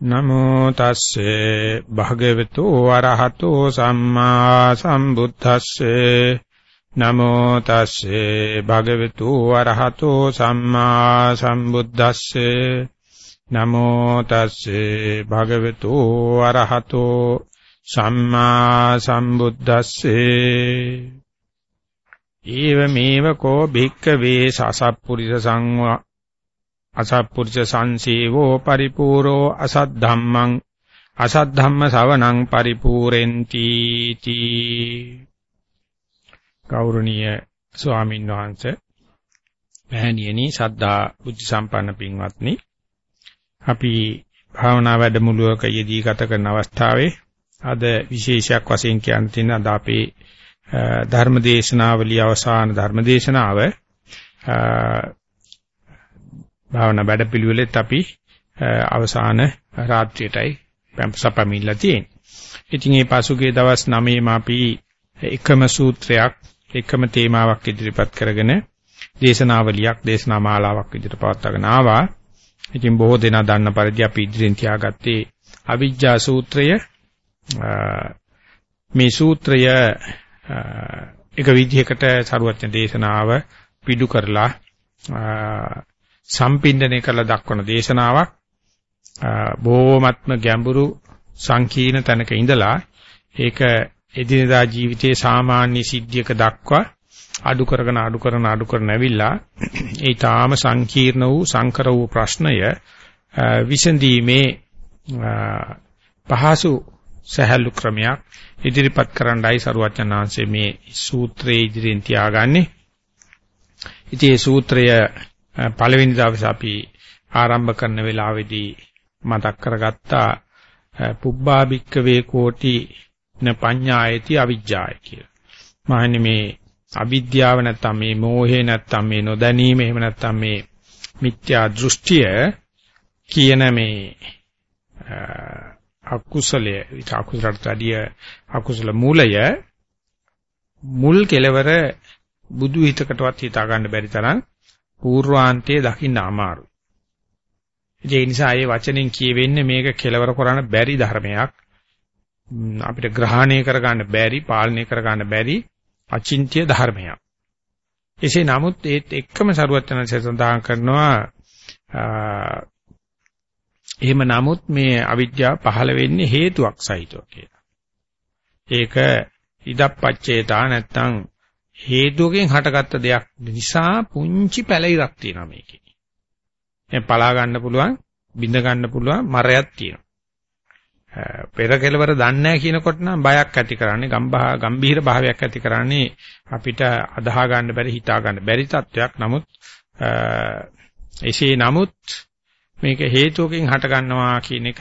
නමෝ තස්සේ භගවතු වරහතෝ සම්මා සම්බුද්දස්සේ නමෝ තස්සේ භගවතු වරහතෝ සම්මා සම්බුද්දස්සේ නමෝ තස්සේ භගවතු වරහතෝ සම්මා සම්බුද්දස්සේ ඊව මේව කෝ භික්ඛවේ සසප්පුරිස සංවා අසත්පුරුෂ සංසේවෝ පරිපූරෝ අසත් ධම්මං අසත් ධම්ම ශවණං පරිපූරෙන්ති තී. ගෞරවනීය ස්වාමීන් වහන්සේ මහණියනි සද්ධා බුද්ධ සම්පන්න පින්වත්නි අපි භාවනා වැඩමුළුවක යෙදී ගත කරන අවස්ථාවේ අද විශේෂයක් වශයෙන් කියන්න තියෙන අද අපේ ධර්ම දේශනාවලිය අවසාන ධර්ම දේශනාව භාවනා වැඩපිළිවෙලෙත් අපි අවසාන රාත්‍රියටයි සපමිල්ලා තියෙන්නේ. ඉතින් මේ පසුගිය දවස් 9 අපි එකම සූත්‍රයක් එකම තේමාවක් ඉදිරිපත් කරගෙන දේශනාවලියක් දේශනා මාලාවක් විදිහට පවත්වාගෙන ආවා. ඉතින් බොහෝ දෙනා දන්න පරිදි අපි ඉදිරියෙන් තියාගත්තේ අවිජ්ජා සූත්‍රය. මේ සූත්‍රය එක විදිහකට සරුවත්න දේශනාව පිටු කරලා සම්පින්දනය කරලා දක්වන දේශනාවක් බොහෝමත්ම ගැඹුරු සංකීර්ණ තැනක ඉඳලා ඒක එදිනදා ජීවිතයේ සාමාන්‍ය සිද්ධියක දක්වා අඩු කරගෙන අඩු කරන අඩු කරන ඇවිල්ලා ඒ තාම සංකීර්ණ වූ සංකර වූ ප්‍රශ්නය විසඳීමේ පහසු සහැල්ලු ක්‍රමයක් ඉදිරිපත් කරන්නයි සරුවචනාංශයේ මේ සූත්‍රයේ ඉදිරියෙන් තියාගන්නේ. ඉතින් මේ සූත්‍රය පළවෙනි දවසේ අපි ආරම්භ කරන වෙලාවේදී මතක් කරගත්තා පුබ්බා භික්කවේ කෝටි න පඤ්ඤායති අවිජ්ජාය කියලා. මහන්නේ මේ අවිද්‍යාව නැත්තම් මේ මෝහය නැත්තම් මේ නොදැනීම එහෙම නැත්තම් මේ මිත්‍යා දෘෂ්ටිය කියන මේ අකුසලය අකුසලට වැඩිය අකුසල මූලය මුල් කෙලවර බුදු හිතකටවත් හිතා ගන්න බැරි තරම් පූර්වාන්තයේ දකින්න අමාරුයි. ඒ නිසා මේ වචනෙන් කියවෙන්නේ මේක කෙලවර කරන්න බැරි ධර්මයක්. අපිට ග්‍රහණය කරගන්න බැරි, පාලනය කරගන්න බැරි අචින්ත්‍ය ධර්මයක්. එසේ නමුත් ඒත් එක්කම සරුවචනසේ සඳහන් කරනවා එහෙම නමුත් මේ අවිද්‍යාව පහළ වෙන්නේ හේතුවක් සහිතව කියලා. ඒක ඉදප්පච්චේතා නැත්තම් හේතුවකින් හටගත්ත දෙයක් නිසා පුංචි පැලිරක් තියෙනවා මේකේ. දැන් පලා ගන්න පුළුවන්, බිඳ ගන්න පුළුවන් මරයක් තියෙනවා. පෙර කෙලවර දන්නේ නැහැ කියනකොට නම් බයක් ඇති කරන්නේ, ගම්බහ ගම්භීර භාවයක් ඇති කරන්නේ අපිට අදාහ ගන්න බැරි, හිතා ගන්න බැරි තත්වයක්. නමුත් එසේ නමුත් මේක හේතුවකින් හට ගන්නවා කියන එක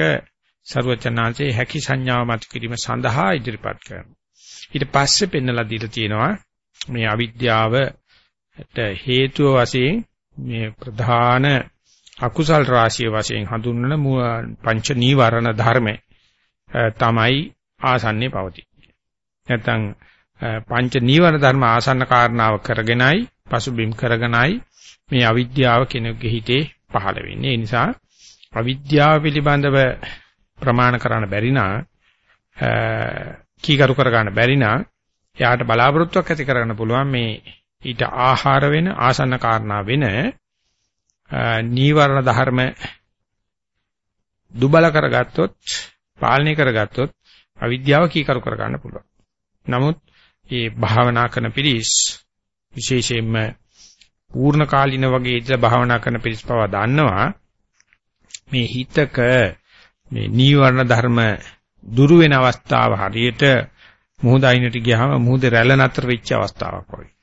ਸਰවචනාංශයේ හැකි සංඥාව මත කිරීම සඳහා ඉදිරිපත් කරනවා. ඊට පස්සේ පෙන්නලා දීලා තියෙනවා මේ අවිද්‍යාවට හේතුව වශයෙන් මේ ප්‍රධාන අකුසල් රාශිය වශයෙන් හඳුන්වන පංච නීවරණ ධර්ම තමයි ආසන්නේ පවතින්නේ. නැත්නම් පංච නීවරණ ධර්ම ආසන්න කාරණාව කරගෙනයි පසුබිම් කරගෙනයි මේ අවිද්‍යාව කෙනෙකුගේ හිතේ පහළ වෙන්නේ. ඒ නිසා අවිද්‍යාව පිළිබඳව ප්‍රමාණ කරන්න බැරි නා කීකරු කර ගන්න බැරි නා එයාට බලාපොරොත්තුවක් ඇති කරගන්න පුළුවන් මේ ඊට ආහාර වෙන ආසන්න කාරණා වෙන නීවරණ ධර්ම දුබල කරගත්තොත් පාලනය කරගත්තොත් අවිද්‍යාව කීකරු කරගන්න පුළුවන්. නමුත් මේ භාවනා කරන පිළිස් විශේෂයෙන්ම පූර්ණ කාලින වගේ ඉඳලා භාවනා කරන පිළිස් පව දන්නවා මේ හිතක මේ නීවරණ ධර්ම දුරු වෙන අවස්ථාව හරියට මුහුද අයිනට ගියාම මුහුද රැළ නතර වෙච්ච අවස්ථාවක් වගේ.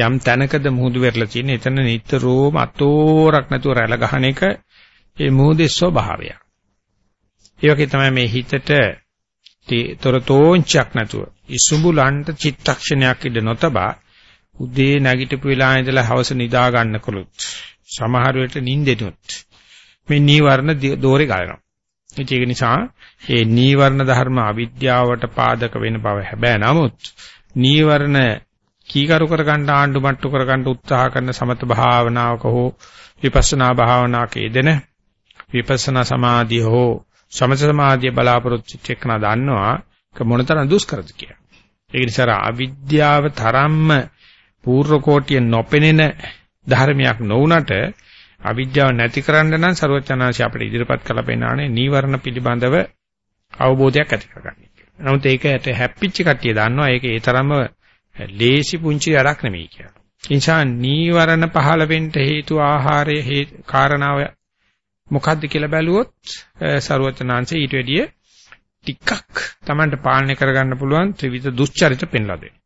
යම් තැනකද මුහුද වෙරලා තියෙන එතන නිතරම අතෝරක් නැතුව රැළ ගහන එක ඒ මුහුදේ ස්වභාවය. ඒ වගේ තමයි මේ හිතට තොරතෝංචක් නැතුව ඉසුඹුලන්ට චිත්තක්ෂණයක් ඉඳ නොතබා උදේ නැගිටපු වෙලාව ඉඳලා හවස නිදා ගන්නකොලොත් සමහර වෙලට නිින්දෙනුත් මේ නීවරණ දෝරේ ගලනවා. ඒක නිසා ඒ නීවරණ ධර්ම අවිද්‍යාවට පාදක වෙන බව හැබැයි නමුත් නීවරණ කීකරු කර ගන්න ආණ්ඩු මට්ටු කර ගන්න උත්සාහ කරන සමත භාවනාවක හෝ විපස්සනා භාවනාවක යෙදෙන විපස්සනා සමාධිය හෝ සමථ සමාධිය බලාපොරොත්තු වෙච්ච කෙනා දන්නවා ක මොනතරම් දුෂ්කරද කියලා. ඒ නිසා අවිද්‍යාව තරම්ම පූර්ව කෝටිය නොපෙනෙන ධර්මයක් නොවුනට අවිද්‍යාව නැති කරන්න නම් ਸਰවචනාංශය අපිට ඉදිරිපත් කළ පෙන්නානේ නීවරණ පිළිබඳව අවබෝධයක් ඇති කරගන්න. නමුත් ඒකට හැප්පිච්ච කට්ටිය දන්නවා ඒක ඒ තරම්ම ලේසි පුංචි වැඩක් නෙමෙයි කියලා. ඒ නිසා නීවරණ පහළ වෙන්න හේතු ආහාරයේ කාරණාව මොකද්ද කියලා බැලුවොත් ਸਰවචනාංශය ඊට වැඩිය ටිකක් Tamanට පාලනය කරගන්න පුළුවන් ත්‍රිවිධ දුස්චරිත පෙන්ලා දෙනවා.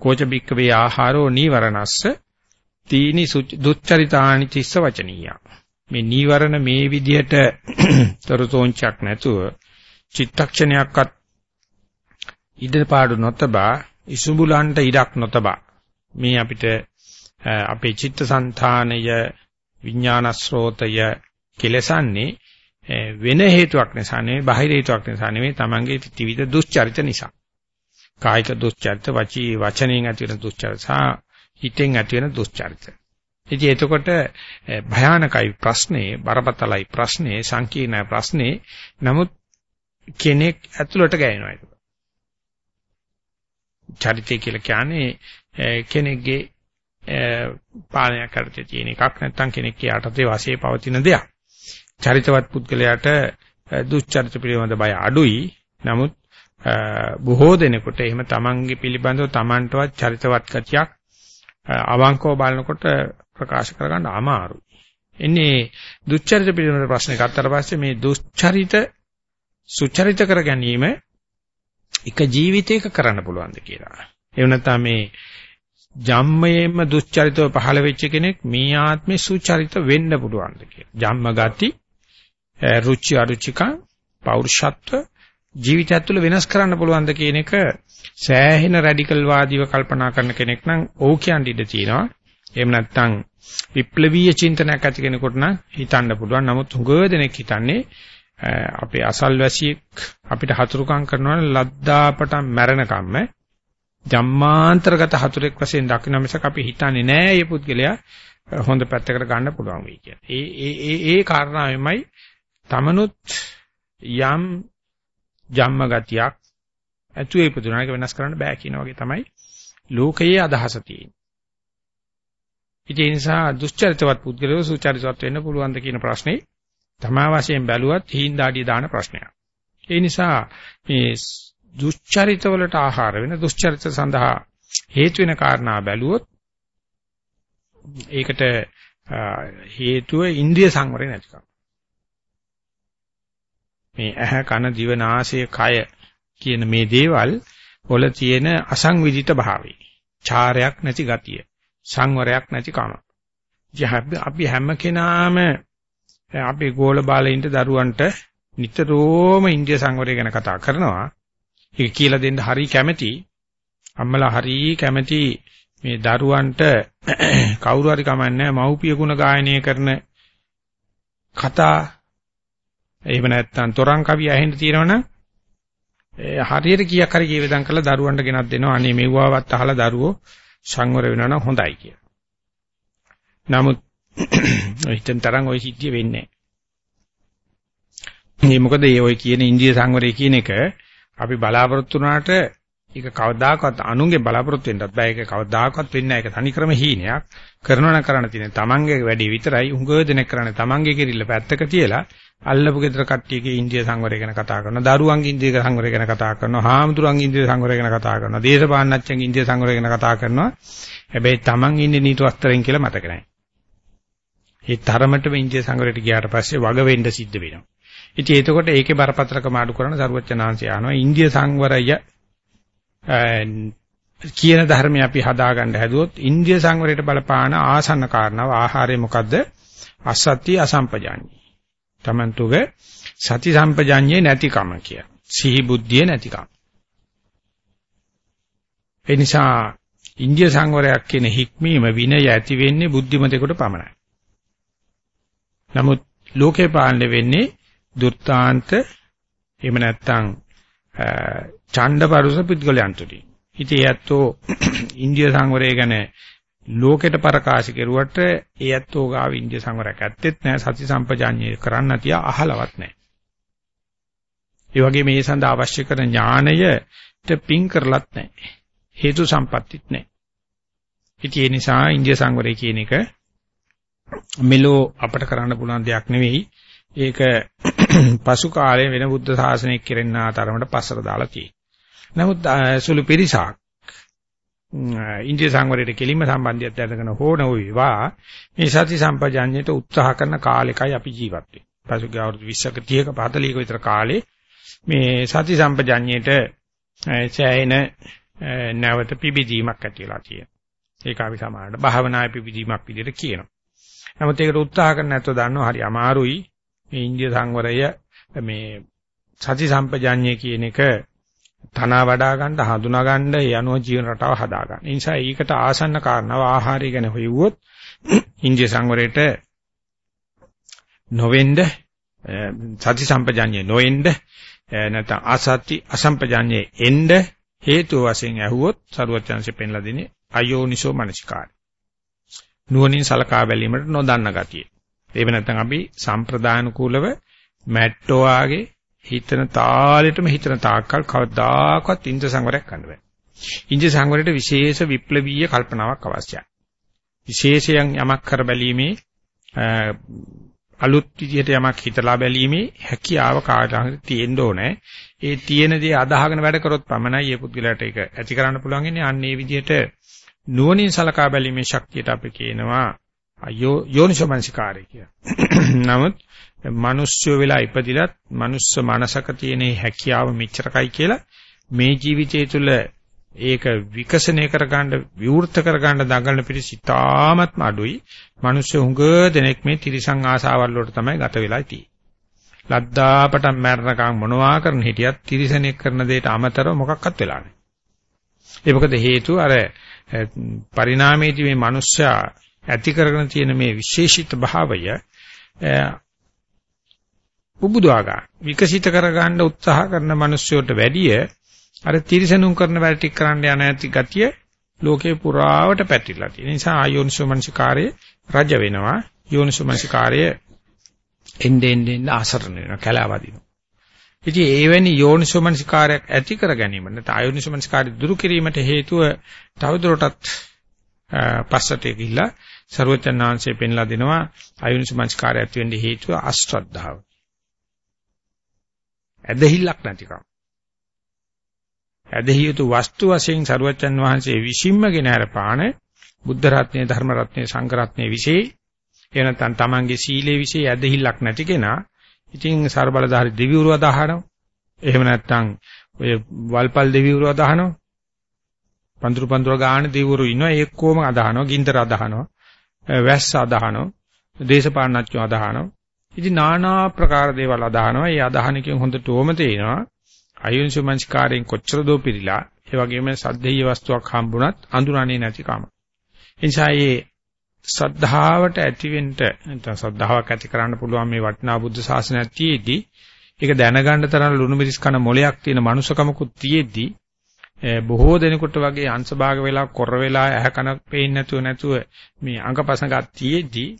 කෝච බික්කවේ ආහාරෝ නීවරණස්ස තීනි දුච්චරිතානි තිස්ස වචනීය. මේ නීවරණ මේ විදිහට තරතෝංචක් නැතුව චිත්තක්ෂණයක්වත් ඉඩපාඩු නොතබා ඉසුඹුලන්ට ඉඩක් නොතබා මේ අපිට අපේ චිත්තසංතානය විඥානස්රෝතය කෙලසන්නේ වෙන හේතුවක් නිසා නෙවෙයි බාහිර හේතුවක් නිසා නෙවෙයි තමන්ගේ ත්‍රිවිධ දුස්චරිත නිසා. කායික දුස්චරිත, වචී වචනෙන් ඇති වෙන දුස්චරිත සහ හිතෙන් ඇති වෙන දුස්චරිත. ඉතින් එතකොට භයානකයි ප්‍රශ්නේ, බරපතලයි ප්‍රශ්නේ, සංකීර්ණයි ප්‍රශ්නේ. නමුත් කෙනෙක් ඇතුළට ගෑනවා ඒක. චරිතය කියලා කියන්නේ කෙනෙක්ගේ පාලනයක් කරතේ තියෙන එකක් නැත්නම් කෙනෙක්ගේ යටතේ වාසියේ පවතින දෙයක්. චරිතවත් පුද්ගලයාට දුස්චරිත පිළිබඳ බය අඩුයි. නමුත් බොහෝ දෙනෙකුට එහෙම තමන්ගේ පිළිබඳව තමන්ටවත් චරිතවත් ගතියක් අවංකව බලනකොට ප්‍රකාශ කරගන්න අමාරුයි. එන්නේ දුස්චරිත පිළිබඳ ප්‍රශ්නයක් අත්තර පස්සේ මේ දුස්චරිත සුචරිත කර ගැනීම එක ජීවිතයක කරන්න පුළුවන්ද කියලා. එහෙම නැත්නම් මේ ජම්මයේම දුස්චරිතව පහළ වෙච්ච කෙනෙක් මේ ආත්මේ සුචරිත වෙන්න පුළුවන්ද කියලා. ජම්ම ගති, රුචි අරුචිකා, පෞරුෂත්ව ජීවිතය තුළ වෙනස් කරන්න පුළුවන්ද කියන එක සෑහෙන රැඩිකල් වාදීව කල්පනා කරන කෙනෙක් නම් ඕ කියන්න ඉඩ තියෙනවා. එහෙම නැත්නම් විප්ලවීය චින්තනයක් ඇති කෙනෙකුට නම් හිතන්න පුළුවන්. නමුත් හුඟ දෙනෙක් හිතන්නේ අපේ අසල්වැසියෙක් අපිට හතුරුකම් කරනවා ලද්දාපට මැරෙනකම්ම ජම්මාන්තරගත හතුරෙක් වශයෙන් දකින්න මිසක අපි හිතන්නේ නෑ මේ පුද්ගලයා හොඳ පැත්තකට ගන්න පුළුවන් වෙයි කියලා. ඒ ඒ ඒ ඒ කාරණාවෙමයි තමනුත් යම් ජම්ම ගතියක් ඇතුලේ ඉපදුනාක වෙනස් කරන්න බෑ කියන වගේ තමයි ලෝකයේ අදහස තියෙන්නේ. ඒ නිසා දුෂ්චරිතවත් පුද්ගලයෝ සුචරිතවත් වෙන්න පුළුවන්ද කියන ප්‍රශ්නේ තමා වශයෙන් බැලුවත් හිඳාඩිය දාන ප්‍රශ්නයක්. ඒ නිසා මේ දුෂ්චරිත වලට ආහාර වෙන දුෂ්චරිත සඳහා හේතු වෙන කාරණා බැලුවොත් ඒකට හේතුව ඉන්ද්‍රිය සංවරය නැතිකම. මේ ඇහ කන දිව නාසය කය කියන මේ දේවල් වල තියෙන අසංවිධිත භාවය. චාරයක් නැති ගතිය. සංවරයක් නැති කම. අපි හැම කෙනාම අපේ ගෝල බාලයින්ට දරුවන්ට නිතරම ඉන්දිය සංවරය ගැන කතා කරනවා. ඒක කියලා දෙන්න හරි කැමැති. අම්මලා හරි කැමැති මේ දරුවන්ට කවුරු හරි කමන්නේ මව්පිය ගුණ ගායනය කරන කතා එහෙම නැත්නම් තොරන් කවි ඇහෙන්න තියෙනවනම් හරියට කීයක් හරි කීවෙදම් කරලා දරුවන්ට ගෙනත් දෙනවා. අනේ මෙව්වාවත් අහලා දරුවෝ සංවර වෙනවා නම් හොඳයි කියලා. නමුත් හිතෙන් තරම් ওই සිද්ධිය වෙන්නේ නැහැ. මේ මොකද මේ ඔය කියන ඉන්දිය සංවරය කියන එක අපි බලාපොරොත්තු වුණාට ඒක කවදාකවත් අනුන්ගේ බලාපොරොත්තු වෙන්නත් බෑ. ඒක කවදාකවත් වෙන්නේ නැහැ. ඒක තනිකරම හීනයක්. කරනවා නම් කරන්න තියෙන තමන්ගේ වැඩේ විතරයි. උඟ දෙනෙක් කරන්නේ තමන්ගේ කිරිල්ල පැත්තක තියලා අල්ලපු ගෙදර කට්ටියගේ ඉන්දිය සංවරය ගැන කතා කරනවා. දරුවන්ගේ ඉන්දිය සංවරය ගැන කතා කරනවා. හාමුදුරන්ගේ ඉන්දිය සංවරය ගැන කතා කරනවා. දේශපාලනඥයන්ගේ ඉන්දිය සංවරය ගැන කතා කරනවා. හැබැයි තමන් ඉන්නේ නීතු අස්තරෙන් කියලා මතක නැහැ. ඒ තරමටම ඉන්දිය සංවරයට ගියාට පස්සේ වග වෙන්න සිද්ධ වෙනවා. ඉතින් එතකොට ඒකේ බරපතලකම අඩු කරන සරුවචනාංශය ආනවා ඉන්දිය සංවරය කියන ධර්මය අපි හදාගන්න හැදුවොත් ඉන්දිය සංවරයට බලපාන ආසන්න කාරණාව ආහාරය මොකද්ද? අසත්‍ය අසම්පජාඤ්ඤය. තමන්තුග සති සම්පජාඤ්ඤේ නැතිකම කිය. සිහි බුද්ධිය නැතිකම. ඒ නිසා ඉන්දිය සංවරයක් කියන හික්මීම විනය ඇති වෙන්නේ බුද්ධිමතෙකුට පමණයි. නමුත් ලෝකේ පාලනය වෙන්නේ දුර්තාන්ත එහෙම නැත්නම් ඡණ්ඩ පරුස පුද්ගලයන් තුලින්. ඉතින් යැත්තෝ ඉන්දිය සංවරය ගැන ලෝකෙට ප්‍රකාශ කෙරුවට ඒ ඇත්තෝ ගාව ඉන්දිය සංවරයක් ඇත්තෙත් නැහැ සති සම්පජාඤ්ඤය කරන්න තියා අහලවත් නැහැ. ඒ වගේ මේ සඳහා අවශ්‍ය කරන ඥාණයට පිං කරලත් නැහැ. හේතු සම්පත්තිත් නැහැ. ඉතින් ඒ නිසා ඉන්දිය සංවරය කියන එක මෙලෝ අපට කරන්න පුළුවන් දෙයක් නෙවෙයි. ඒක පසු කාලේ වෙන බුද්ධ ශාසනයක් කෙරෙන්න තරමට පස්සට දාලා තියෙනවා. නමුත් සුළු පිරිසක් ඉන්දිය සංවරයට කෙලින්ම සම්බන්ධයක් දැනගෙන හෝ නොවේවා මේ සති සම්පජාඤ්ඤයට උත්සාහ කරන කාලෙකයි අපි ජීවත් වෙන්නේ. පසුගිය අවුරුදු 20ක 30ක 40ක විතර කාලේ මේ සති සම්පජාඤ්ඤයට සෑහෙන නැවත පිබිදීමක් ඇති වෙලා තියෙනවා. ඒක අපි සමානට භාවනායේ පිබිදීමක් විදිහට කියනවා. නමුත් ඒකට උත්සාහ කරන්න නැත්නම් දන්නවා හරි අමාරුයි. මේ ඉන්දිය සංවරය මේ සති සම්පජාඤ්ඤය කියන එක තනවා වඩා ගන්න හඳුනා ගන්න ඒ අනුව ජීවන රටාව හදා ගන්න. ඒ නිසා ඒකට ආසන්න කාරණාව ආහාරය ගැන හොයුවොත් ඉන්දිය සංවරයට නොවෙන්න සති සම්පජාඤ්ඤය නොවෙන්න නැත්නම් ආසති අසම්පජාඤ්ඤය එන්න හේතු වශයෙන් ඇහුවොත් සරුවචාන්සේ පෙන්ලා දෙන්නේ අයෝනිසෝ මනසිකාරය. නුවණින් සලකා බැලීමට නොදන්න ගතිය. එහෙම නැත්නම් අපි සම්ප්‍රදාන කූලව මැට්ටෝ ආගේ හිතන තාලෙටම හිතන තාක්කල් කවදාකවත් ඉන්ද්‍ර සංවරයක් ගන්න බෑ. ඉන්ද්‍ර සංවරයට විශේෂ විප්ලවීය කල්පනාවක් අවශ්‍යයි. විශේෂයෙන් යමක් කර බැලීමේ අලුත් විදිහට යමක් හිතලා බැලීමේ හැකියාව කාටහරි තියෙන්න ඕනේ. ඒ තියෙන දේ අදාහගෙන වැඩ කරොත් පමණයි ඒ පුද්ගලයාට ඒක ඇති කරන්න පුළුවන් ඉන්නේ. අන්න ඒ විදිහට නුවණින් සලකා බැලීමේ ශක්තියට අපි කියනවා අයෝ යෝනිසමනසිකාරය කියලා. නමුත් මිනිස්සු වෙලා ඉපදිලත් මනුස්ස මනසක තියෙන හැකියාව මෙච්චරකයි කියලා මේ ජීවිතය තුළ ඒක විකසනය කරගන්න විවෘත කරගන්න දඟලන පිරිස ඉතාමත්ම අඩුයි. මිනිස්සු හුඟ දෙනෙක් මේ තිරිසං ආසාවල් වලට තමයි ගත වෙලා තියෙන්නේ. ලද්දාපට මැරණකම් මොනවා කරන හිටියත් තිරිසනෙක් කරන දෙයට අමතරව මොකක්වත් වෙලා නැහැ. ඒ මොකද හේතුව අර පරිණාමයේදී මේ මිනිස්සයා ඇති කරගෙන තියෙන මේ විශේෂිත භාවය උබුදවා ගන්න. විකසිත කරගන්න උත්සාහ කරන මිනිස්සුන්ට වැඩිය අර තිරසනුම් කරන වැඩ ටික කරන්න යන ඇති ගතිය ලෝකේ පුරාවට පැතිරලා තියෙන නිසා ආයෝනිසෝමනසිකාරයේ රජ වෙනවා. යෝනිසෝමනසිකාරයේ එන්නේ එන්නේ ආසරණ වෙනවා කලාවදිනවා. ඉතින් එවැනි යෝනිසෝමනසිකාරයක් ඇති කර ගැනීම නැත්නම් ආයෝනිසෝමනසිකාරය දුරු කිරීමට හේතුව තවදුරටත් පස්සට ගිහිල්ලා ਸਰවචන්නාංශය පෙන්ලා දෙනවා ආයෝනිසෝමනසිකාරය ඇති වෙන්න හේතුව අශ්‍රද්ධාව. ඇදහිල්ලක් නැතිකම. ඇදහිය යුතු වස්තු වශයෙන් සරුවච්චන් වහන්සේ විසින්මගෙන අරපාන බුද්ධ රත්නයේ ධර්ම රත්නයේ සංඝ රත්නයේ විශේෂ එහෙම නැත්නම් තමන්ගේ සීලේ විශේෂ ඇදහිල්ලක් නැති කෙනා ඉතින් ਸਰබලධාරි දෙවිවරු අදහනවා. එහෙම නැත්නම් ඔය වල්පල් දෙවිවරු අදහනවා. පඳුරු පඳුර ගාන දෙවිවරු ඉන්නවා. ඒක කොහොම අදහනවා? ගින්දර අදහනවා. වැස්ස අදහනවා. දේශපාලනඥයෝ අදහනවා. ඉතින් নানা ප්‍රකාර දේවල් අදහනවා. ඒ අදහනකින් හොඳට ඕම තේනවා. අයුන්සුමංස්කාරයෙන් කොච්චර දෝ පිළිලා ඒ වගේම සද්දේය වස්තුවක් හම්බුණත් අඳුරන්නේ නැති කම. එනිසා මේ ශ්‍රද්ධාවට ඇතිවෙන්න නැත්නම් ශ්‍රද්ධාවක් ඇති කරන්න පුළුවන් මේ වටිනා බුද්ධ ශාසනයක් තියේදී ඒක දැනගන්න තරම් ලුණු මිරිස් කන මොලයක් තියෙන මනුස්සකමකුත් තියේදී බොහෝ දෙනෙකුට වගේ අංශභාග වෙලා කොර වෙලා ඇහ කන පේන්නේ නැතුව නැතුව මේ අංගපසංගක් තියේදී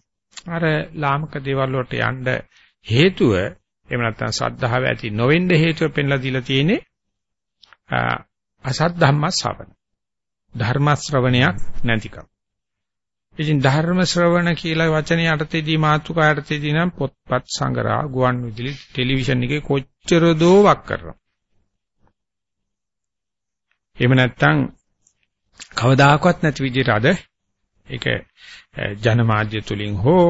අර ලාමක දේවල් වලට යන්න හේතුව එහෙම නැත්නම් ශ්‍රද්ධාව ඇති නොවෙන්න හේතුව පෙන්ලා දීලා තියෙන්නේ අසත් ධම්ම ශ්‍රවණ ධර්ම ශ්‍රවණයක් නැතිකම. ඉතින් ධර්ම ශ්‍රවණ කියලා වචනේ යටතේදී මාතෘකා යටතේදී නම් පොත්පත් සංගරහ ගුවන් විදුලි ටෙලිවිෂන් එකේ කොච්චර දෝ වක් කරනවා. එහෙම නැත්නම් කවදාකවත් නැති විදිහට අද ඒක ජනමාධ්‍ය තුලින් හෝ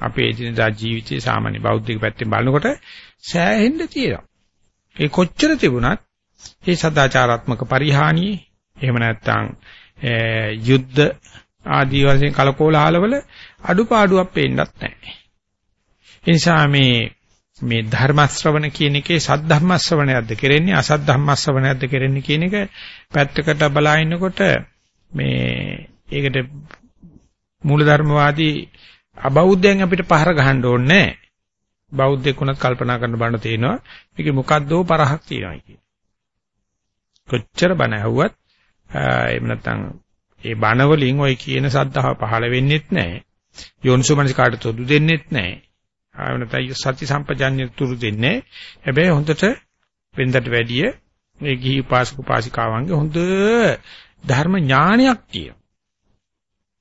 අපේ එදිනදා ජීවිතයේ සාමාන්‍ය බෞද්ධික පැත්තෙන් බලනකොට සෑහෙන්න තියෙනවා. ඒ කොච්චර තිබුණත් මේ සදාචාරාත්මක පරිහානිය එහෙම නැත්නම් යුද්ධ ආදී වශයෙන් කලකෝලහලවල අඩුපාඩුවක් පේන්නත් නැහැ. ඒ නිසා මේ මේ ධර්ම ශ්‍රවණ කියන එකේ සද්ධර්ම ශ්‍රවණයක්ද කරන්නේ අසත් ධර්ම ශ්‍රවණයක්ද කරන්නේ කියන එක පැත්තකට බලා ඉන්නකොට මේ ඒකට මූලධර්මවාදී අබෞද්ධයන් අපිට පහර ගහන්න ඕනේ නැහැ. බෞද්ධෙක් වුණත් කල්පනා කරන්න බණ තේනවා. මේකේ මොකද්දෝ පරහක් තියෙනවා කියන. කොච්චර බණ ඇහුවත් එහෙම නැත්නම් ඒ බණ වලින් ওই කියන සද්ධාව පහළ වෙන්නෙත් නැහැ. යෝනිසෝමනස් කාට තොදු දෙන්නෙත් නැහැ. ආවනතයි සති සම්පජාන්‍ය තුරු දෙන්නේ. හැබැයි හොඳට වෙන්දට වැඩිය මේ ගිහි උපාසක උපාසිකාවන්ගේ හොඳ ධර්ම ඥානයක් තියෙනවා.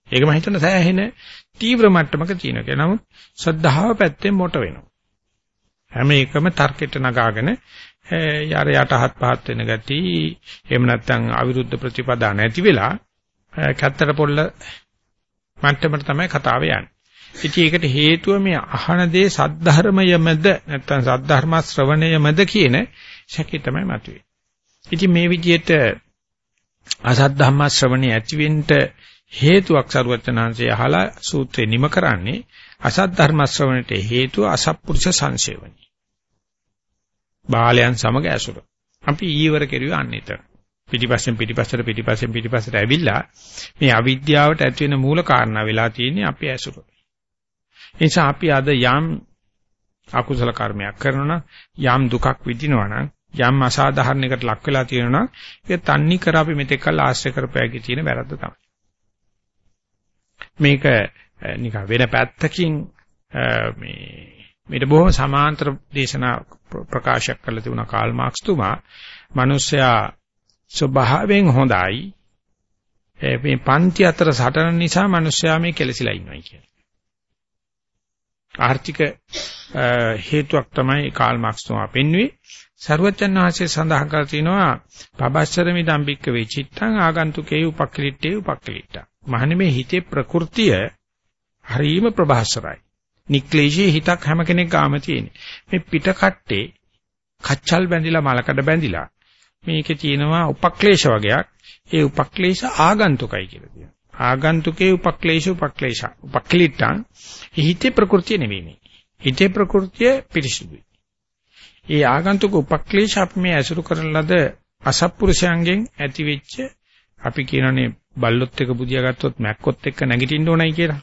ඒක මම හිතන සෑහෙන තීව්‍ර මට්ටමක තියෙනවා කියලා. නමුත් ශ්‍රද්ධාව පැත්තෙන් මොට වෙනවා. හැම එකම තර්කයට නගාගෙන යාර යටහත් පහත් වෙන ගති එහෙම නැත්නම් අවිරුද්ධ ප්‍රතිපදා නැති වෙලා කැත්තට පොල්ල මට්ටමට තමයි කතාව යන්නේ. ඉතින් ඒකට හේතුව මේ අහන දේ සද්ධර්මයමද නැත්නම් සද්ධර්ම ශ්‍රවණයමද කියන ශකේ තමයි මතුවේ. ඉතින් මේ විදිහට අසත් ධම්ම ශ්‍රවණේ ඇතිවෙන්න හේතුවක් සරුවචනාංශය අහලා සූත්‍රේ නිම කරන්නේ අසත් ධර්ම ශ්‍රවණයට හේතුව අසත්පුරුෂ සංසේවනයි. බාලයන් සමග ඇසුර. අපි ඊවර කෙරුවේ අන්නේතර. පිටිපස්සෙන් පිටිපස්සට පිටිපස්සෙන් පිටිපස්සට ඇවිල්ලා මේ අවිද්‍යාවට ඇති වෙන මූල කාරණා වෙලා තියෙන්නේ අපි ඇසුර. ඒ නිසා අපි අද යම් අකුසල කර්මයක් කරනවා යම් දුකක් විඳිනවා නම් යම් අසාධාරණයකට ලක් වෙලා තියෙනවා නම් ඒක තන්නේ කර අපි මෙතෙක් කල් ආශ්‍රය කරපෑගේ තියෙන වැරද්ද තමයි. මේක නිකන් වෙන පැත්තකින් මේ මේට බොහොම සමාන්තර දේශනා ප්‍රකාශයක් කරලා තිබුණා කාල් මාක්ස් තුමා. මිනිස්සයා ස්වභාවයෙන් හොඳයි. මේ පන්ති අතර සටන නිසා මිනිස්සයා මේ කෙලසිලා ඉන්නවයි කියන්නේ. ආර්ථික හේතුවක් තමයි කාල් මාක්ස් තුමා පෙන්වුවේ. සරුවචන් වහන්සේ සඳහන් කර තිනවා පබස්සරමි දම්බික්ක වෙචිත්තං ආගන්තුකේ උපක්ලිට්ඨේ උපක්ලිට්ඨා. මහන්නේ මේ හිතේ ප්‍රകൃතිය හරීම ප්‍රභාසරයි. නික්ලේශී හිතක් හැම කෙනෙක් ගාම තියෙන්නේ. මේ පිට කට්ටේ කච්චල් බැඳිලා මලකඩ බැඳිලා මේකේ තියෙනවා උපක්ලේශ වගේක්. ඒ උපක්ලේශ ආගන්තුකයි කියලා කියනවා. ආගන්තුකේ උපක්ලේශ උපක්ලේශ උපක්ලිට්ඨං හිතේ ප්‍රകൃතිය නෙවෙයි. හිතේ ප්‍රകൃතිය පිරිසුදුයි. ඒ ආගන්තුක උපක්ලේශ අපි මේ ඇසුරු කරන ලද අසත්පුරුෂයන්ගෙන් ඇති වෙච්ච අපි කියනනේ බල්ලොත් එක බුදියා ගත්තොත් මැක්කොත් එක්ක නැගිටින්න ඕනයි කියලා.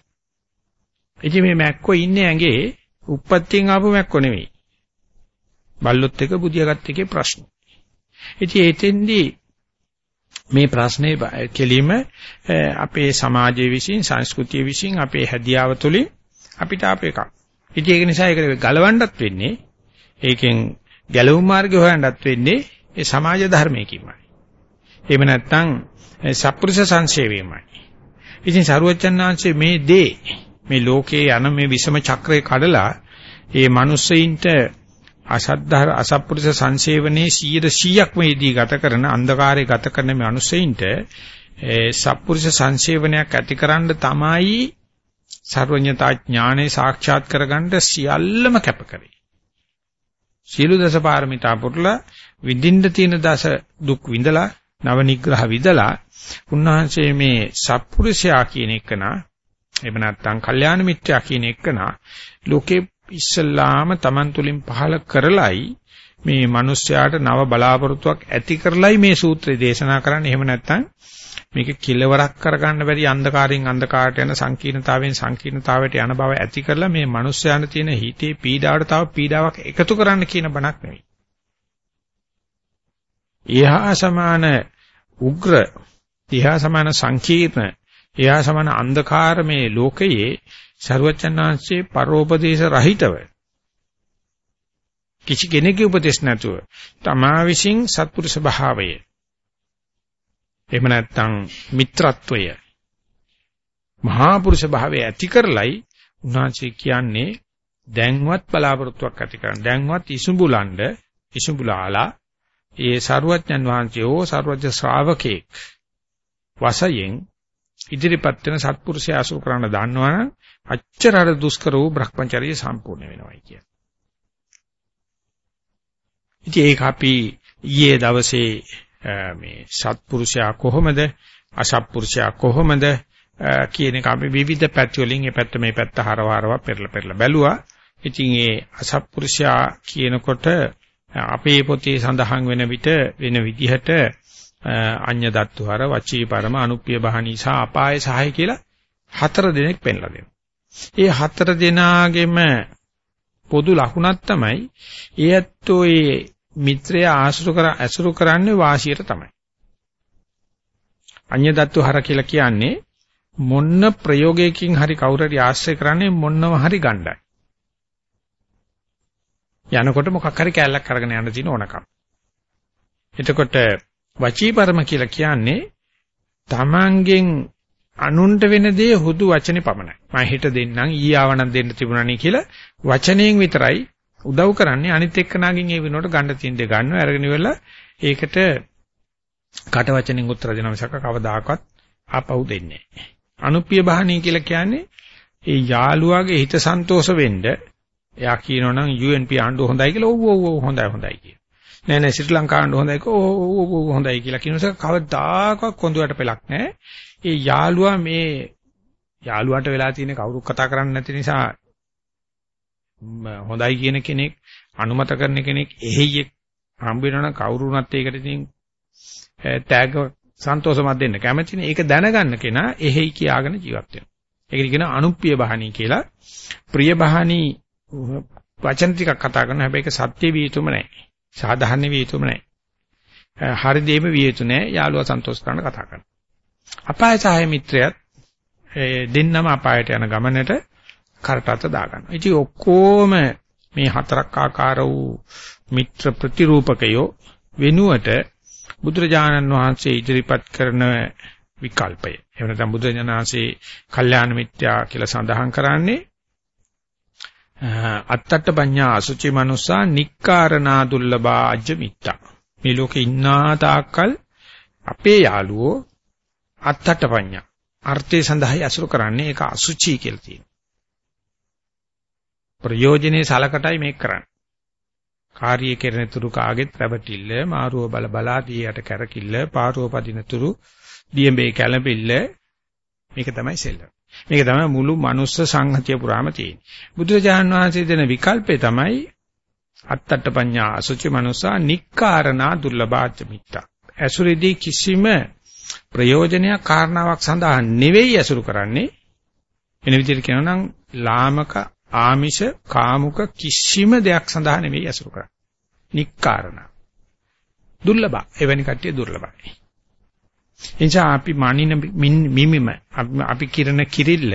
ඉතින් මේ මැක්කෝ ඉන්නේ ඇඟේ උප්පත්තියෙන් ආපු මැක්කෝ නෙවෙයි. බල්ලොත් එක බුදියා ගත්ත එකේ ප්‍රශ්න. ඉතින් එතෙන්දී මේ ප්‍රශ්නේ කෙලිම අපේ සමාජයේ විසින් සංස්කෘතිය විසින් අපේ හැදියාව තුළින් අපිට ආපු එකක්. ඉතින් ඒක නිසා ඒක ගලවන්නත් වෙන්නේ ඒකෙන් ගැලවුම් මාර්ගය හොයන්නත් වෙන්නේ ඒ සමාජ ධර්මයකින්මයි. එහෙම නැත්නම් සත්පුරුෂ සංසේවයමයි. ඉතින් සරුවචනාංශයේ මේ දේ මේ ලෝකයේ යන මේ විසම චක්‍රය කඩලා ඒ මිනිස්සෙයින්ට අසද්ධාර අසත්පුරුෂ සංසේවනයේ 100%ක් මේදී ගත කරන අන්ධකාරයේ ගත කරන මේ මිනිස්සෙයින්ට ඒ සත්පුරුෂ සංසේවනයක් ඇතිකරන්න තමයි සර්වඥතා ඥානෙ සාක්ෂාත් කරගන්න සියල්ලම කැප කරේ. සියලු දස පාරමිතා පුරලා විඳින්න තියෙන දස දුක් විඳලා නව නිග්‍රහ විදලා උන්වහන්සේ මේ සත්පුරුෂයා කියන එකනා එහෙම නැත්නම් කල්යාණ මිත්‍යා කියන එකනා ලෝකේ ඉස්සල්ලාම Taman තුලින් පහල කරලයි මේ මිනිස්යාට නව බලාපොරොත්තුවක් ඇති කරලයි මේ සූත්‍රය දේශනා කරන්නේ එහෙම නැත්නම් මේක කිලවරක් කරගන්න බැරි අන්ධකාරයෙන් අන්ධකාරයට යන සංකීර්ණතාවයෙන් සංකීර්ණතාවයට යන බව ඇති කරලා මේ මිනිස්යාන තියෙන හිතේ පීඩාවට තව පීඩාවක් එකතු කරන්න කියන බණක් නෙවෙයි. ඊහා සමාන උග්‍ර, ඊහා සමාන සංකීර්ණ, ඊහා සමාන අන්ධකාර මේ ලෝකයේ ਸਰවචන්නාංශයේ පරෝපදේශ රහිතව කිසි කෙනෙකුගේ උපදේශ නැතුව තමා විසින් සත්පුරුෂ භාවය එහෙම නැත්නම් මිත්‍රත්වය මහා පුරුෂ භාවය ඇති කරලයි උන්වහන්සේ කියන්නේ දැන්වත් බලාපොරොත්තුවක් ඇති කරන්න. දැන්වත් ඉසුඹුලඬ ඉසුඹුලාලා ඒ සරුවඥන් වහන්සේ හෝ සරුවජ ශ්‍රාවකේ වශයෙන් ඉදිරිපත් වෙන සත්පුරුෂය අසුර කරන්න දන්නවනම් අච්චරට දුෂ්කර වූ Brahmacharya සම්පූර්ණ වෙනවා කියන්නේ. ඉතින් ඒක අපි ඊයේ දවසේ මේ සත්පුරුෂයා කොහොමද අසත්පුරුෂයා කොහොමද කියන එක අපි විවිධ පැති වලින් මේ පැත්ත මේ පැත්ත හරවහරව පෙරලා පෙරලා බැලුවා. ඉතින් ඒ අසත්පුරුෂයා කියනකොට අපේ පොතේ සඳහන් වෙන විට වෙන විදිහට අඤ්‍ය දත්තුහර වචී පරම අනුප්පිය බහනීසා අපාය සහය කියලා හතර දෙනෙක් පෙන්ලා දෙනවා. ඒ හතර දෙනාගෙම පොදු ලකුණක් තමයි ඒ ඇත්තෝ ඒ මිත්‍රය ආශ්‍ර කර ඇසුරු කරන්නේ වාසියට තමයි. අඤ්‍ය දත්තු හර කියලා කියන්නේ මොන්න ප්‍රයෝගයකින් හරි කවුරු හරි ආශ්‍රය කරන්නේ මොන්නව හරි ගණ්ඩායි. යනකොට මොකක් හරි කැලලක් අරගෙන යන්න තියෙන ඕනකම්. එතකොට වචීපරම කියලා කියන්නේ තමන්ගෙන් අනුන්ට වෙන දේ හුදු වචනේ පමණයි. මම හිත දෙන්නම් ඊ ආවනම් දෙන්න තිබුණානේ කියලා වචනයෙන් විතරයි උදව් කරන්නේ අනිත් එක්කනාගෙන් ඒ වෙනකොට ගන්න තියෙන දේ ගන්නවා අරගෙන ඉවරලා ඒකට කට වචනෙන් උත්තර දෙනවා මිසක කවදාකවත් ආපහු දෙන්නේ නැහැ. අනුප්පිය බහණී කියලා කියන්නේ ඒ යාළුවාගේ හිත සන්තෝෂ වෙන්න එයා කියනවනම් UNP ආණ්ඩුව හොඳයි කියලා ඔව් ඔව් ඔව් හොඳයි හොඳයි කිය. නෑ නෑ ශ්‍රී ලංකා ආණ්ඩුව හොඳයි කිය ඔව් ඔව් ඔව් හොඳයි කියලා කියනසක කවදාකවත් කොඳුයට පෙලක් නෑ. ඒ යාළුවා මේ යාළුවාට වෙලා තියෙන කවුරු කතා කරන්නේ නැති නිසා හොඳයි කියන කෙනෙක් අනුමත කරන කෙනෙක් එහෙයි හම්බ වෙනවනම් කවුරු වුණත් ඒකට ඉතින් තෑග සන්තෝෂමත් දෙන්න කැමතිනේ. ඒක දැනගන්න කෙනා එහෙයි කියාගෙන ජීවත් වෙනවා. ඒකට කියන අනුප්පිය බහණී කියලා. ප්‍රිය බහණී වචන ටිකක් කතා කරනවා. හැබැයි ඒක සත්‍ය විය යුතුම නැහැ. සාධාරණ විය යුතුම නැහැ. හරි දෙයම විය යුතු නැහැ. යාළුවා සන්තෝෂ කරන්න කතා කරනවා. අපාය සහාය මිත්‍රයත් දෙන්නම අපායට යන ගමනට කරටත දාගන්නවා. ඉතින් ඔක්කොම මේ හතරක් ආකාර වූ මිත්‍ර ප්‍රතිරූපකයෝ වෙනුවට බුදුරජාණන් වහන්සේ ඉදිරිපත් කරන විකල්පය. එහෙම නැත්නම් බුදුරජාණන් වහන්සේ කල්යාණ මිත්‍යා කියලා සඳහන් කරන්නේ අත්තට්ඨ පඤ්ඤා අසුචි මනුස්සා නික්කාරණා දුර්ලභා අජ්ජ මිත්තා. මේ ලෝකේ ඉන්නා තාක්කල් අපේ යාළුවෝ අත්තට්ඨ පඤ්ඤා අර්ථය සඳහායි අසුරු කරන්නේ ඒක අසුචි කියලා තියෙනවා. ප්‍රයෝජනේ සලකටයි මේක කරන්නේ. කාර්යය කෙරෙන තුරු කාගෙත් රැවටිල්ල මාරුව බල බලා දියට කැරකිල්ල පාරුව පදින තුරු දියඹේ කැළඹිල්ල මේක තමයි සෙල්ලම. මේක තමයි මුළු මනුස්ස සංහතිය පුරාම තියෙන්නේ. බුදුරජාණන් වහන්සේ දෙන විකල්පේ තමයි අත්තට්ඨ පඤ්ඤා අසුචි මනුසා නික්කාරණා දුර්ලභාච්ච මිත්තා. ඇසුරේදී කිසිම ප්‍රයෝජනයක් කාරණාවක් සඳහා නෙවෙයි ඇසුරු කරන්නේ. වෙන විදිහට කියනවා නම් ලාමක ආමිෂ කාමුක කිසිම දෙයක් සඳහා නෙවෙයි ඇසුරු කරන්නේ. නික්කාරණ. දුර්ලභ. එවැනි කට්ටිය දුර්ලභයි. එනිසා අපි මනින මිමිම අපි කිරණ කිරිල්ල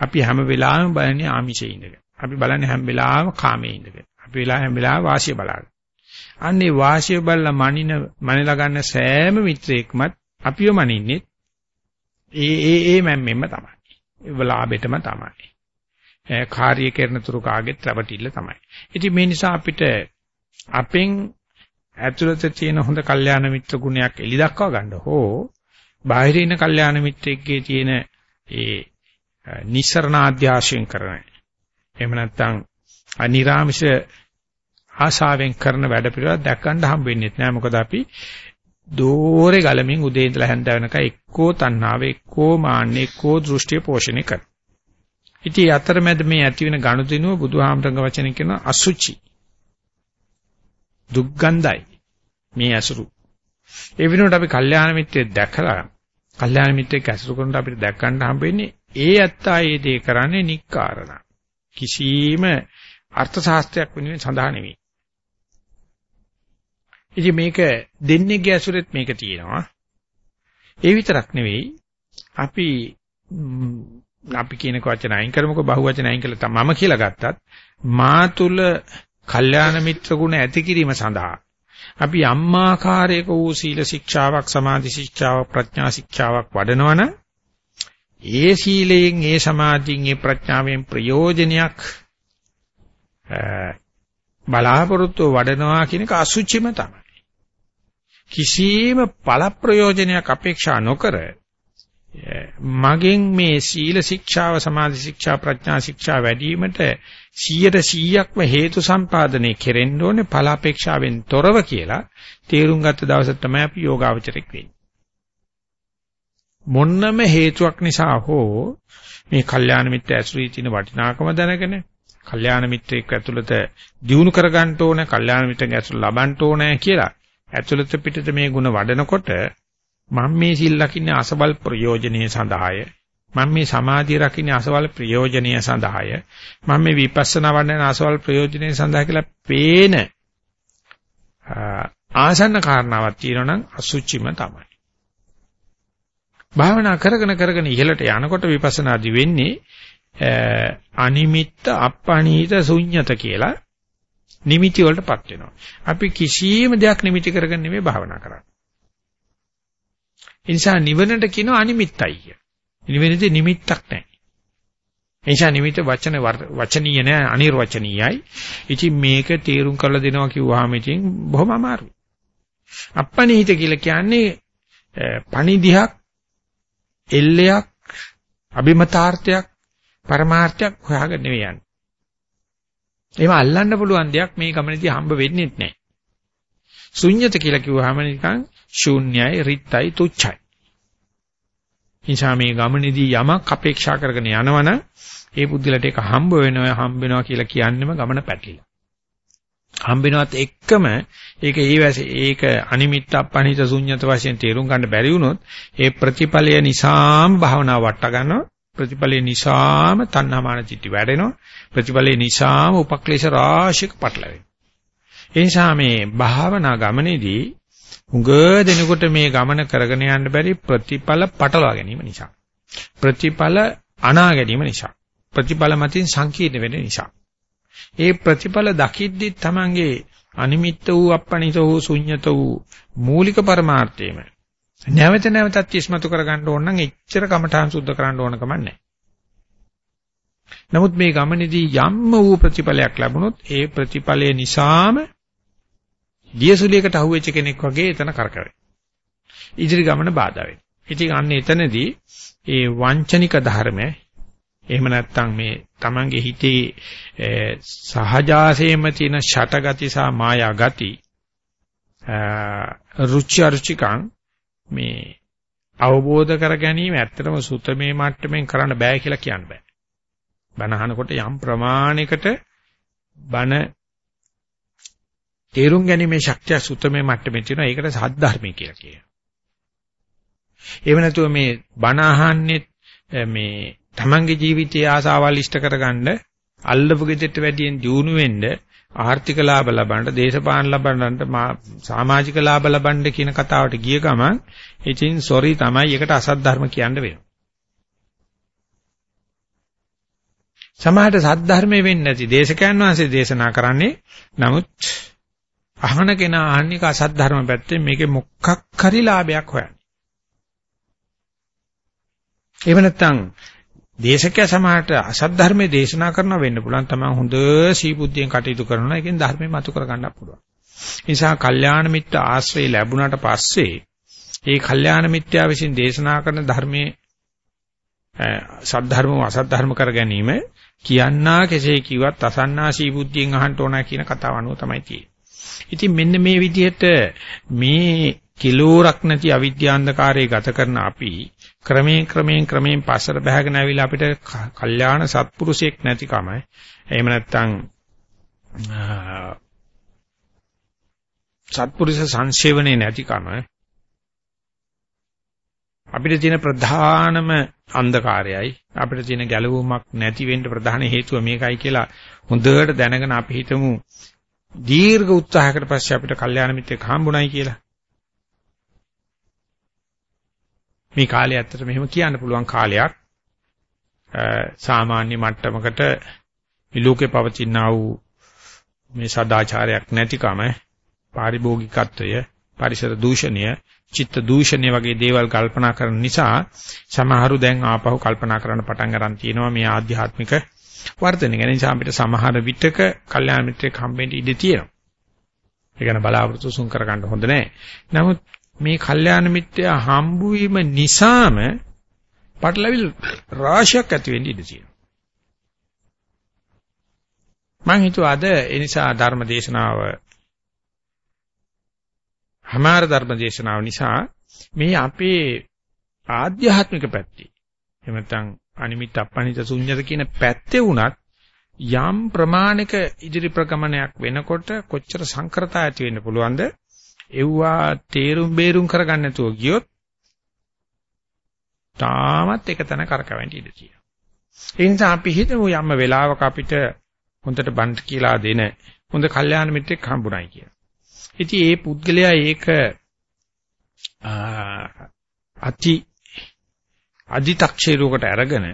අපි හැම වෙලාවෙම බලන්නේ ආමිෂේ ඉඳගෙන. අපි බලන්නේ හැම වෙලාවෙම කාමයේ ඉඳගෙන. අපි වෙලා හැම වෙලාවෙම වාසිය බලන්න. අන්නේ වාසිය බලලා මනින මනලා ගන්න සෑම මිත්‍රයෙක්මත් අපිව මනින්නේ ඒ ඒ ඒ මැම්මෙම තමයි. ඒ ලාභෙටම තමයි. කාර්ය කරන තුරු කාගෙත් රැවටිල්ල තමයි. ඉතින් මේ නිසා අපිට අපෙන් ඇතුළත තියෙන හොඳ කල්යාණ මිත්‍ර ගුණයක් එලි දක්වා ගන්න හෝ බාහිර ඉන්න කල්යාණ මිත්‍රෙක්ගේ තියෙන ඒ නිස්සරණාධ්‍යාශයෙන් කරන එහෙම නැත්නම් අනිරාමිෂ ආශාවෙන් කරන වැඩ පිළිවෙල දැක්කන්න හම්බ වෙන්නේ නැහැ මොකද අපි දෝරේ ගලමින් උදේ ඉඳලා හැන්ද වෙනකන් එක්කෝ තණ්හාව එක්කෝ මාන්නේ එක්කෝ දෘෂ්ටිය පෝෂණය කරනවා ඉතින් අතරමැද මේ ඇති වෙන ගනුදෙනුව බුදුහාමරංග වචනෙන් කියන අසුචි. දුක්ගන්ධයි. මේ අසුරු. ඒ වෙනුවට අපි කල්යාණ මිත්‍රයෙක් දැකලා කල්යාණ මිත්‍රයෙක් ඇසුරු කරනකොට අපිට දැක් ගන්න හම්බෙන්නේ ඒ ඇත්තා ඒ දේ කරන්නේ නික්කාරණ. කිසිම අර්ථ ශාස්ත්‍රයක් වෙනුවෙන් සඳහා නෙවෙයි. ඉතින් මේක දෙන්නේගේ ඇසුරෙත් මේක තියෙනවා. ඒ විතරක් නෙවෙයි අපි අපි කියනක වචන අයින් කරමුකෝ බහුවචන අයින් කළා මම කියලා ගත්තත් මා තුල කල්යාණ මිත්‍ර ගුණ ඇති කිරීම සඳහා අපි අම්මාකාරයක වූ සීල ශික්ෂාවක් සමාධි ශික්ෂාවක් ප්‍රඥා ශික්ෂාවක් වඩනවනම් ඒ සීලයෙන් ඒ සමාධියෙන් ඒ ප්‍රඥාවෙන් ප්‍රයෝජනයක් බලාපොරොත්තු වඩනවා කියන එක අසුචිම තමයි. කිසියම් ඵල ප්‍රයෝජනයක් අපේක්ෂා නොකර මගෙන් මේ සීල ශික්ෂාව සමාධි ශික්ෂා ප්‍රඥා ශික්ෂා වැඩිවීමට 100%ක්ම හේතු සම්පාදනය කෙරෙන්න ඕනේ ඵල අපේක්ෂාවෙන් තොරව කියලා තේරුම් ගත්ත දවසට තමයි අපි යෝගාවචරෙක් වෙන්නේ. මොන්නම හේතුවක් නිසා හෝ මේ කල්යාණ මිත්‍ර ඇසුරී තියෙන වටිනාකම දැනගෙන කල්යාණ මිත්‍රෙක් ඇතුළත දියුණු කරගන්න ඕනේ කල්යාණ මිත්‍රෙක් ඇසුර ලබන්න ඕනේ කියලා ඇතුළත පිටත මේ ಗುಣ වඩනකොට මම මේ සිල් ලකින්නේ අසබල් ප්‍රයෝජනීය සඳහාය මම මේ සමාධිය රකින්නේ අසවල් ප්‍රයෝජනීය සඳහාය මම මේ විපස්සනා වඩන අසවල් ප්‍රයෝජනීය සඳහා කියලා පේන ආසන්න කාරණාවක් තියෙනවා නම් අසුචිම තමයි භාවනා කරගෙන කරගෙන ඉහළට යනකොට විපස්සනාදි වෙන්නේ අනිමිත්ත අප්පණීත ශුන්්‍යත කියලා නිමිති වලටපත් වෙනවා. අපි කිසියම් දෙයක් නිමිති කරගෙන නෙමෙයි භාවනා කරන්නේ. ඒ නිසා නිවනට කියනවා අනිමිත්තයි කිය. නිවෙනදී නිමිත්තක් නැහැ. ඒ නිසා නිමිත වචන වචනීය නෑ අනිර්වචනීයයි. ඉතින් මේක තීරුම් කරලා දෙනවා කිව්වහම ඉතින් බොහොම අමාරුයි. අප්පනිහිත කියලා කියන්නේ පණිදිහක් එල්ලයක් අභිමතාර්ථයක් පරමාර්ථයක් හොයාගෙන නෙවෙයි යන්නේ. ඒව අල්ලන්න පුළුවන් දෙයක් මේ ගමනේදී හම්බ වෙන්නේ නැහැ. ශුන්්‍යත කියලා කිව්වහම නිකන් ශූන්‍යයි, රිත්යි, තුච්චයි. නිසා මේ ගමනේදී යමක් අපේක්ෂා කරගෙන යනවනම් ඒ පුද්ගලට ඒක හම්බ වෙනවා හම්බ වෙනවා කියලා කියන්නෙම ගමන පැටලිලා. හම්බෙනවත් එක්කම ඒක ඊවැසේ ඒක අනිමිත්ත අපනිත ශුන්්‍යත වශයෙන් තේරුම් ගන්න බැරි වුණොත් ඒ ප්‍රතිඵලය නිසාම භාවනාව වට ගන්නවා ප්‍රතිඵලය නිසාම තණ්හාමාන චිටි වැඩෙනවා ප්‍රතිඵලය නිසාම උපක්ලේශ රාශියක පටලවෙනවා ඒ නිසා මේ භාවනා ගමනේදී උඟ දෙනකොට මේ ගමන කරගෙන යන්න බැරි ප්‍රතිඵල පටලවා ගැනීම නිසා. ප්‍රතිඵල අනා ගැනීම නිසා. ප්‍රතිඵල මතින් සංකීර්ණ වෙන නිසා. ඒ ප්‍රතිඵල දකිද්දි තමන්ගේ අනිමිත්ත වූ අපණිත වූ ශුන්්‍යත වූ මූලික පරමාර්ථයම නැවත නැවතත් ඉස්මතු කරගන්න ඕන නම් එච්චර කමඨාන් සුද්ධ කරන්න ඕන කම නැහැ. නමුත් මේ ගමනේදී යම්ම වූ ප්‍රතිඵලයක් ලැබුණොත් ඒ ප්‍රතිඵලය නිසාම දියසුලියකට අහුවෙච්ච කෙනෙක් වගේ එතන කරකැවෙයි. ඉදිරි ගමන බාධා වෙනවා. ඉතින් අන්න එතනදී ඒ වංචනික ධර්ම එහෙම නැත්නම් මේ Tamange හිතේ සහජාසයෙන්ම තියෙන ෂටගති සහ මායා ගති රුචි අරුචිකං මේ අවබෝධ කර ගැනීම ඇත්තටම සුතමේ මට්ටමින් කරන්න බෑ කියලා කියන්න බෑ. බණ අහනකොට යම් ප්‍රමාණයකට බණ තේරුම් ගැනීමේ ශක්තිය සුතමේ මට්ටමේ තියෙනවා. ඒකට සද්ධර්මය කියලා කියනවා. එහෙම නැතුව මේ බණ අහන්නේ මේ තමන්ගේ ජීවිතයේ ආසාවල් ඉෂ්ට කරගන්න අල්ලපු ගෙදරට වැඩියෙන් දියුණු වෙන්න ආර්ථික ලාභ ලබන්න දේශපාලන ලබන්නට සමාජික ලාභ ලබන්න කියන කතාවට ගිය ගමන් ඉතින් සොරි තමයි ඒකට අසත් ධර්ම කියන්න වෙනවා. සමහරට සත් ධර්මයේ වෙන්නේ නැති දේශකයන් වහන්සේ දේශනා කරන්නේ නමුත් අහන කෙනා අහන්නේ අසත් ධර්ම පැත්තෙන් මේකේ මොකක් හරි ලාභයක් හොයන්නේ. එහෙම නැත්නම් දේශකයා සමහරට අසත් ධර්මයේ දේශනා කරනවා වෙන්න පුළුවන්. තමයි හොඳ සීබුද්ධියෙන් කටයුතු කරනවා. ඒකෙන් ධර්මය මතු කර ගන්නත් පුළුවන්. ඒ නිසා කල්යාණ මිත්‍ර ආශ්‍රය ලැබුණාට පස්සේ ඒ කල්යාණ මිත්‍යා විසින් දේශනා කරන ධර්මයේ සද්ධර්මව අසද්ධර්ම කර ගැනීම කියන්නා කෙසේ කිව්වත් අසන්නා සීබුද්ධියෙන් අහන්න ඕන කියන කතාව අනුව තමයි තියෙන්නේ. ඉතින් මෙන්න මේ විදිහට මේ කිලෝරක් නැති අවිද්‍යාන්ධකාරයේ ගත කරන අපි ක්‍රමයෙන් ක්‍රමයෙන් ක්‍රමයෙන් පස්සට බහගෙන ආවිලා අපිට කල්යාණ සත්පුරුෂයෙක් නැතිකම එහෙම නැත්නම් සත්පුරුෂ සංසේවනේ නැතිකම අපිට තියෙන ප්‍රධානම අන්ධකාරයයි. අපිට තියෙන ගැළවීමක් නැති වෙන්න ප්‍රධාන හේතුව මේකයි කියලා හොඳට දැනගෙන අපි හිතමු. දීර්ඝ උත්සාහයකට පස්සේ අපිට කල්යාණ මිත්‍රෙක් හම්බුණයි කියලා. මේ කාලය ඇත්තට මෙහෙම කියන්න පුළුවන් කාලයක්. සාමාන්‍ය මට්ටමකට මේ ලෝකේ පවතිනා වූ මේ සදාචාරයක් නැතිකම පාරිභෝගිකත්වය පරිසර දූෂණය චිත්ත දූෂණය වගේ දේවල් කල්පනා කරන නිසා සමහරු දැන් ආපහු කල්පනා කරන්න පටන් ගන්න තියෙනවා. මේ ආධ්‍යාත්මික වර්ධනය ගැන නිසා අපිට සමහර විටක කල්යාණ මිත්‍රෙක් හම්බෙන්න ඉඩ තියෙනවා. ඒ ගැන බලාපොරොත්තු සුන් කර ගන්න හොඳ නැහැ. නමුත් මේ කල්යාණ මිත්‍යා හම්බු වීම නිසාම පටලවිල් රාශියක් ඇති වෙන්න ඉඩ තියෙනවා. මම හිතුවා අද ඒ නිසා ධර්ම දේශනාව හමාර ධර්ම දේශනාව නිසා මේ අපේ ආධ්‍යාත්මික පැත්තේ එහෙම නැත්නම් අනිමිත් අපනිත ශුන්‍යත කියන පැත්තේ වුණත් යම් ප්‍රමාණික ඉදිරි ප්‍රගමනයක් වෙනකොට කොච්චර සංකරතා ඇති වෙන්න පුළුවන්ද එව්වා තේරුම් බේරුම් කරගන්න නැතුව ගියොත් තාමත් එක තැන කරකවෙන්න ඉඩ තියෙනවා. ඒ නිසා අපි හිතමු යම් වෙලාවක අපිට හොඳට බන්ට් කියලා දෙන හොඳ කල්යාණ මිත්‍රෙක් හම්බුනායි කියලා. ඉතින් ඒ පුද්ගලයා ඒක අති අදි탁ෂේරුවකට අරගෙන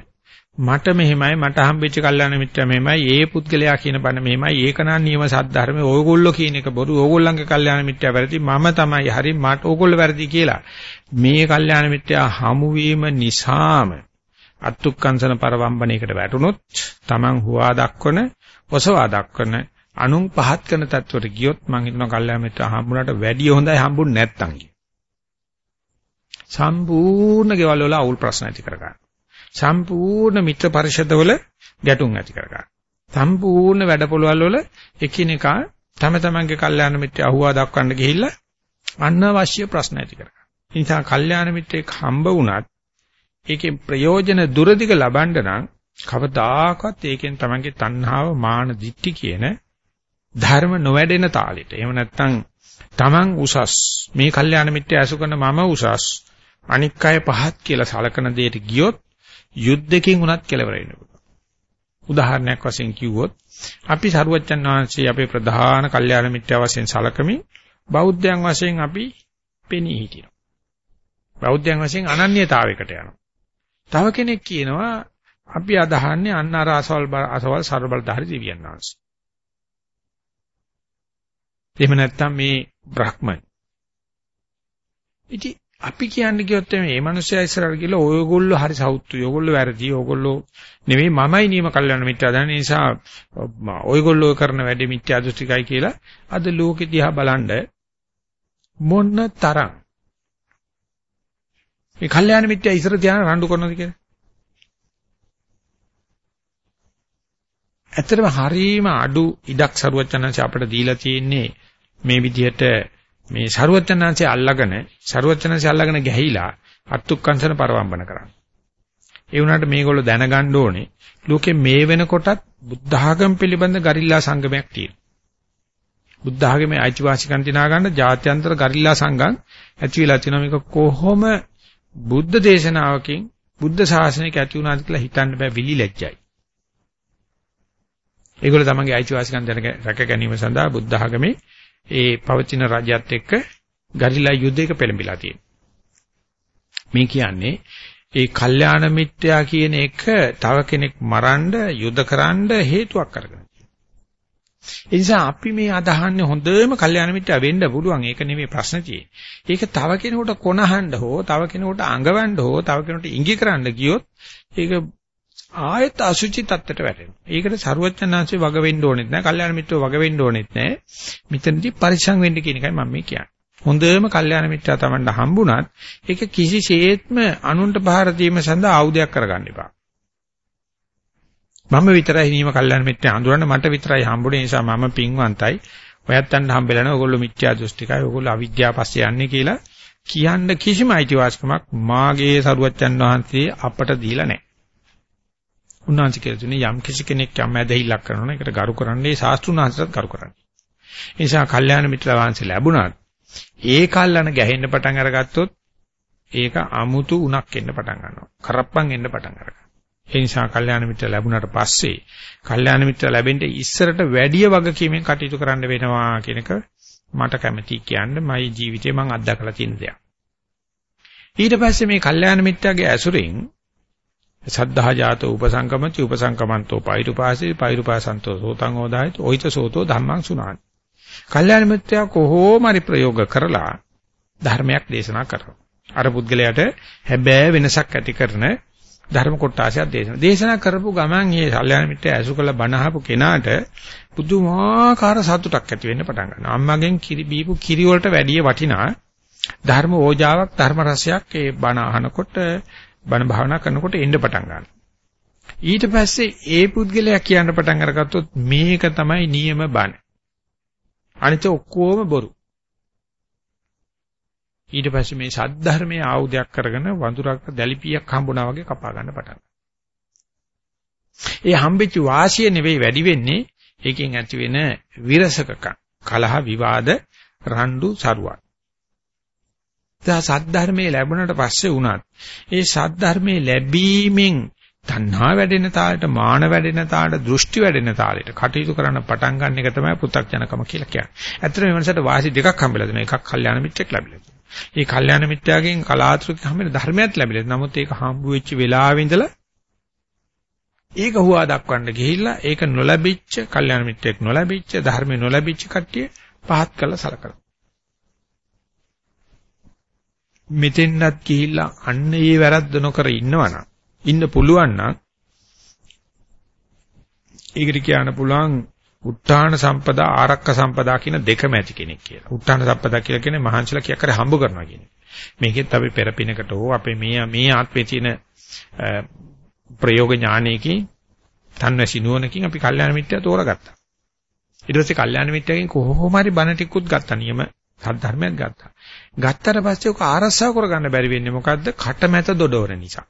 මට මෙහෙමයි මට හම්බෙච්ච කල්යාණ මිත්‍යා මෙහෙමයි ඒ පුද්ගලයා කියන බණ මෙහෙමයි ඒකනම් නියම සද්ධර්මයේ. ඕගොල්ලෝ කියන එක බොරු. ඕගොල්ලන්ගේ කල්යාණ මිත්‍යා වැරදි. මම තමයි හරි මට ඕගොල්ලෝ වැරදි කියලා. මේ කල්යාණ මිත්‍යා හමු වීම නිසාම අත්ුක්කංශන පරවම්බණයකට වැටුනොත් Taman හුවා දක්වන ඔසවා දක්වන අනුන් පහත් කරන තත්වයට ගියොත් මං හිතනවා කල්යාණ මිත්‍යා හම්බුනට වැඩිය හොඳයි හම්බුනේ නැත්තම් කිය. සම්පූර්ණ ගෙවල් වල අවුල් ප්‍රශ්න ඇති කරගන්න. සම්පූර්ණ මිත්‍ර පරිෂදවල ගැටුම් ඇති කරගන්න. සම්පූර්ණ වැඩපොළවල් වල එකිනෙකා තම තමන්ගේ කල්යාණ මිත්‍ර අහුවා දක්වන්න ගිහිල්ලා අනවශ්‍ය ප්‍රශ්න ඇති කරගන්න. ඒ නිසා කල්යාණ මිත්‍රෙක් හම්බ වුණත් ඒකේ ප්‍රයෝජන දුරදිග ලබන්න නම් කවදාකවත් ඒකෙන් තමන්ගේ තණ්හාව මාන දිට්ටි කියන ධර්ම නොවැඩෙන තාලෙට. එහෙම නැත්නම් තමන් උසස් මේ කල්යාණ මිත්‍ය ඇසු කරන මම උසස් අනික් අය පහත් කියලා සලකන දෙයට ගියොත් යුද්ධකින් උනත් කෙලවර වෙන්න පුළුවන්. උදාහරණයක් වශයෙන් කිව්වොත් අපි සරුවච්චන් වහන්සේ අපේ ප්‍රධාන කල්යාණ මිත්‍ය වශයෙන් සලකමින් බෞද්ධයන් වශයෙන් අපි පෙනී හිටිනවා. බෞද්ධයන් වශයෙන් අනන්‍යතාවයකට යනවා. තව කෙනෙක් කියනවා අපි අදහන්නේ අන්න අර අසවල් අසවල් ਸਰබලධාරි දිව්‍යන් වහන්සේ. එහෙම නැත්නම් මේ බ්‍රහ්මන්. ඉතින් අපි කියන්නේ කිව්වොත් මේ මිනිස්සයා ඉස්සරහට ගිහලා ඔයගොල්ලෝ හරි සෞත්තු ඔයගොල්ලෝ වැරදි. ඔයගොල්ලෝ නෙවෙයි මමයි නියම කල්යනා මිත්‍යා දන්න නිසා ඔයගොල්ලෝ කරන වැඩේ මිත්‍යා දෘෂ්ටිකයි කියලා අද ලෝකෙ දිහා බලනද මොන්න තරම් මේ කල්යාණ මිත්‍යා ඉස්සර ධානය රණ්ඩු කරනවද කියලා? ඇත්තටම හරීම අඩු ඉඩක් සරුවචනංශ අපිට දීලා තියෙන්නේ මේ විදිහට මේ ਸਰුවචනංශය අල්ලගෙන ਸਰුවචනංශය අල්ලගෙන ගැහිලා අත්තුක්කංශන පරවම්බන කරන්නේ. ඒ වුණාට මේගොල්ලෝ දැනගන්න ඕනේ ලෝකේ මේ වෙනකොටත් බුද්ධඝම පිළිබඳ ගරිල්ලා සංගමයක් තියෙනවා. බුද්ධඝමේ අයිතිවාසිකම් දිනා ගන්න ජාත්‍යන්තර ගරිල්ලා සංගම් ඇති වෙලා තිනවා මේක කොහොම බුද්ධ දේශනාවකින් බුද්ධ ශාසනයක ඇති වුණාද කියලා හිතන්න බෑ විලිලැජ්ජයි. ඒගොල්ලෝ තමන්ගේ අයිතිවාසිකම් දැන රැක ගැනීම සඳහා බුද්ධඝමේ ඒ පවතින රජයත් එක්ක ගරිලා යුද්ධයක පෙළඹිලා තියෙනවා. මේ කියන්නේ ඒ කල්යාණ මිත්‍යා කියන එක තව කෙනෙක් මරන්න යුද්ධ කරන්න හේතුවක් කරගෙන. ඒ නිසා අපි මේ අදහන්නේ හොඳම කල්යාණ මිත්‍යා වෙන්න පුළුවන්. ඒක නෙමෙයි ප්‍රශ්න තියෙන්නේ. ඒක තව කෙනෙකුට කොනහඬ හෝ තව කෙනෙකුට අඟවන්න හෝ තව කෙනෙකුට ඉඟි කරන්න ගියොත් ඒක ආයෙත් අසුචි තත්ත්වයට වැටෙනවා. ඒකට සරුවචනාංශේ වග වෙන්න ඕනෙත් නැහැ. කල්යාණ මිත්‍රව වග වෙන්න ඕනෙත් නැහැ. මෙතනදී පරිසං වෙන්න කියන එකයි මම මේ කියන්නේ. හොඳම කල්යාණ මිත්‍රා Tamanට හම්බුණත් ඒක කිසිසේත්ම අනුන්ට පහර දීම සඳහා ආයුධයක් කරගන්න එපා. මම විතරයි නියම කල්යාණ මිත්‍රා හඳුනන්න මට විතරයි හම්බුනේ නිසා මම පින්වන්තයි. ඔයත්තන්ට හම්බෙලා නැහැ. ඕගොල්ලෝ මිත්‍යා දෘෂ්ටිකයි. ඕගොල්ලෝ අවිද්‍යාව පස්සේ යන්නේ කියලා කියන්න කිසිම අයිතිවාසිකමක් මාගේ සරුවච්චන් වහන්සේ අපට දීලා නැහැ. උන්වහන්සේ කියලා තුනේ යම් කිසි කෙනෙක් යම් ඇදහිල්ලක් කරනවා ඒකට ගරු කරන්නේ ශාස්ත්‍රුන් වහන්සේට ගරු කරන්නේ. ඒ නිසා කල්යාණ මිත්‍ර වහන්සේ ලැබුණාත් ඒ කල්ලාන ගැහෙන්න පටන් අරගත්තොත් ඒක අමුතු උණක් එන්න පටන් ගන්නවා. කරප්පන් එන්න පටන් අරගන්නවා. ඒ නිසා කල්යාණ මිත්‍ර ලැබුණාට පස්සේ කල්යාණ මිත්‍ර ලැබෙන්න ඉස්සරට වැඩි වගකීමෙන් කටයුතු කරන්න වෙනවා කියන එක මට කැමැති කියන්න මගේ ජීවිතේ මම අත්දකලා තියෙන දෙයක්. ඊට පස්සේ මේ කල්යාණ මිත්‍යාගේ ඇසුරෙන් සද්ධා ජාතෝ උපසංකමති උපසංකමන්තෝ පෛරුපාසී පෛරුපාසන්තෝ සෝතං හෝදායත ඔයිත සෝතෝ ධම්මං සුනානි. කල්යාණ මිත්‍යා කොහොම හරි ප්‍රයෝග කරලා ධර්මයක් දේශනා කරනවා. අර පුද්ගලයාට හැබෑ වෙනසක් ඇති කරන ධර්ම කොටාසයක් දේශනා. දේශනා කරපු ගමන් මේ කල්යාණ මිත්‍යා ඇසු කළ බණහපු කෙනාට පුදුමාකාර සතුටක් ඇති වෙන්න පටන් ගන්නවා. අම්මගෙන් කිරි බීපු කිරි වලට වැඩිය වටිනා ධර්ම ඕජාවක් ධර්ම රසයක් ඒ බණ අහනකොට බණ භාවනා කරනකොට එන්න පටන් ගන්නවා. ඊට පස්සේ ඒ පුද්ගලයා කියන්න පටන් අරගත්තොත් මේක තමයි නියම බණ. අනිත ඔක්කොම බොරු. ඊට පස්සේ මේ සද්ධර්මයේ ආයුධයක් කරගෙන වඳුරක් දැලිපියක් හම්බුනා වගේ කපා ගන්න පටන් ඒ හම්බෙච්ච වාසිය නෙවෙයි වැඩි වෙන්නේ ඒකෙන් ඇති වෙන විරසකකම් කලහ විවාද රණ්ඩු සරුවක් දැන් සද්ධර්මයේ ලැබුණට පස්සේ වුණත් ඒ සද්ධර්මයේ ලැබීමෙන් තණ්හා වැඩෙන තාලෙට මාන වැඩෙන තාලෙට දෘෂ්ටි වැඩෙන තාලෙට කටයුතු කරන්න පටන් ගන්න එක තමයි පු탁ජනකම කියලා කියන්නේ. ඇත්තටම මේ මනසට වාසි දෙකක් හම්බෙලා දෙනවා. එකක් කල්යාණ මිත්‍රෙක් ලැබිලා තියෙනවා. ඒ කල්යාණ මිත්‍යාගෙන් කලාතුරකින් හැමෙන ධර්මයක් ලැබිලා. නමුත් ඒක හම්බු වෙච්ච වෙලාවෙ ඉඳලා ඒක හුවා දක්වන්න ගිහිල්ලා ඒක නොලැබිච්ච කල්යාණ මිත්‍යෙක් නොලැබිච්ච ධර්ම නොලැබිච්ච කට්ටිය පහත් කළා සලකනවා. මෙතෙන්වත් ගිහිල්ලා අන්න ඒ වැරද්ද නොකර ඉන්නවනම් ඉන්න පුළුවන් නම් ඒකට කියන්න පුළුවන් උත්තාන සම්පදා ආරක්ක සම්පදා කියන දෙකම ඇති කෙනෙක් කියලා. උත්තාන සම්පදා කියලා කියන්නේ මහන්සිලා කියක් කරේ හම්බ කරනවා කියන්නේ. මේකෙත් අපි පෙරපිනකට හෝ අපේ මේ මේ ආත්මේ තියෙන ප්‍රයෝග ඥානයකින් තන්වැසි නුවණකින් අපි කල්යාණ මිත්‍යා තෝරගත්තා. ඊට පස්සේ කල්යාණ මිත්‍යාගෙන් කොහොම හරි බණ ටිකුත් ගත්තා නියම සද්ධර්මයක් ගත්තා. ගත්තට පස්සේ ඔක ආරස්සාව කරගන්න බැරි වෙන්නේ මොකද්ද? කටමැත දොඩවන නිසා.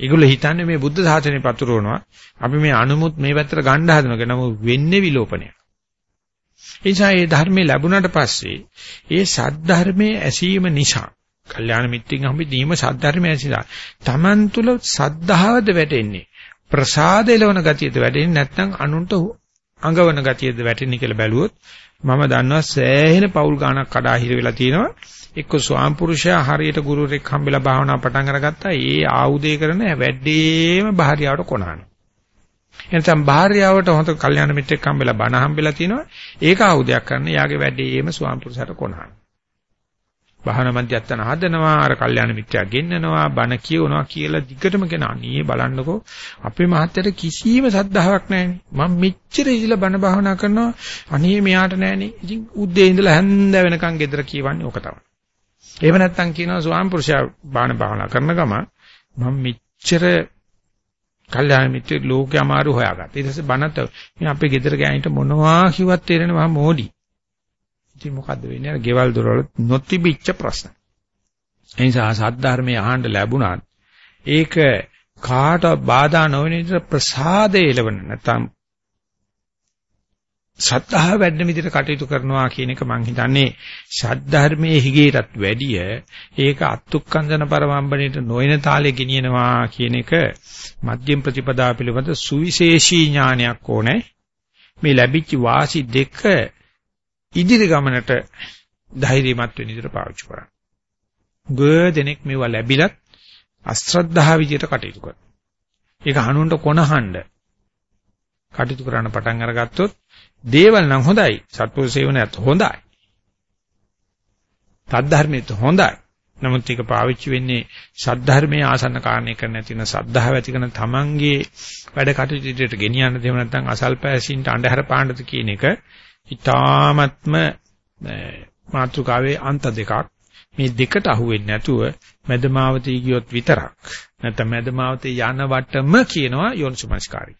ඒගොල්ලෝ හිතන්නේ මේ බුද්ධ ශාසනය පතුරවනවා. අපි මේ අනුමුත් මේ පැත්තට ගන්න හදනවා. නමුත් වෙන්නේ විලෝපනය. ඒ නිසා මේ ධර්මයේ ලැබුණාට පස්සේ ඒ සද්ධර්මයේ ඇසීම නිසා කල්යාණ මිත්‍රින් හම්බෙදීම සද්ධර්මයේ ඇසිලා Taman තුල සද්ධාවද වැටෙන්නේ ප්‍රසාද එලවන ගතියද වැටෙන්නේ නැත්නම් අනුන්ට අඟවන ගතියද වැටෙන්නේ කියලා බැලුවොත් මම දන්නවා සෑහෙන පෞල් ගානක් කඩා හිර වෙලා තියෙනවා එක්ක ස්වාම පුරුෂයා හරියට ගුරුවරෙක් හම්බෙලා භාවනා පටන් අරගත්තා. ඒ ආයුධය කරන වැඩිම භාර්යාවට කොනහන. එනසම් භාර්යාවට හොඳ කල්යාණ මිත්‍රෙක් හම්බෙලා බණ හම්බෙලා තිනවා. ඒක ආයුධයක් කරන්න යාගේ වැඩිම ස්වාම පුරුෂයාට කොනහන. භාවනා මධ්‍යස්ථාන හදනවා අර කල්යාණ මිත්‍යා ගෙන්නනවා බණ කියවනවා කියලා දිගටම කියන අනේ බලන්නකෝ අපේ මහත්තයට කිසිම සද්ධාාවක් නැහැනේ මම මෙච්චර ඉඳලා බණ භාවනා කරනවා අනේ මෙයාට නැහැනේ ඉතින් උදේ ඉඳලා හැන්ද වෙනකන් ගෙදර කියවන්නේ ඕක තමයි එහෙම නැත්නම් කියනවා ස්වාම පුරුෂයා බාණ භාවනා කරන ගම මම මෙච්චර කල්යාණ මිත්‍ර ලෝකේ අමාරු හොයාගත්තා. ඊට පස්සේ බණත් මේ අපේ ගෙදර ගෑනිට මොනවා කිව්වත් තේරෙන්නේ මම මොඩි. ඉතින් මොකද්ද වෙන්නේ? අර ගෙවල් දොරවල නොතිබිච්ච ප්‍රශ්න. ඒ නිසා සද්ධර්මයේ අහන්න ලැබුණත් ඒක කාට බාධා නොවන විදිහට ප්‍රසාදේ එළවන නැත්නම් සද්ධා වැඩන විදිහට කටයුතු කරනවා කියන එක මම හිතන්නේ ශාද්ධර්මයේ හිගේටත් වැඩිය ඒක අත්ුක්කන්දන පරමම්බණයට නොයන තාලේ ගෙනියනවා කියන එක මධ්‍යම ප්‍රතිපදා පිළිබඳ සුවිශේෂී ඥානයක් ඕනේ මේ ලැබිච්ච වාසි දෙක ඉදිරි ගමනට ධෛර්යමත් වෙන විදිහට පාවිච්චි කරන්න. ගොඩනෙක් මේවා ලැබිලත් අශ්‍රද්ධාව විදිහට කටයුතු කරනවා. ඒක හනුන්ට කොනහඬ කටයුතු කරන්න පටන් අරගත්තොත් දේවල් නම් හොඳයි. සත්පුරු සේවනයත් හොඳයි. තද්ධර්මයේත් හොඳයි. නමුත් ඒක පාවිච්චි වෙන්නේ සද්ධර්මයේ ආසන්න කාරණේ කරන නැතින සද්ධාව ඇති කරන තමන්ගේ වැඩ කටයුතු ඉදිරියට ගෙනියන්න දෙව නැත්නම් අසල්පෑසින්ට අඳුර පාණ්ඩද කියන එක ඊ타ත්ම මාත්‍රිකාවේ අන්ත දෙකක්. මේ දෙකට අහුවෙන්නේ නැතුව මැදමාවතී ගියොත් විතරක්. නැත්නම් මැදමාවතේ යන වටම කියනවා යෝනිසමස්කාරය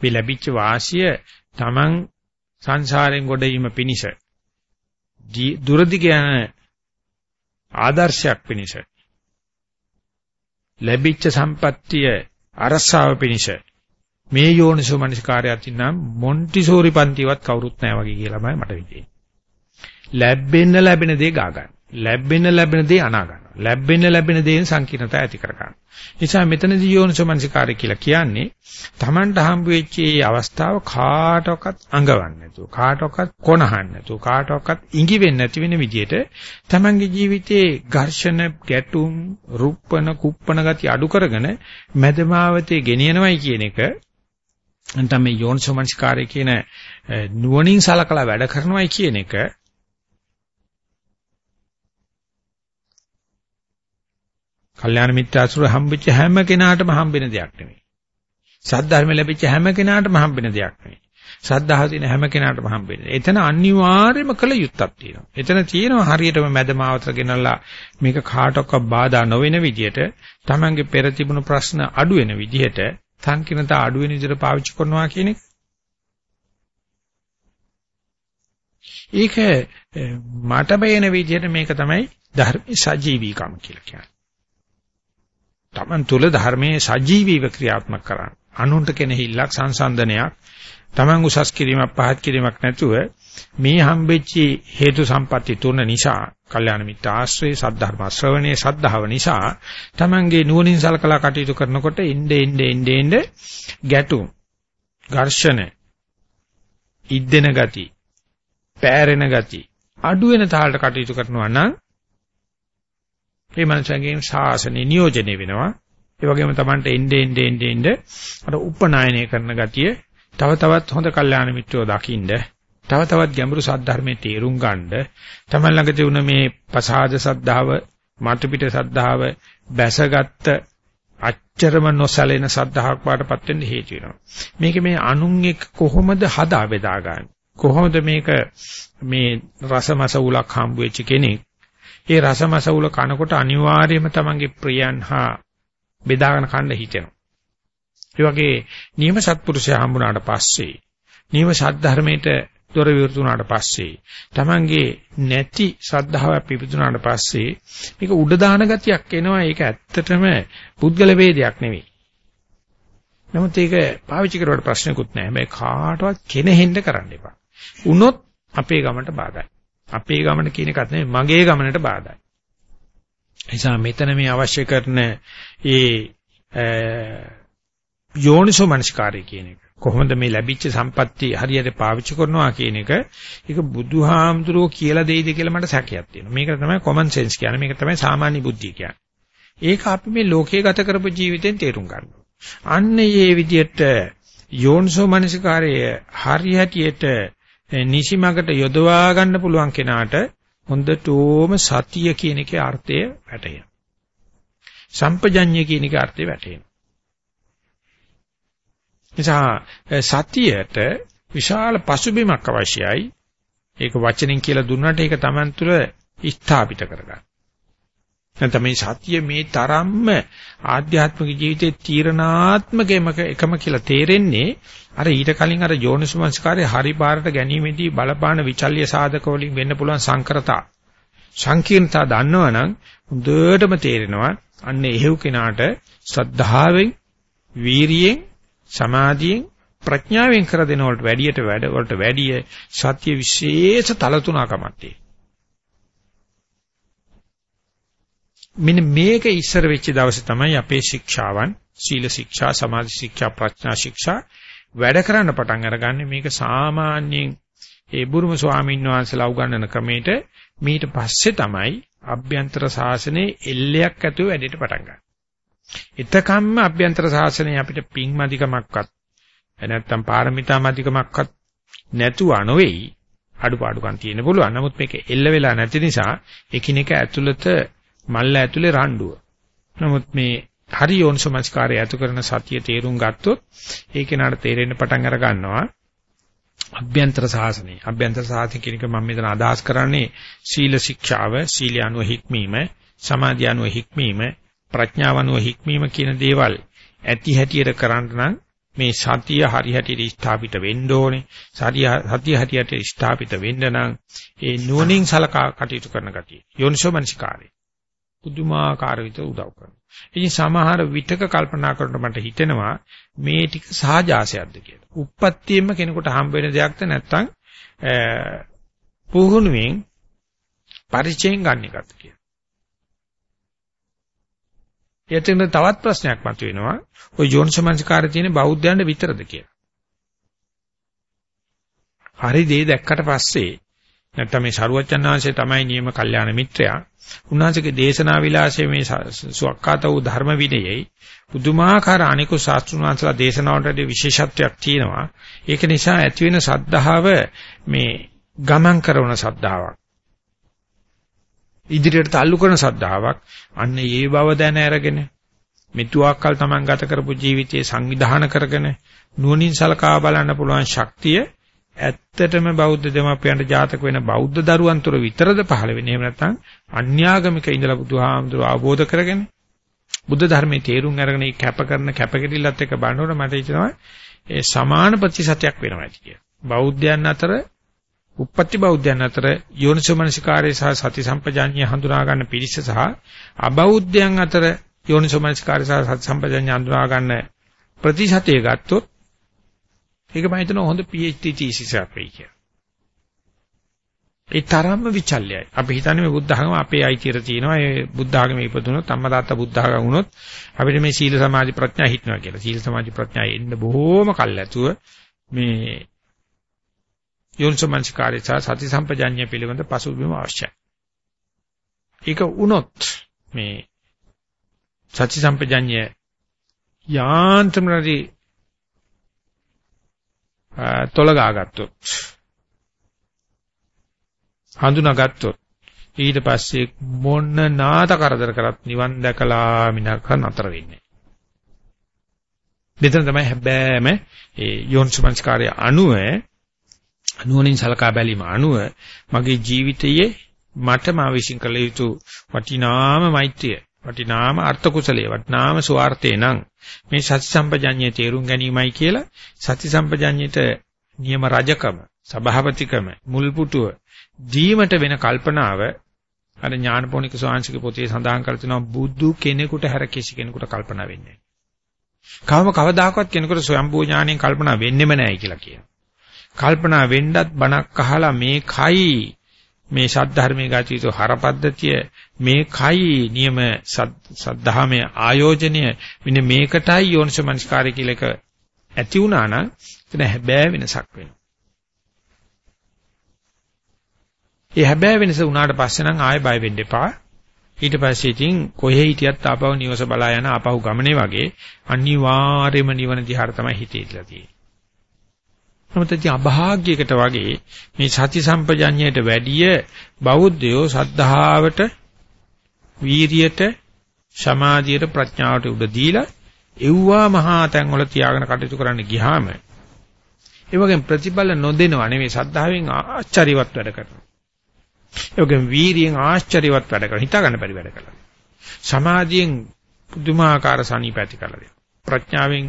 මේ ලැබිච්ච වාසිය Taman සංසාරයෙන් ගොඩීම පිණිස දුරදි යන ආදර්ශයක් පිණිස ලැබිච්ච සම්පත්තිය අරසාව පිණිස මේ යෝනිසෝ මනසිකාරයත් නම් මොන්ටිසෝරි පන්තිවත් කවුරුත් නැහැ වගේ කියලාමයි මට හිතෙන්නේ. ලැබෙන්න ලැබෙන දේ ගා ගන්න. ලැබෙන්න ලැබෙන දේ අනා ගන්න. ලැබෙන්න ලැබෙන දේෙන් සංකීර්ණතා ඇති කර ගන්න. නිසා මෙතනදී යෝනිසෝමනසිකාරය කියලා කියන්නේ Tamanට හම්බ වෙච්ච මේ අවස්ථාව කාටවත් අඟවන්නේ නැතුව, කාටවත් කොනහන්න නැතුව, කාටවත් ඉඟි වෙන්නේ නැති වෙන විදිහට Tamanගේ ජීවිතයේ ඝර්ෂණ, ගැටුම්, රුප්පන, කුප්පන ගති අඩු කරගෙන මැදමාවතේ ගෙනියනවයි කියන එක නැත්නම් මේ යෝනිසෝමනසිකාරය කියන නුවණින් සලකලා වැඩ කරනවයි කියන එක කල්යාණ මිත්‍යාසුර හම්බෙච්ච හැම කෙනාටම හම්බෙන දෙයක් නෙමෙයි. සද්ධර්ම ලැබිච්ච හැම කෙනාටම හම්බෙන දෙයක් නෙමෙයි. ශ්‍රද්ධාව තියෙන හැම කෙනාටම හම්බෙන්නේ. එතන අනිවාර්යයෙන්ම කළ යුත්තක් තියෙනවා. එතන තියෙනවා හරියටම මැදමාවතර ගෙනල්ලා මේක කාටවත් බාධා නොවන විදිහට Tamange පෙර තිබුණු ප්‍රශ්න අඩු වෙන විදිහට සංකීර්ණතා අඩු වෙන විදිහට පාවිච්චි කරනවා කියන එක. ඒක මට බේන විදිහට මේක තමයි ධර්ම සජීවීකම කියලා කියන්නේ. Taman තුල ධර්මයේ සජීවීව ක්‍රියාත්මක කරන්න. අනුන්ට කෙනෙහිල්ලක් සංසන්දනයක් Taman උසස් කිරීමක් පහත් කිරීමක් නැතුව මේ හම්බෙච්චි හේතු සම්පatti තුන නිසා කල්යාණ මිත්‍ර ආශ්‍රේ සද්ධර්ම ශ්‍රවණේ සද්ධාව නිසා Tamanගේ නුවණින් සලකලා කටයුතු කරනකොට ඉnde ඉnde ඉnde ඉnde ගැටුම් ඝර්ෂණ ඉද්දෙන ගති පෑරෙන ගති අඩු වෙන තාලට කටයුතු කරනවා නම් මේ මනුස්සයන්ගේ ශාසනය නියෝජනය වෙනවා. ඒ වගේම Tamante එnde ende ende ende අර උපනායනය කරන ගතිය තව තවත් හොඳ කල්යාණ මිත්‍රෝ දකින්න තව තවත් ගැඹුරු සද්ධර්මයේ තේරුම් ගන්න තමයි ළඟ තිබුණ මේ පසාද සද්ධාව මාතු පිට සද්ධාව බැසගත්ත අච්චරම නොසැලෙන සද්ධාහක් වාටපත් වෙන්න හේතු වෙනවා. මේක මේ අනුන් එක්ක කොහොමද හදා බෙදාගන්නේ? කොහොමද මේක මේ රසමස උලක් හම්බ වෙච්ච කෙනෙක් ඒ රසමස උල කනකොට අනිවාර්යයෙන්ම තමන්ගේ ප්‍රියයන් හා බෙදාගෙන කන්න හිතෙනවා. ඒ වගේ නියම සත්පුරුෂයා හම්බුනාට පස්සේ නියම සද්ධර්මයට දොර විවෘතුනාට පස්සේ තමන්ගේ නැති ශ්‍රද්ධාවක් පිපිදුනාට පස්සේ මේක උඩ දාන ගතියක් එනවා. ඒක ඇත්තටම පුද්ගල වේදයක් නෙවෙයි. නමුත් ඒක පාවිච්චි කරුවට ප්‍රශ්නකුත් නැහැ. හැබැයි කාටවත් කෙනෙහෙන්න කරන්න එපා. උනොත් අපේ ගමනට බාධායි. අපේ ගමන කියන එකත් නෙවෙයි මගේ ගමනට බාධායි. නිසා මෙතන මේ අවශ්‍ය කරන ඒ යෝනිසෝ මනස්කාරය කියන එක කොහොමද මේ ලැබිච්ච සම්පatti හරියට පාවිච්චි කරනවා කියන එක ඒක බුදුහාමුදුරුවෝ කියලා දෙයිද කියලා මට සැකයක් තියෙනවා. මේක තමයි common sense කියන්නේ. මේක තමයි සාමාන්‍ය බුද්ධිය කියන්නේ. ඒක අපි මේ ලෝකයේ ගත කරපු ජීවිතෙන් තේරුම් ගන්නවා. අන්න මේ විදිහට යෝනිසෝ මනසිකාරය හරියටියට නිසිමකට යොදවා ගන්න පුළුවන් කෙනාට හොඳටම සතිය කියන එකේ අර්ථය වැටහෙනවා. සම්පජඤ්ඤය කියන එකේ අර්ථය වැටහෙනවා. නිසා සතියට විශාල පසුබිමක් අවශ්‍යයි. ඒක වචනෙන් කියලා දුන්නාට ඒක Taman තුල ස්ථාපිත කරගන්න. නැත්නම් මේ සතිය මේ තරම්ම ආධ්‍යාත්මික ජීවිතේ තීරණාත්මකම එකම කියලා තේරෙන්නේ අර ඊට කලින් අර යෝනිසමංස්කාරයේ හරි පාරට ගැනීමේදී බලපාන විචල්්‍ය සාධක වලින් වෙන්න පුළුවන් සංකරතා සංකීර්ණතා දන්නවනම් හොඳටම තේරෙනවා අන්න එහෙව් කෙනාට ශ්‍රද්ධාවෙන් වීරියෙන් සමාධියෙන් ප්‍රඥාවෙන් කර දෙන වලට වැඩියට වැඩ වලට වැඩිය සත්‍ය විශේෂ තල තුනකමක් තියෙනවා. මෙන්න මේක ඉස්සර වෙච්ච දවසේ තමයි අපේ ශික්ෂාවන් සීල ශික්ෂා සමාධි ශික්ෂා ප්‍රඥා ශික්ෂා වැඩ කරන්න පටන් අරගන්නේ මේක සාමාන්‍යයෙන් ඒ බුරුම ස්වාමීන් වහන්සේලා උගන්වන ක්‍රමයට මීට පස්සේ තමයි අභ්‍යන්තර ශාසනයේ එල්ලයක් ඇතුව වැඩිට පටන් ගන්නේ. එතකම්ම අභ්‍යන්තර ශාසනය අපිට පිංමදිකමක්වත් නැත්නම් පාරමිතා මදිකමක්වත් නැතුව නොවේයි අඩුපාඩුකම් තියෙන පුළුවන්. නමුත් මේක එල්ල වෙලා නැති නිසා එකිනෙක ඇතුළත මල්ල ඇතුලේ රණ්ඩුව. නමුත් මේ හරි යෝනිසමස්කාරය ඇතු කරන සතිය තේරුම් ගත්තොත් ඒ කෙනාට තේරෙන්න පටන් අර ගන්නවා අභ්‍යන්තර සාසනය. අභ්‍යන්තර සාසනය කියන එක මම මෙතන අදහස් කරන්නේ සීල ශික්ෂාව, සීල අනුව හික්මීම, සමාධි අනුව හික්මීම, ප්‍රඥාවනුව හික්මීම කියන දේවල් ඇති හැටියට කරන්න නම් මේ සතිය හරි හැටියට ස්ථාපිත වෙන්න ඕනේ. සතිය සතිය හැටියට ස්ථාපිත වෙන්න නම් ඒ නුවණින් සලකා කටයුතු කරන ගතිය. යෝනිසෝ මනසිකාරය. පුදුමාකාර විදිහට උදව් කරනවා. ඉතින් සමහර විටක කල්පනා කරනකොට මට හිතෙනවා මේ ටික සහජාසයක්ද කියලා. උප්පත්තියෙම කෙනෙකුට හම්බ වෙන දෙයක්ද නැත්නම් පුහුණුවෙන් පරිචයෙන් ගන්න එකක්ද කියලා. එතන තවත් ප්‍රශ්නයක් මතුවෙනවා. ওই යෝනිසමංස්කාරය තියෙන බෞද්ධයන්ට විතරද කියලා. හරි දේ දැක්කට පස්සේ නැත්නම් මේ ශරුවචනාංශය තමයි නියම කල්යාණ මිත්‍රයා. උන්වහන්සේගේ දේශනා විලාසයේ මේ සුවක්කාත වූ ධර්ම විනයයි පුදුමාකාර අනිකු ශාස්ත්‍රුණාංශලා දේශනාවට විශේෂත්වයක් තියෙනවා. ඒක නිසා ඇති වෙන සද්ධාව මේ ගමන් කරන සද්ධාාවක්. ඉදිරියට تعلق කරන සද්ධාාවක් අන්න ඒ බව දැන අරගෙන මෙතුආකල් Taman ගත කරපු ජීවිතයේ සංවිධානය කරගෙන නුවණින් සලකා බලන්න පුළුවන් ශක්තිය ඇත්තටම බෞද්ධ දෙමාපියන්ට ජාතක වෙන බෞද්ධ දරුවන් තුර විතරද පහළ වෙන්නේ එහෙම නැත්නම් අන්‍යාගමික ඉඳලා බුදුහාමුදුර අවබෝධ කරගෙන බුද්ධ ධර්මයේ තේරුම් අරගෙන ඒ කැප කරන කැපකිරීලත් එක්ක බලනකොට මට හිතෙනවා ඒ සමාන ප්‍රතිශතයක් වෙනවා ඇති කියලා. බෞද්ධයන් අතර උප්පත්ති බෞද්ධයන් අතර යෝනිසෝමනසිකාරය සහ සති සම්පජාඤ්ඤය හඳුනා ගන්න පිරිස සහ අබෞද්ධයන් අතර යෝනිසෝමනසිකාරය සහ සති සම්පජාඤ්ඤය හඳුනා ගන්න ප්‍රතිශතය ගත්තොත් ඒක මම හිතනවා හොඳ PhD thesis එකක් වෙයි කියලා. ඒ තරම්ම විචල්යයි. අපි හිතන්නේ මේ බුද්ධ ධර්ම අපේ අයිතියට තියෙනවා. ඒ බුද්ධ ධර්මයේ ඉපදුනොත් අම්මා තාත්තා බුද්ධ ධර්ම වුණොත් අපිට මේ සීල සමාධි ප්‍රඥා හිටනවා කියලා. සීල සමාධි ප්‍රඥා එන්න බොහෝම කල් ඇතුව මේ යෝනිසමංස්කාරය සහ සති සම්පජඤ්ඤය පිළිබඳ පසුබිම අවශ්‍යයි. ඒක වුණොත් මේ සති සම්පජඤ්ඤය යාන්ත්‍රමරි තොලගා ගත්තොත් හඳුනාගත්තොත් ඊට පස්සේ මොන නාත කරදර කරත් නිවන් දැකලා මිනක නතර වෙන්නේ. මෙතන තමයි හැබෑම ඒ යෝනිසමංස්කාරය අණුව අනුවණින් සලකා බැලීම අනුව මගේ ජීවිතයේ මට මා විශ්ින් කළ යුතු වටිනාම මෛත්‍රිය වටිනාම අර්ථ කුසලයේ වටිනාම ස්වార్థේ නම් මේ සති සම්පජඤ්ඤයේ තේරුම් ගැනීමයි කියලා සති සම්පජඤ්ඤයට නියම රජකම සභාපතිකම මුල් පුටුව දීමට වෙන කල්පනාව අර ඥානපෝනික සෝංශික පොතේ සඳහන් කර තිනවා බුදු කෙනෙකුට හැර කිසි කෙනෙකුට කල්පනා වෙන්නේ නැහැ. කවම කවදාකවත් කෙනෙකුට ස්වයම්බෝ ඥාණයෙන් කල්පනා වෙන්නෙම නැහැ කියලා කියනවා. කල්පනා වෙන්නත් බණක් අහලා මේකයි මේ සද්ධර්මයේ ගාචීතු හරපද්ධතිය මේකයි නියම සද්ධාමයේ ආයෝජනය මෙන්න මේකටයි යෝනිසමනස්කාරය කියලා එක ඇති වුණා නම් එතන හැබෑ වෙනසක් වෙනවා. ඒ හැබෑ වෙනස වුණාට පස්සේ නම් ආයෙ බය වෙන්න එපා. ඊට පස්සේ ඉතින් කොහේ හිටියත් ආපහු නිවස බලා යන ආපහු ගමනේ වගේ අනිවාර්යයෙන්ම නිවන දිහාට තමයි හිතේ ඉట్లా තියෙන්නේ. නමුත් ඉතින් අභාග්‍යයකට වගේ මේ සති සම්පජඤ්ඤයට වැඩිය බෞද්ධයෝ සද්ධාවට වීරියට සමාධියට ප්‍රඥාවට උඩ දීලා එව්වා මහා තැන් වල තියාගෙන කටයුතු කරන්න ගියාම ඒ වගේම ප්‍රතිඵල නොදෙනවා නෙවෙයි සද්ධාවෙන් ආශ්චර්යවත් වැඩ කරනවා. ඒ වගේම වීරියෙන් ආශ්චර්යවත් වැඩ කරනවා. හිතා ගන්න බැරි වැඩ කරනවා. සමාධියෙන් පුදුමාකාර සනීප ඇති කරලා ප්‍රඥාවෙන්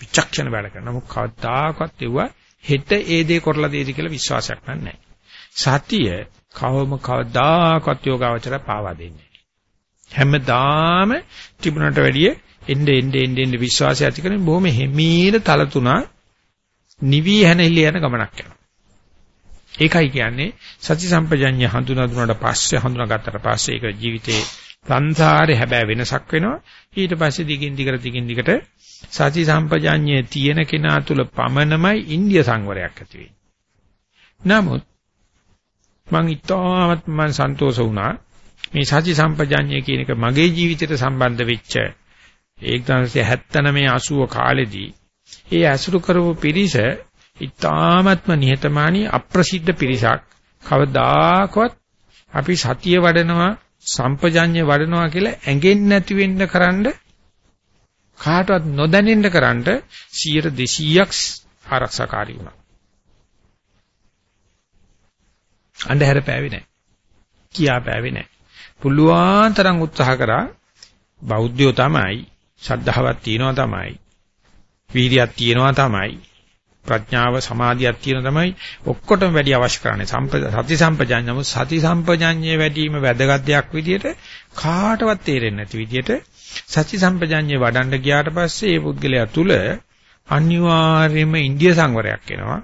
විචක්ෂණ වැඩ කරනවා. මොකද කවදාකවත් එව්වා හෙට ඒ දේ කරලා දෙයිද කියලා විශ්වාසයක් නැහැ. සතිය කවම කවදාකවත් යෝගාවචර පාවා දෙන්නේ හැමදාම තිබුණට වැඩිය එnde ende ende ende විශ්වාසය ඇති කරගෙන බොහොම හිමීර තල තුනා නිවි හැනෙහිලි යන ගමනක් යනවා. ඒකයි කියන්නේ සති සම්පජඤ්ඤ හඳුනා දුන්නාට පස්සේ හඳුනාගත්තට පස්සේ ඒක ජීවිතේ සංසාරේ හැබෑ වෙනසක් වෙනවා. ඊට පස්සේ දිගින් දිගට දිගින් දිගට සති සම්පජාඤ්ඤයේ තියෙන කෙනා තුල පමණමයි ඉන්දිය සංවරයක් ඇති වෙන්නේ. නමුත් මං ඉතාමත් මං සන්තෝෂ වුණා මේ සති සම්පජාඤ්ඤය කියන එක මගේ ජීවිතයට සම්බන්ධ වෙච්ච 1979 80 කාලෙදී ඒ අසුරු කරපු පිරිස ඉතාමත්ම නිහතමානී අප්‍රසිද්ධ පිරිසක් කවදාකවත් අපි සතිය වඩනවා සම්පජාඤ්ඤය වඩනවා කියලා ඇඟෙන් නැති වෙන්න කරන්න කාටවත් නොදැනෙන්න කරන්න 100 200ක් ආරක්ෂාකාරී වුණා. අන්ධහැර පෑවේ නැහැ. කියා පෑවේ නැහැ. පුළුවන් තරම් උත්සාහ කරා බෞද්ධයෝ තමයි, ශද්ධාවක් තියෙනවා තමයි, වීර්යයක් තියෙනවා තමයි, ප්‍රඥාව සමාධියක් තියෙන තමයි ඔක්කොටම වැඩි අවශ්‍ය කරන්නේ සති සම්පජාඤ්ඤම සති සම්පජාඤ්ඤයේ වැඩිම වැදගත් දෙයක් විදිහට කාටවත් තේරෙන්නේ නැති විදිහට සති සම්පජාඤ්ඤය වඩන්න ගියාට පස්සේ ඒ පුද්ගලයා තුල අනිවාර්යයෙන්ම ඉන්දිය සංවරයක් එනවා.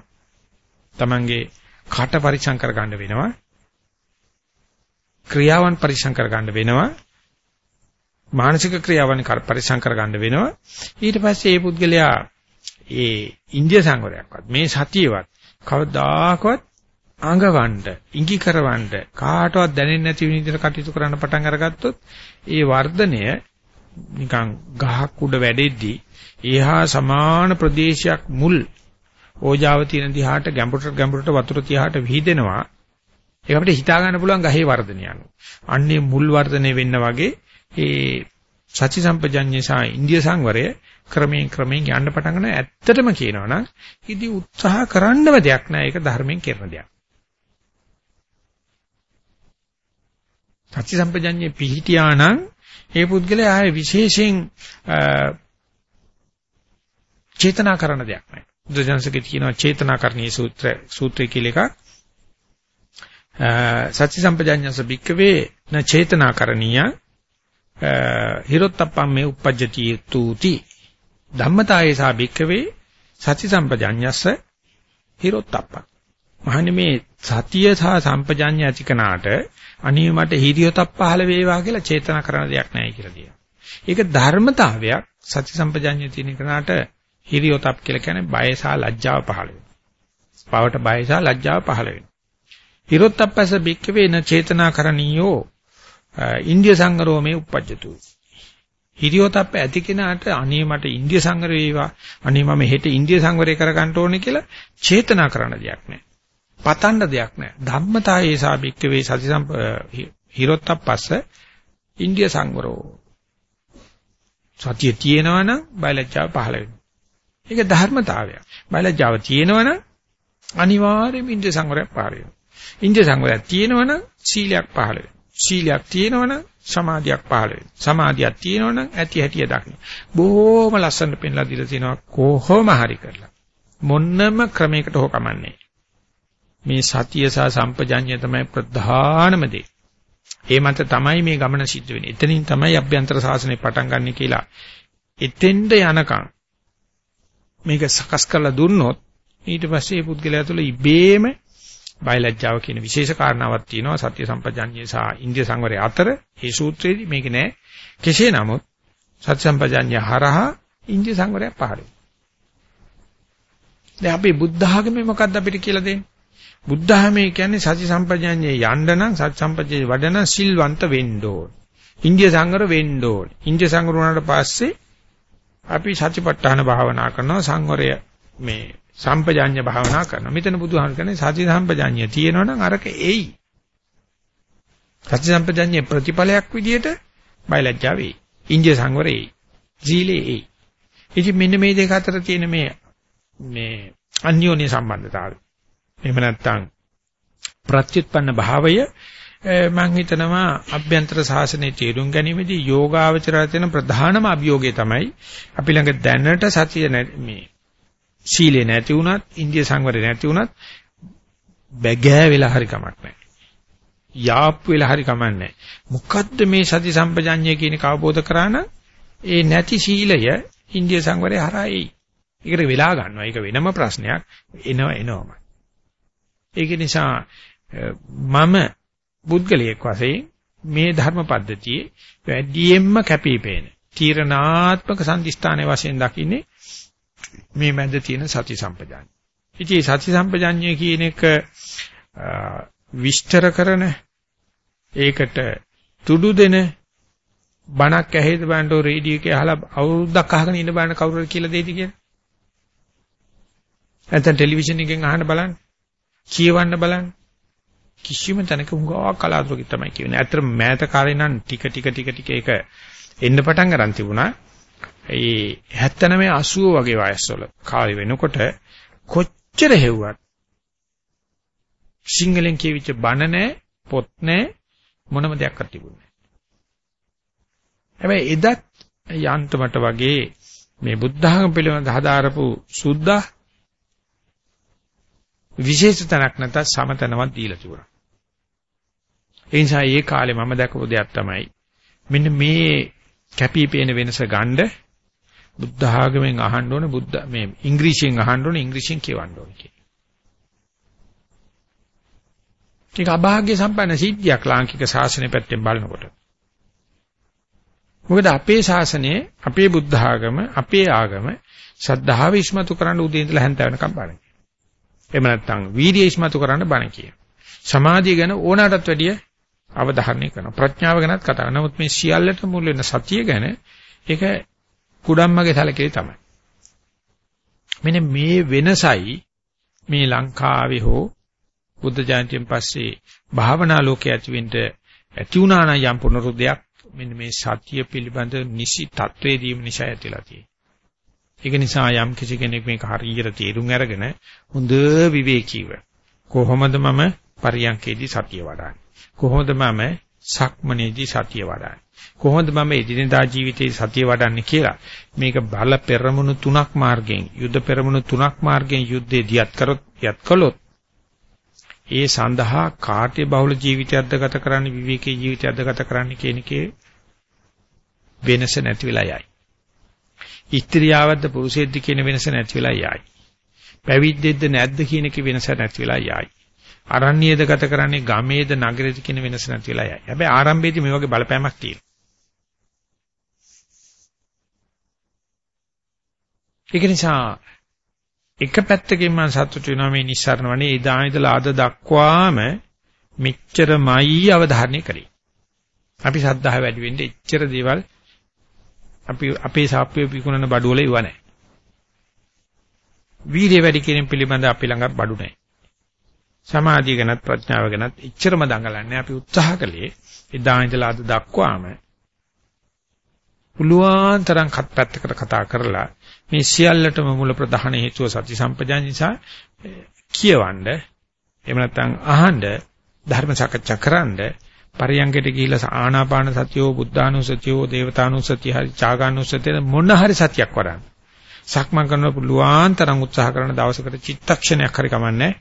Tamange කට පරිසං කර ගන්න වෙනවා. ක්‍රියාවන් පරිසං කර ගන්න වෙනවා. මානසික ක්‍රියාවන් පරිසං කර ගන්න වෙනවා. ඊට පස්සේ මේ පුද්ගලයා ඒ ඉන්දිය සංවරයක්වත් මේ සතියවත් කවදාකවත් අඟවන්න, ඉඟි කරවන්න කාටවත් දැනෙන්නේ නැති විදිහට කටයුතු කරන්න පටන් අරගත්තොත් ඒ වර්ධනය නිකන් ගහක් උඩ වැඩෙද්දී ඒහා සමාන ප්‍රදේශයක් මුල් ඕජාව තියෙන දිහාට ගැඹුරට ගැඹුරට වතුර තියාට විහිදෙනවා ඒක අපිට හිතා ගන්න පුළුවන් ගහේ වර්ධනය අනුව. අන්නේ මුල් වර්ධනය වෙන්න වගේ ඒ සති සම්පජඤ්ඤය සහ ඉන්දිය සංවරය ක්‍රමයෙන් ක්‍රමයෙන් යන්න පටන් ගන්න ඇත්තටම කියනවනම් ඉදි උත්සාහ කරන්නම දෙයක් නෑ ඒක ධර්මයෙන් කරන දෙයක්. සති සම්පජඤ්ඤේ පිහිටියා නම් ඒ පුද්ගලයා ආයේ විශේෂයෙන් චේතනා කරන දෙයක් නැහැ. බුදුජානසකේ තියෙනවා චේතනාකරණීය සූත්‍ර සූත්‍රය කියලා එකක්. සත්‍ය සම්පජාඤ්ඤස බික්කවේ න චේතනාකරණීය හිරොත්තප්පම් මේ uppajjati තුති ධම්මතායේ සා බික්කවේ සති සම්පජාඤ්ඤස්ස හිරොත්තප්ප මහන්නේ මේ සතිය සහ සම්පජාඤ්ඤ ඇතිකනාට අනිව මට හිරියොතක් පහළ වේවා කියලා චේතනා කරන දෙයක් නැහැ කියලා කියනවා. ඒක ධර්මතාවයක් සති සම්පජාඤ්ඤය තියෙන කෙනාට හිරියොතක් කියලා කියන්නේ බය සහ ලැජ්ජාව පහළ වෙනවා. පවට බය සහ ලැජ්ජාව පහළ වෙනවා. හිරොත්තප්පස බික්කවේ න චේතනාකරණීයෝ ඉන්දිය සංගරෝමේ uppajjatu. හිරියොතප්ප ඇති කෙනාට අනේ මට ඉන්දිය සංවර වේවා අනේ මම හෙට ඉන්දිය සංවරය කරගන්න ඕනේ කියලා චේතනා කරන දෙයක් නැහැ. පතන්න දෙයක් නැහැ. ධම්මතායේ සාබික්ක වේ සති සම්ප හිරොත්තප්පස්ස ඉන්දිය සංවරෝ. සතිය තියෙනවනම් බයලජ්ජාව පහළ වෙනවා. ඒක ධර්මතාවයක්. බයලජ්ජාව තියෙනවනම් අනිවාර්යයෙන්ම ඉන්දිය සංවරයක් පහළ වෙනවා. ඉන්දිය සංවරයක් තියෙනවනම් සීලයක් පහළ වෙනවා. සීලයක් තියෙනවනම් සමාධියක් පහළ වෙනවා. සමාධියක් තියෙනවනම් ඇති හැටිය දකින්න. බොහොම ලස්සනට පෙන්ලා දීලා තිනවා කොහොම හරි කරලා. මොන්නම ක්‍රමයකට හෝ කමන්නේ. මේ සතිය සහ සම්පජඤ්ඤය තමයි ප්‍රධානම දේ. ඒ මත තමයි මේ ගමන සිද්ධ වෙන්නේ. එතනින් තමයි අභ්‍යන්තර සාසනය පටන් ගන්න කියලා. එතෙන්ද යනකම් මේක සකස් කරලා දුන්නොත් ඊට පස්සේ මේ පුද්ගලයා තුළ ඉබේම බයලජ්ජාව කියන විශේෂ කාරණාවක් තියෙනවා. සත්‍ය සම්පජාඤ්ඤය සහ ඉන්දිය සංවරය අතර මේ සූත්‍රයේදී මේක නෑ. කෙසේ නමුත් සත්‍ය සම්පජාඤ්ඤය හරහා ඉන්දිය සංවරය පහළ දැන් අපි බුද්ධ ආගමේ මොකද්ද අපිට කියලා දෙන්නේ? බුද්ධ ආගමේ කියන්නේ සත්‍ය සම්පජාඤ්ඤය යන්න නම් සත්‍ය සම්පජාඤ්ඤය වඩන සිල්වන්ත වෙන්න ඕන. ඉන්දිය සංවර වෙන්න ඕන. ඉන්දිය සංවර වුණාට පස්සේ අපි සතිපට්ඨාන භාවනා කරනවා. සංවරය මේ සම්පජාඤ්ඤ භාවනා කරනවා. මෙතන බුදුහාම කියන්නේ සති සම්පජාඤ්ඤය තියෙනවනම් අරක එයි. සති සම්පජාඤ්ඤේ ප්‍රතිඵලයක් විදියට බයලජ්ජා වෙයි. ඉන්දිය සංවරය එයි. සීලේ එයි. ඉතින් මෙන්න මේ දෙක අතර තියෙන මේ මේ අන්‍යෝන්‍ය සම්බන්ධතාවය. එහෙම නැත්නම් ප්‍රත්‍යুৎপন্ন භාවය මම හිතනවා අභ්‍යන්තර සාසනයේ තේරුම් ගැනීමේදී යෝගාවචරය තියෙන ප්‍රධානම අභියෝගය තමයි අපි ළඟ දැනට සතිය මේ සීලේ නැති වුණත්, ඉන්දිය සංවරේ නැති වුණත් බැගෑ වෙලා හරි කමක් නැහැ. යාප්පු වෙලා හරි කමක් නැහැ. මොකද්ද මේ සති සම්පජඤ්ඤය කියන එක අවබෝධ කරාන ඒ නැති සීලය ඉන්දිය සංවරේ හරහා එයි. ඒකට වෙලා ගන්නවා. ඒක වෙනම ප්‍රශ්නයක්. එනවා එනවම. ඒක නිසා මම පුද්ගලයෙක් වශයෙන් මේ ධර්ම පද්ධතියේ වැඩියෙන්ම කැපිපේන තීරණාත්මක සම්දිස්ථානයේ වශයෙන් දකින්නේ මේ මැද තියෙන සති සම්පජාඤ්ඤය. ඉතින් සති සම්පජාඤ්ඤය කියන එක විස්තර කරන ඒකට තුඩු දෙන බණක් ඇහෙද බලන්න රේඩියෝ එකේ අහලා අවුරුද්දක් අහගෙන ඉන්න බලන්න කවුරුද කියලා දෙයිද කියලා. නැත්නම් ටෙලිවිෂන් එකෙන් අහන්න බලන්න. කියවන්න බලන්න. කිසිම තැනක හුඟා කලාතුරකින් තමයි කියන්නේ. ඇත්තට මෑත කාලේ නම් ටික ටික ටික ටික ඒක එන්න පටන් ගන්න තිබුණා. ඒ 79 80 වගේ වයස්වල කාලේ වෙනකොට කොච්චර හෙව්වත් සිංහලෙන් කියවිච්ච බණ නැහැ පොත් නැහැ මොනම දෙයක් තිබුණේ නැහැ. හැබැයි එදත් යන්තමට වගේ මේ බුද්ධ ධර්ම පිළිබඳ හදාරපු සුද්ධා විශේෂ තැනක් නැතත් සමතනවත් දීලා තිබුණා. ඒ නිසා ඒ කාලේ මම දැකපු දෙයක් තමයි මෙන්න මේ කැපිපේන වෙනස ගන්න බුද්ධ ආගමෙන් අහන්න ඕනේ බුද්ධ මේ ඉංග්‍රීසියෙන් අහන්න ඕනේ ඉංග්‍රීසියෙන් කියවන්න ඕනේ කියන. ඒක අභාග්‍ය සම්පන්න සිද්ධියක් ලාංකික ශාසනය පැත්තෙන් බලනකොට. මොකද අපේ ශාසනයේ අපේ බුද්ධ ආගම අපේ ආගම ශ්‍රද්ධාව ඉස්මතු කරන්න උදේ ඉඳලා හැන්ද වෙනකම් බණ කියන. එහෙම නැත්නම් වීර්යය ඉස්මතු කරන්න බණ කියන. සමාධිය ගැන ඕනටත් වැඩිය අවධාරණය කරනවා. ප්‍රඥාව ගැනත් කතා කරනවා. නමුත් මේ සියල්ලට මුල් වෙන සතිය ගැන ඒක කුඩම්මගේ සැලකේ තමයි. මෙන්න මේ වෙනසයි මේ ලංකාවේ හෝ බුද්ධ ජයන්තියෙන් පස්සේ භාවනා ලෝකයේ ඇතිවෙන්න ඇති වුණා නම් යම් පුනරුද්දයක් මෙන්න මේ සතිය පිළිබඳ නිසි තත්වයේ දීම නිසා ඇතිලා තියෙනවා. ඒක නිසා යම් කිසි කෙනෙක් මේක හරියට තේරුම් අරගෙන හොඳ විවේකීව කොහොමද මම පරියන්කේදී සතිය වඩන්නේ? කොහොමද මම සක්මනේදී සතිය වඩන්නේ? කොහොමද මම එදිනෙදා ජීවිතේ සතිය වඩන්නේ කියලා මේක බල පෙරමුණු තුනක් මාර්ගයෙන් යුද්ධ පෙරමුණු තුනක් මාර්ගයෙන් යුද්ධේ දියත් කරොත් යත් කළොත් ඒ සඳහා කාට්‍ය බහුල ජීවිතයක්ද ගත කරන්න විවේකී ජීවිතයක්ද ගත කරන්න කියන එකේ වෙනස නැති වෙලා යයි. ස්ත්‍රියවද්ද පුරුෂයෙක්ද කියන වෙනස නැති වෙලා යයි. පැවිද්දෙක්ද නැද්ද කියන එකේ වෙනස නැති වෙලා යයි. අරණ්‍යයේද ගත කරන්නේ ගමේද නගරේද කියන වෙනස නැති වෙලා යයි. හැබැයි ආරම්භයේදී මේ වගේ බලපෑමක් තියෙනවා. ඒක නිසා එක පැත්තකින් මම සතුටු වෙනවා මේ නිස්සාරණ වනේ එදා ඉඳලා අද දක්වාම මෙච්චරමයි අවධාරණය කරේ. අපි සද්ධාහ වැඩි වෙන්න එච්චර දේවල් අපි අපේ සාප්පුවේ පිකුණන බඩුවල ඉව නැහැ. වීර්ය වැඩි කිරීම පිළිබඳ අපි ළඟ බඩු නැහැ. සමාධිය ගැනත් ප්‍රඥාව ගැනත් එච්චරම දඟලන්නේ අපි උත්සාහ කළේ එදා ඉඳලා අද දක්වාම පුළුවන් තරම් කත් පැත්තකට කතා කරලා මේ සියල්ලටම මුල ප්‍රධාන හේතුව සති සම්පජාන නිසා කියවන්න එහෙම නැත්නම් අහන්න ධර්ම සාකච්ඡා කරන්න පරියංගයට ගිහිල්ලා ආනාපාන සතියෝ බුද්ධානුසතියෝ දේවතානුසතිය හරි චාගානුසතිය මොන හරි සතියක් වඩන්න. සක්මන් කරන පුළුවන් තරම් උත්සාහ කරන දවසකට චිත්තක්ෂණයක් හරි කමන්නේ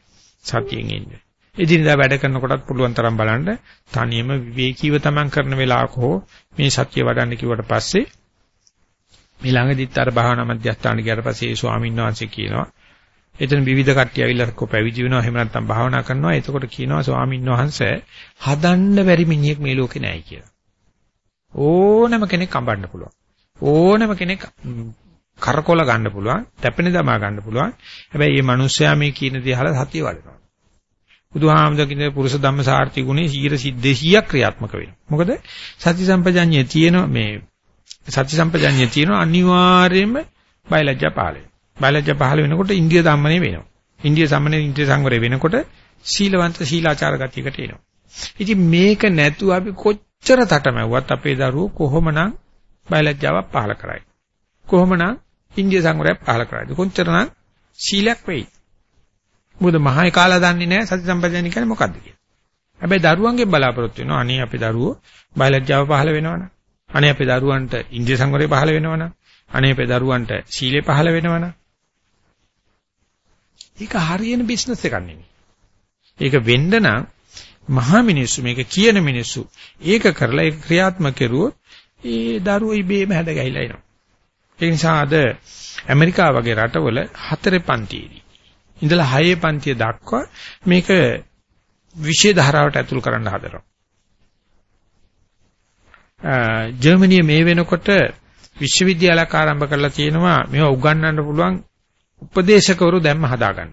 සතියෙන් ඉන්න. එදිනදා වැඩ කරනකොටත් පුළුවන් තරම් බලන්න තනියම විවේකීව තමන් කරන වෙලාවක හෝ මේ සතිය වඩන්න කිව්වට පස්සේ මේ ළඟදිත් අර භාවනා මධ්‍යස්ථාන ගියාට පස්සේ ඒ ස්වාමීන් වහන්සේ කියනවා එතන විවිධ කට්ටිය ඇවිල්ලා කො පැවිදි වෙනවා එහෙම නැත්නම් භාවනා කරනවා එතකොට කියනවා ස්වාමීන් වහන්සේ හදන්න බැරි මිනිහෙක් මේ ලෝකේ නැහැ කියලා. ඕනම කෙනෙක් අඹන්න පුළුවන්. ඕනම කෙනෙක් කරකොල ගන්න පුළුවන්, තැපෙන දමා ගන්න පුළුවන්. හැබැයි මේ මිනිස්සයා මේ කියන දේ අහලා සතිය වඩනවා. බුදුහාමුදුරගේ පුරුෂ ධම්ම සාර්ථි ගුණේ 100 ක්‍රියාත්මක වෙනවා. මොකද සති සම්පජඤ්ඤය තියෙන මේ සති සම්පජඤ්ඤය තියෙන අනිවාර්යයෙන්ම බයලජ්ජා පහළ වෙනවා. බයලජ්ජා පහළ වෙනකොට ඉන්දිය ධම්මනේ වෙනවා. ඉන්දිය සම්මනේ ඉන්ද්‍රිය සංවරය වෙනකොට සීලවන්ත සීලාචාර ගතියකට එනවා. ඉතින් මේක නැතුව අපි කොච්චර තටමැව්වත් අපේ දරුවෝ කොහොමනම් බයලජ්ජාවක් පහළ කරයි. කොහොමනම් ඉන්දිය සංවරයක් පහළ කරයිද? කොච්චරනම් සීලයක් වෙයි. මොකද මහයි කාලා දන්නේ නැහැ සති සම්පජානිය කියන්නේ මොකද්ද කියලා. හැබැයි දරුවන්ගේ බලාපොරොත්තු වෙනවා අනේ අපේ දරුවෝ බයලජ්ජාව පහළ වෙනවනේ. අනේ අපේ දරුවන්ට ඉන්දිය සංවරය පහළ වෙනවනේ. අනේ අපේ දරුවන්ට සීලය පහළ වෙනවනේ. ඒක හරියන බිස්නස් එකක් නෙමෙයි. ඒක වෙන්න නම් මහා මිනිස්සු මේක කියන මිනිස්සු ඒක කරලා ඒක ක්‍රියාත්මක කරුවොත් ඒ දරුවෝ ඉබේම හැද ගහිලා එනවා. ඒ නිසා අද ඇමරිකාව වගේ රටවල හතරේ පන්තියේදී ඉඳලා හයේ පන්තිය දක්වා මේක විශේෂ ධාරාවට ඇතුල් කරන්න හදනවා. ජර්මනිය මේ වෙනකොට විශ්වවිද්‍යාලයක් ආරම්භ කරලා තියෙනවා මේවා උගන්වන්න පුළුවන් උපදේශකවරු දැම්ම හදාගන්න.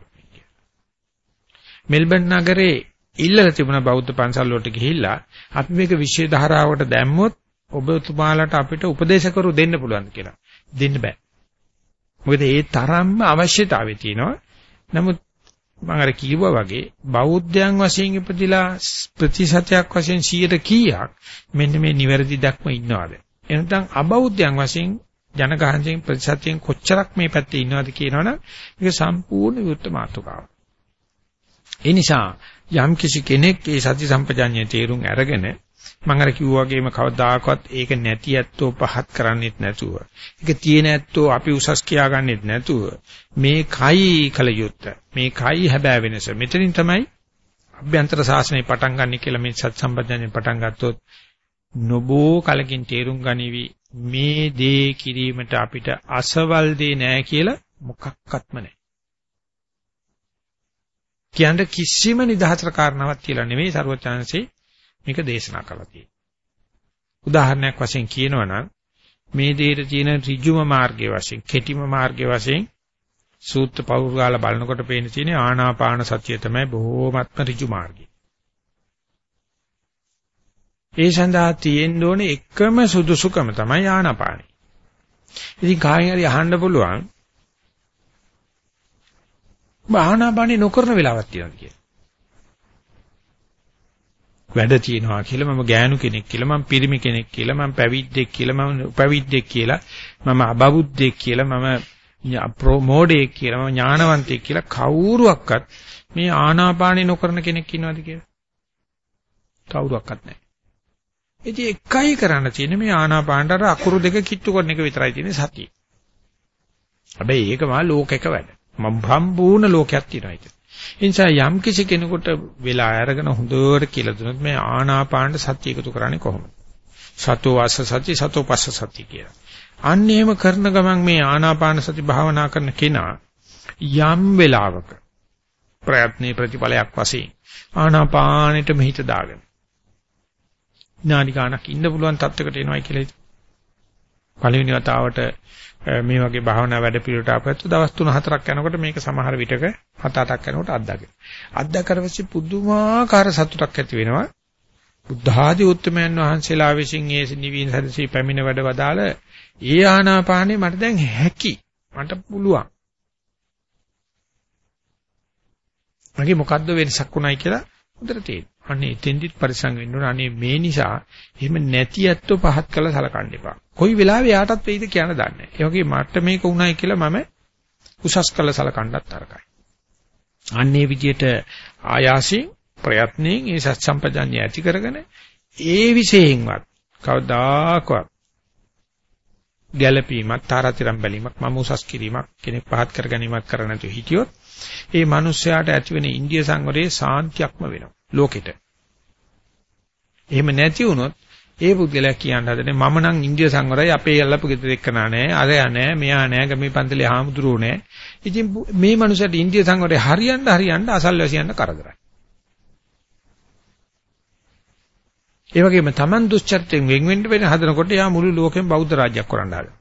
මෙල්බන් නගරේ ඉල්ලලා තිබුණ බෞද්ධ පන්සල් වලට ගිහිල්ලා අපි මේක විශ්ව ධාරාවට දැම්මොත් ඔබතුමාලට අපිට උපදේශකවරු දෙන්න පුළුවන් කියලා. දෙන්න බෑ. මොකද ඒ තරම්ම අවශ්‍යතාවය තියෙනවා. නමුත් මම අර කිව්වා වගේ බෞද්ධයන් වශයෙන් ඉපදිලා ප්‍රතිශතයක් වශයෙන් 100ට කීයක් මෙන්න මේ නිවැරදි දක්ම ඉන්නවද? එහෙනම් අබෞද්ධයන් වශයෙන් ජනගහනයෙන් ප්‍රතිශතයෙන් කොච්චරක් මේ පැත්තේ ඉන්නවද කියනවනම් ඒක සම්පූර්ණ විරුද්ධ මාතෘකාවක්. ඒ නිසා යම් කිසි කෙනෙක් ඒ සති සම්පජාඤ්ඤය තේරුම් අරගෙන මම අර කිව්වා වගේම කවදාකවත් ඒක නැති ඇත්තෝ පහත් කරන්නේත් නැතුව. ඒක තියෙන ඇත්තෝ අපි උසස් කියාගන්නෙත් නැතුව මේ කයි කල යුත්ත. මේ කයි හැබෑ වෙනස. මෙතනින් තමයි අභ්‍යන්තර සාසනය පටන් ගන්න කියලා මේ සත් සම්පජාඤ්ඤය පටන් ගත්තොත් නොබෝ කලකින් තේරුම් ගනිවි. මේ දේ කිරීමට අපිට අසවල් දේ නෑ කියලා මොකක්වත්ම නෑ. කියන්න කිසිම නිදහතර කාරණාවක් කියලා නෙවෙයි ਸਰවචාන්සේ මේක දේශනා කළා තියෙන්නේ. උදාහරණයක් වශයෙන් කියනවා නම් මේ දෙයට තියෙන ඍජුම මාර්ගයේ වශයෙන්, කෙටිම මාර්ගයේ වශයෙන් සූත්‍ර පෞරුගාල බලනකොට පේන තියෙන ආනාපාන සතිය තමයි බොහෝමත්ම ඍජු මාර්ගය. ඒ සඳහා තියෙන්න ඕනේ එකම සුදුසුකම තමයි ආනාපානෙ. ඉතින් කායෙන් හරි අහන්න පුළුවන් ආනාපානෙ නොකරන වෙලාවක් තියෙනවා කියලා. වැඩ තියෙනවා කියලා මම ගෑනු කෙනෙක් කියලා මම පිරිමි කෙනෙක් කියලා මම පැවිද්දෙක් කියලා මම උපවිද්දෙක් කියලා මම අබවුද්දෙක් කියලා මම ප්‍රොමෝඩෙක් කියලා මම ඥානවන්තයෙක් කියලා කවුරුවක්වත් මේ ආනාපානෙ නොකරන කෙනෙක් ඉන්නවද කියලා කවුරුවක්වත් නැහැ ඉතින් එකයි කරන්න තියෙන්නේ මේ ආනාපානට අර අකුරු දෙක කිට්ටු කරන එක විතරයි තියෙන්නේ සතිය. හැබැයි ඒක මා ලෝකයක වැඩ. මම සම්පූර්ණ ලෝකයක් තියෙනවා ඒක. ඒ නිසා යම් කිසි කෙනෙකුට වෙලා අරගෙන හොඳට කියලා දුනොත් මේ ආනාපානට සතිය එකතු කරන්නේ කොහොමද? සතෝ වාස සති සතෝ පස්ස සති කියලා. අන්න එහෙම කරන ගමන් මේ ආනාපාන සති භාවනා කරන කෙනා යම් වෙලාවක ප්‍රයත්නේ ප්‍රතිඵලයක් වශයෙන් ආනාපානෙට මෙහිත දාගෙන විනාඩි ගාණක් ඉන්න පුළුවන් තත්යකට එනවයි කියලා හිතුවා. පළවෙනි වතාවට මේ වගේ භාවනා වැඩ පිළිවෙලට ආපස්සට දවස් 3-4ක් යනකොට මේක සමහර විටක 7-8ක් යනකොට අත්දැකෙන. අත්දැකලා පස්සේ පුදුමාකාර සතුටක් ඇති වෙනවා. බුද්ධ ආදී උත්තමයන් වහන්සේලා විසින් ඒ නිවීන සදසී පැමිණ වැඩ වදාළ ඒ ආනාපානෙ මට දැන් හැකි. මට පුළුවන්. මගේ මොකද්ද වෙනසක් උනායි කියලා හොඳට තේරෙනවා. අනේ එතෙන්දිත් පරිසං වෙන්න ඕන. අනේ මේ නිසා එහෙම නැති ඇත්තෝ පහත් කළා සලකන්න එපා. කොයි වෙලාවෙ යාටත් වෙයිද කියන දන්නේ නැහැ. ඒ වගේ මට මේක උණයි කියලා මම උසස් කළා සලකන්නත් තරකයි. අන්නේ විදියට ආයාසයෙන් ප්‍රයත්නයෙන් ඒ සත් සම්පජාන්‍ය ඇති කරගෙන ඒ විශේෂයෙන්වත් කවදාකවත් ගැළපීමක් තාරාතිරම් බැලීමක් මම උසස් කිරීමක් කෙනෙක් පහත් කර ගැනීමක් කර නැතුව හිටියොත් ඒ මිනිස්යාට ඇතිවෙන ඉන්දිය සංවරයේ සාන්තියක්ම වෙනවා ලෝකෙට. එහෙම නැති වුණොත් ඒ පුද්ගලයා කියන්න හදනේ මම නම් ඉන්දිය සංවරයි අපේ යල්ලපු ගෙදර එක්කනා නෑ අරයා නෑ මෙයා නෑ ගමේ පන්තලේ හාමුදුරුවෝ නෑ. ඉතින් මේ මනුස්සයාට ඉන්දිය සංවරය හරියන්න හරියන්න අසල්වැසියන්ට කරදරයි. ඒ වගේම Taman දුස්චර්තෙන් වෙන් වෙන්න වෙන හදනකොට යා මුළු ලෝකෙම බෞද්ධ රාජ්‍යයක් කරන්න හදනවා.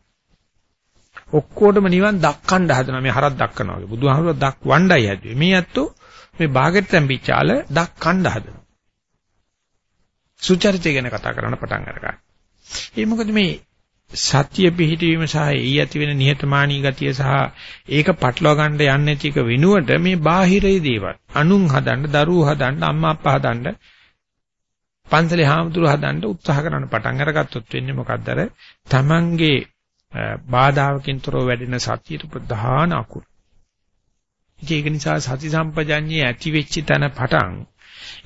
ඔක්කොටම නිවන් දක්කන්න හදනවා මේ හරක් දක්කනවා වගේ. බුදුහාමුදුරුවෝ දක් වණ්ඩයි හැදුවේ. මේ ඇත්තෝ මේ බාගෙට තැම්පිච්චාල දක්කන්න හදනවා. සුචරිතය ගැන කතා කරන්න පටන් අරගන්න. ඒ මොකද මේ සත්‍ය පිහිටවීම සහ ඊ ඇති වෙන නිහතමානී ගතිය සහ ඒක පටලවා ගන්න යන්නේ නැති එක වෙනුවට මේ බාහිරයේ දේවල් අනුන් හදන්න දරුවෝ හදන්න අම්මා අප්පා හදන්න පන්සලේ හාමුදුරු හදන්න උත්සාහ කරන පටන් අරගත්තොත් වෙන්නේ මොකද්ද අර තමන්ගේ බාධාවකින් තොරව වැඩෙන සතියට ප්‍රධාන අකුරු. ඒක නිසා සති සම්පජඤ්ඤේ ඇති වෙච්ච තැන පටන්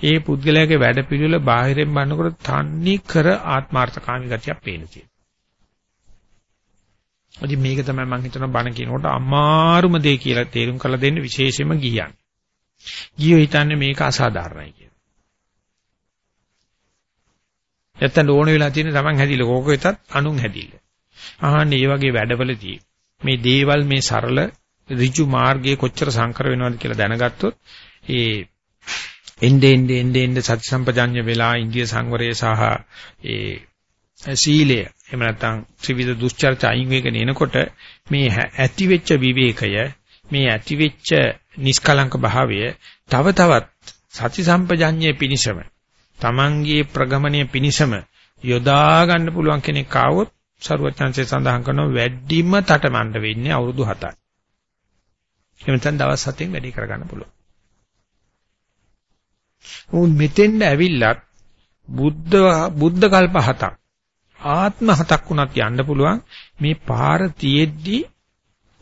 ඒ පුද්ගලයාගේ වැඩ පිළිවෙල බාහිරින් බලනකොට තන්නේ කර ආත්මార్థකාමී ගතියක් පේන තියෙනවා. ඉතින් මේක තමයි මම හිතනවා බණ කියනකොට අමාරුම දේ කියලා තේරුම් කරලා දෙන්න විශේෂයෙන්ම ගියන්. ගියෝ හිතන්නේ මේක අසාධාරණයි කියලා. නැත්තම් ඕන වෙලා තියෙන තමන් හැදිලා කෝක වෙතත් අනුන් හැදිලා. ආහන්නේ මේ වගේ වැඩවලදී මේ දේවල් මේ සරල ඍජු මාර්ගයේ කොච්චර සංකර වෙනවද කියලා දැනගත්තොත් ඒ එnde ende ende ende සති සම්පජඤ්ඤ වෙලා ඉන්දිය සංවරය සහ ඒ සීලය එහෙම නැත්නම් ත්‍රිවිධ දුස්චර්ච අයින් වෙගෙන එනකොට මේ ඇති වෙච්ච විවේකය මේ ඇති වෙච්ච නිස්කලංක භාවය තව තවත් සති සම්පජඤ්ඤයේ පිනිසම තමන්ගේ ප්‍රගමණය පිනිසම යොදා ගන්න පුළුවන් කෙනෙක් ආවොත් ਸਰුවචාන්සේ සඳහන් කරනවා වැඩිම තටමඬ වෙන්නේ අවුරුදු 7යි. එහෙම නැත්නම් දවස් 7න් වැඩි කරගන්න පුළුවන්. උන් මෙතෙන්ද ඇවිල්ලත් බුද්ධ බුද්ධ කල්ප හතක් ආත්ම හතක් වුණත් යන්න පුළුවන්. මේ පාර තියෙද්දි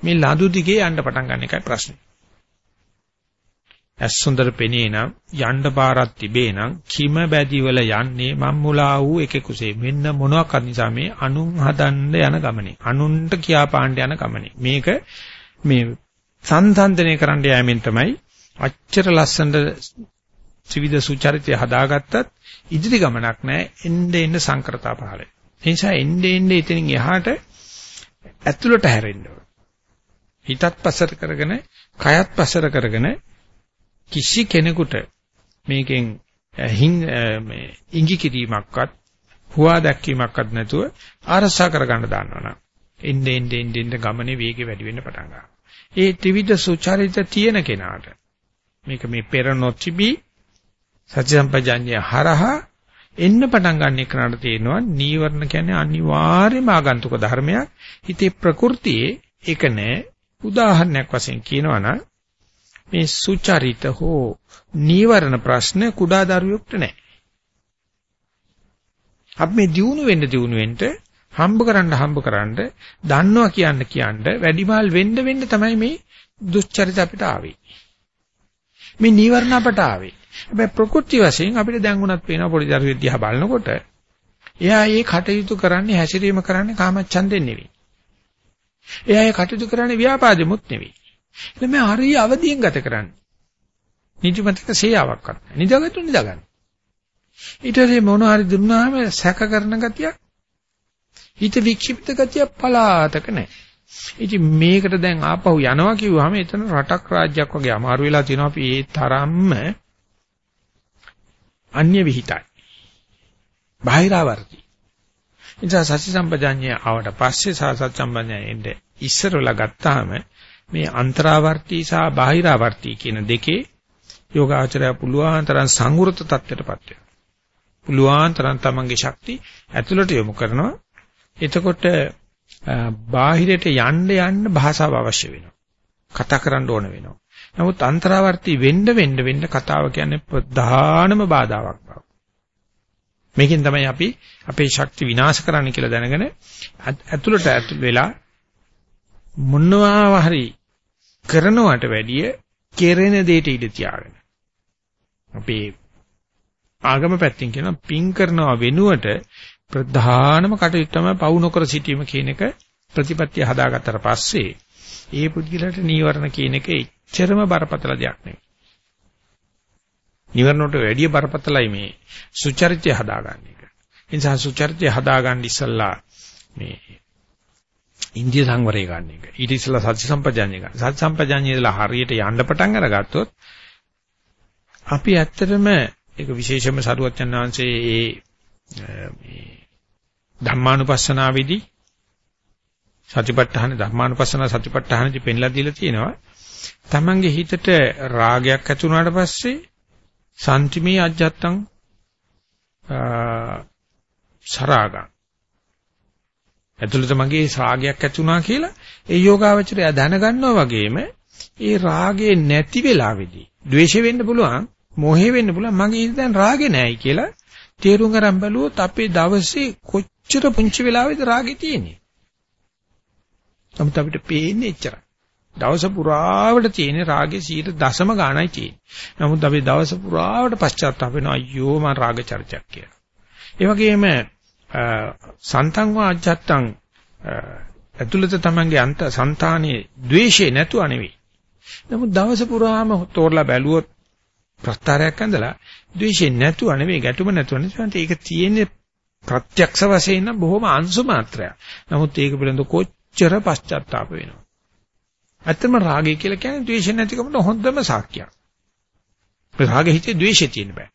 මේ ලඳු දිගේ යන්න පටන් ගන්න එකයි ප්‍රශ්නේ. ඇස් සුන්දර පෙනේ නම් යන්න පාරක් තිබේ නම් කිම බැදිවල යන්නේ මම් මුලා වූ එකෙකුසේ. මෙන්න මොනවාක් නිසා මේ අනුන් හදන්න යන ගමනේ අනුන්ට කියා පාණ්ඩ යන ගමනේ. මේක මේ සංසන්දනය කරන්න යෑමෙන් තමයි අච්චර ලස්සනට ත්‍රිවිධ සුචරිතය හදාගත්තත් ඉදිරි ගමනක් නැහැ එnde එන්න සංකරතා පහළ. ඒ නිසා එnde එnde එතනින් එහාට ඇතුළට හැරෙන්න ඕන. හිතත් පසර කරගෙන කයත් පසර කරගෙන කිසි කෙනෙකුට මේකෙන් මේ ඉඟි කිරීමක්වත් හුවා දැක්වීමක්වත් නැතුව ආරසා කරගන්න දාන්නවනම් එnde ende ende ende ගමනේ වේගය වැඩි වෙන්න පටන් ගන්නවා. ඒ ත්‍රිවිධ සුචරිත තියෙන කෙනාට මේක මේ පෙර නොතිබී සත්‍ය සම්පජාඤ්ඤය හරහා එන්න පටන් ගන්න එකනට තේනවා නීවරණ කියන්නේ අනිවාර්යම ආගන්තුක ධර්මයක්. හිතේ ප්‍රകൃතියේ ඒක නෑ. උදාහරණයක් වශයෙන් කියනවනම් මේ සුචරිත හෝ නීවරණ ප්‍රශ්න කුඩා දරුවෙකුට නෑ. අපි මේ දියුණු වෙන්න දියුණු වෙන්න හම්බ කරන්න හම්බ කරන්න දන්නවා කියන්න කියන්න වැඩිමාල් වෙන්න වෙන්න තමයි මේ දුස්චරිත අපිට ආවේ. මේ නීවරණ අපට ආවේ. හැබැයි ප්‍රകൃති වශයෙන් අපිට දැන් උනත් පේනවා පොඩි දරුවෙක් දිහා බලනකොට එයා ඒ කටයුතු කරන්නේ හැසිරීම කරන්නේ කාමච්ඡන්දෙන් නෙවෙයි. එයා ඒ කටයුතු කරන්නේ ව්‍යාපාදෙමුත් නෙවෙයි. එළ මේ හරිය අවදියෙන් ගත කරන්නේ. නිදිමතක සේයාවක්වත් නැහැ. නිදාගත්තු නිදාගන්න. ඊට පස්සේ මොන හරි දුන්නාම සැක කරන ගතියක් හිත වික්ෂිප්ත ගතිය පලාතක නැහැ. ඉතින් මේකට දැන් ආපහු යනවා කිව්වහම එතන රටක් රාජ්‍යයක් වගේ අමාරු වෙලා තියෙනවා අපි ඒ තරම්ම අන්‍ය විහිිතයි. බාහිරාවර්ති. නිසා සති සම්පජාඤ්ඤය ආවට පස්සේ සාසත් සම්පජාඤ්ඤයෙන්ද ඉස්සරලා ගත්තාම මේ අන්තරාවර්ති සහ බාහිරාවර්ති කියන දෙකේ යෝගාචරය පුළුවන් තරම් සංවෘත තත්ත්වයටපත් වෙනවා. පුළුවන් තරම් තමන්ගේ ශක්ති ඇතුළට යොමු කරනවා. එතකොට බාහිරට යන්න යන්න භාෂාව අවශ්‍ය වෙනවා. කතා කරන්න ඕන වෙනවා. නමුත් අන්තරාවර්ති වෙන්න වෙන්න වෙන්න කතාව කියන්නේ ප්‍රධානම බාධාවක් බව. මේකෙන් තමයි අපි අපේ ශක්ති විනාශ කරන්න කියලා දැනගෙන ඇතුළට ඇතුල් වෙලා මොනවා හරි කරනවට වැඩිය කෙරෙන දෙයට ඉඩ තියාගෙන අපේ ආගම පැත්තෙන් කියන පින් කරනවා වෙනුවට ප්‍රධානම කටයුත්ත තමයි පවු නොකර සිටීම කියන එක ප්‍රතිපත්තිය හදාගත්තට පස්සේ ඒ පුද්ගලට නීවරණ කියන එක එච්චරම බරපතල දෙයක් නෙවෙයි. නීවරණට වැඩිය බරපතලයි මේ සුචරිතය හදාගන්න එක. ඒ නිසා සුචරිතය හදාගන්න ඉස්සල්ලා මේ ඉන්දිය සංවරය ගන්න එක. ඊට ඉස්සලා සත්‍ය සම්පජාඤ්ඤය ගන්න. සත්‍ය සම්පජාඤ්ඤයදලා හරියට යන්න පටන් අරගත්තොත් අපි ඇත්තටම ඒක විශේෂම සරුවච්චන් වහන්සේ ඒ මේ ධම්මානුපස්සනාවේදී සතිපට්ඨාන ධර්මානුපස්සන සතිපට්ඨානදි පෙන්ලා දීලා තියෙනවා. තමන්ගේ හිතට රාගයක් ඇති වුණාට පස්සේ සම්තිමේ අජත්තං සරාගං ඇතුළත මගේ රාගයක් ඇති වුණා කියලා ඒ යෝගාවචරය දැනගන්නවා වගේම ඒ රාගේ නැති වෙලාවේදී ද්වේෂ වෙන්න පුළුවන් මොහේ වෙන්න පුළුවන් මගේ හිත දැන් රාගේ නැහැයි කියලා තේරුම් ගන්න බැලුවොත් අපේ දවසේ කොච්චර පුංචි වෙලාවෙද රාගේ තියෙන්නේ නමුත් අපිට පේන්නේ එච්චරයි. දවස පුරාවට තියෙන රාගේ 100.0ම ගාණයි තියෙන්නේ. නමුත් අපි දවස පුරාවට පශ්චාත්තාප වෙනවා අයියෝ මම රාග චර්චක් කියලා. ඒ වගේම සන්තං වාජ්ජත්තං ඇතුළත තමන්ගේ අන්ත సంతානයේ द्वේෂය නැතුව නෙවෙයි. නමුත් දවස පුරාම තෝරලා බැලුවොත් ප්‍රස්තාරයක් ඇඳලා ද්වේෂය නැතුව නෙවෙයි ගැටුම නැතුව නෙවෙයි ඒක තියෙන්නේ ප්‍රත්‍යක්ෂ වශයෙන් බොහොම අංශු මාත්‍රයක්. නමුත් ඒක පිළිබඳ කොච්චර පශ්චාත්තාප වෙනවද? ඇත්තම රාගය කියලා කියන්නේ ද්වේෂ නැතිකමට හොඳම සාක්ෂියක්. රාගෙ හිතේ ද්වේෂය තියෙන බෑ.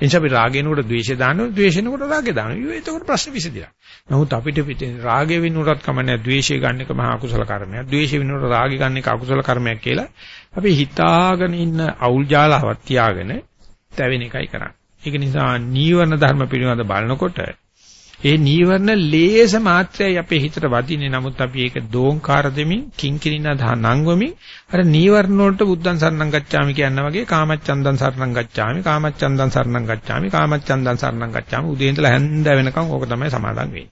එනිසා අපි රාගේනකොට ද්වේෂය දානවා, ද්වේෂෙනකොට රාගය දානවා. එතකොට ප්‍රශ්න විසදිලා. නමුත් අපිට පිටින් රාගය වෙනුනටත් කමන්නේ ද්වේෂය ගන්න එක මහා අකුසල කර්මයක්. ද්වේෂය වෙනුනට රාගය ගන්න එක අකුසල කර්මයක් කියලා අපි හිතාගෙන ඉන්න අවුල් ජාලාවක් තියාගෙන තැවෙන එකයි කරන්නේ. ඒක නිසා නීවරණ ධර්ම පිළිබඳ බලනකොට ඒ නීවරණ ලේස මාත්‍රයයි අපේ හිතට වදින්නේ. නමුත් අපි ඒක දෝංකාර දෙමින් කිංකිනිනා නංගවමින් අර නීවරණ වලට බුද්ධං සරණං ගච්ඡාමි කියන වගේ කාමච්ඡන්දං සරණං ගච්ඡාමි කාමච්ඡන්දං සරණං ගච්ඡාමි කාමච්ඡන්දං සරණං ගච්ඡාමි උදේ ඉඳලා හැන්ද වෙනකන් ඕක තමයි සමාදන් වෙන්නේ.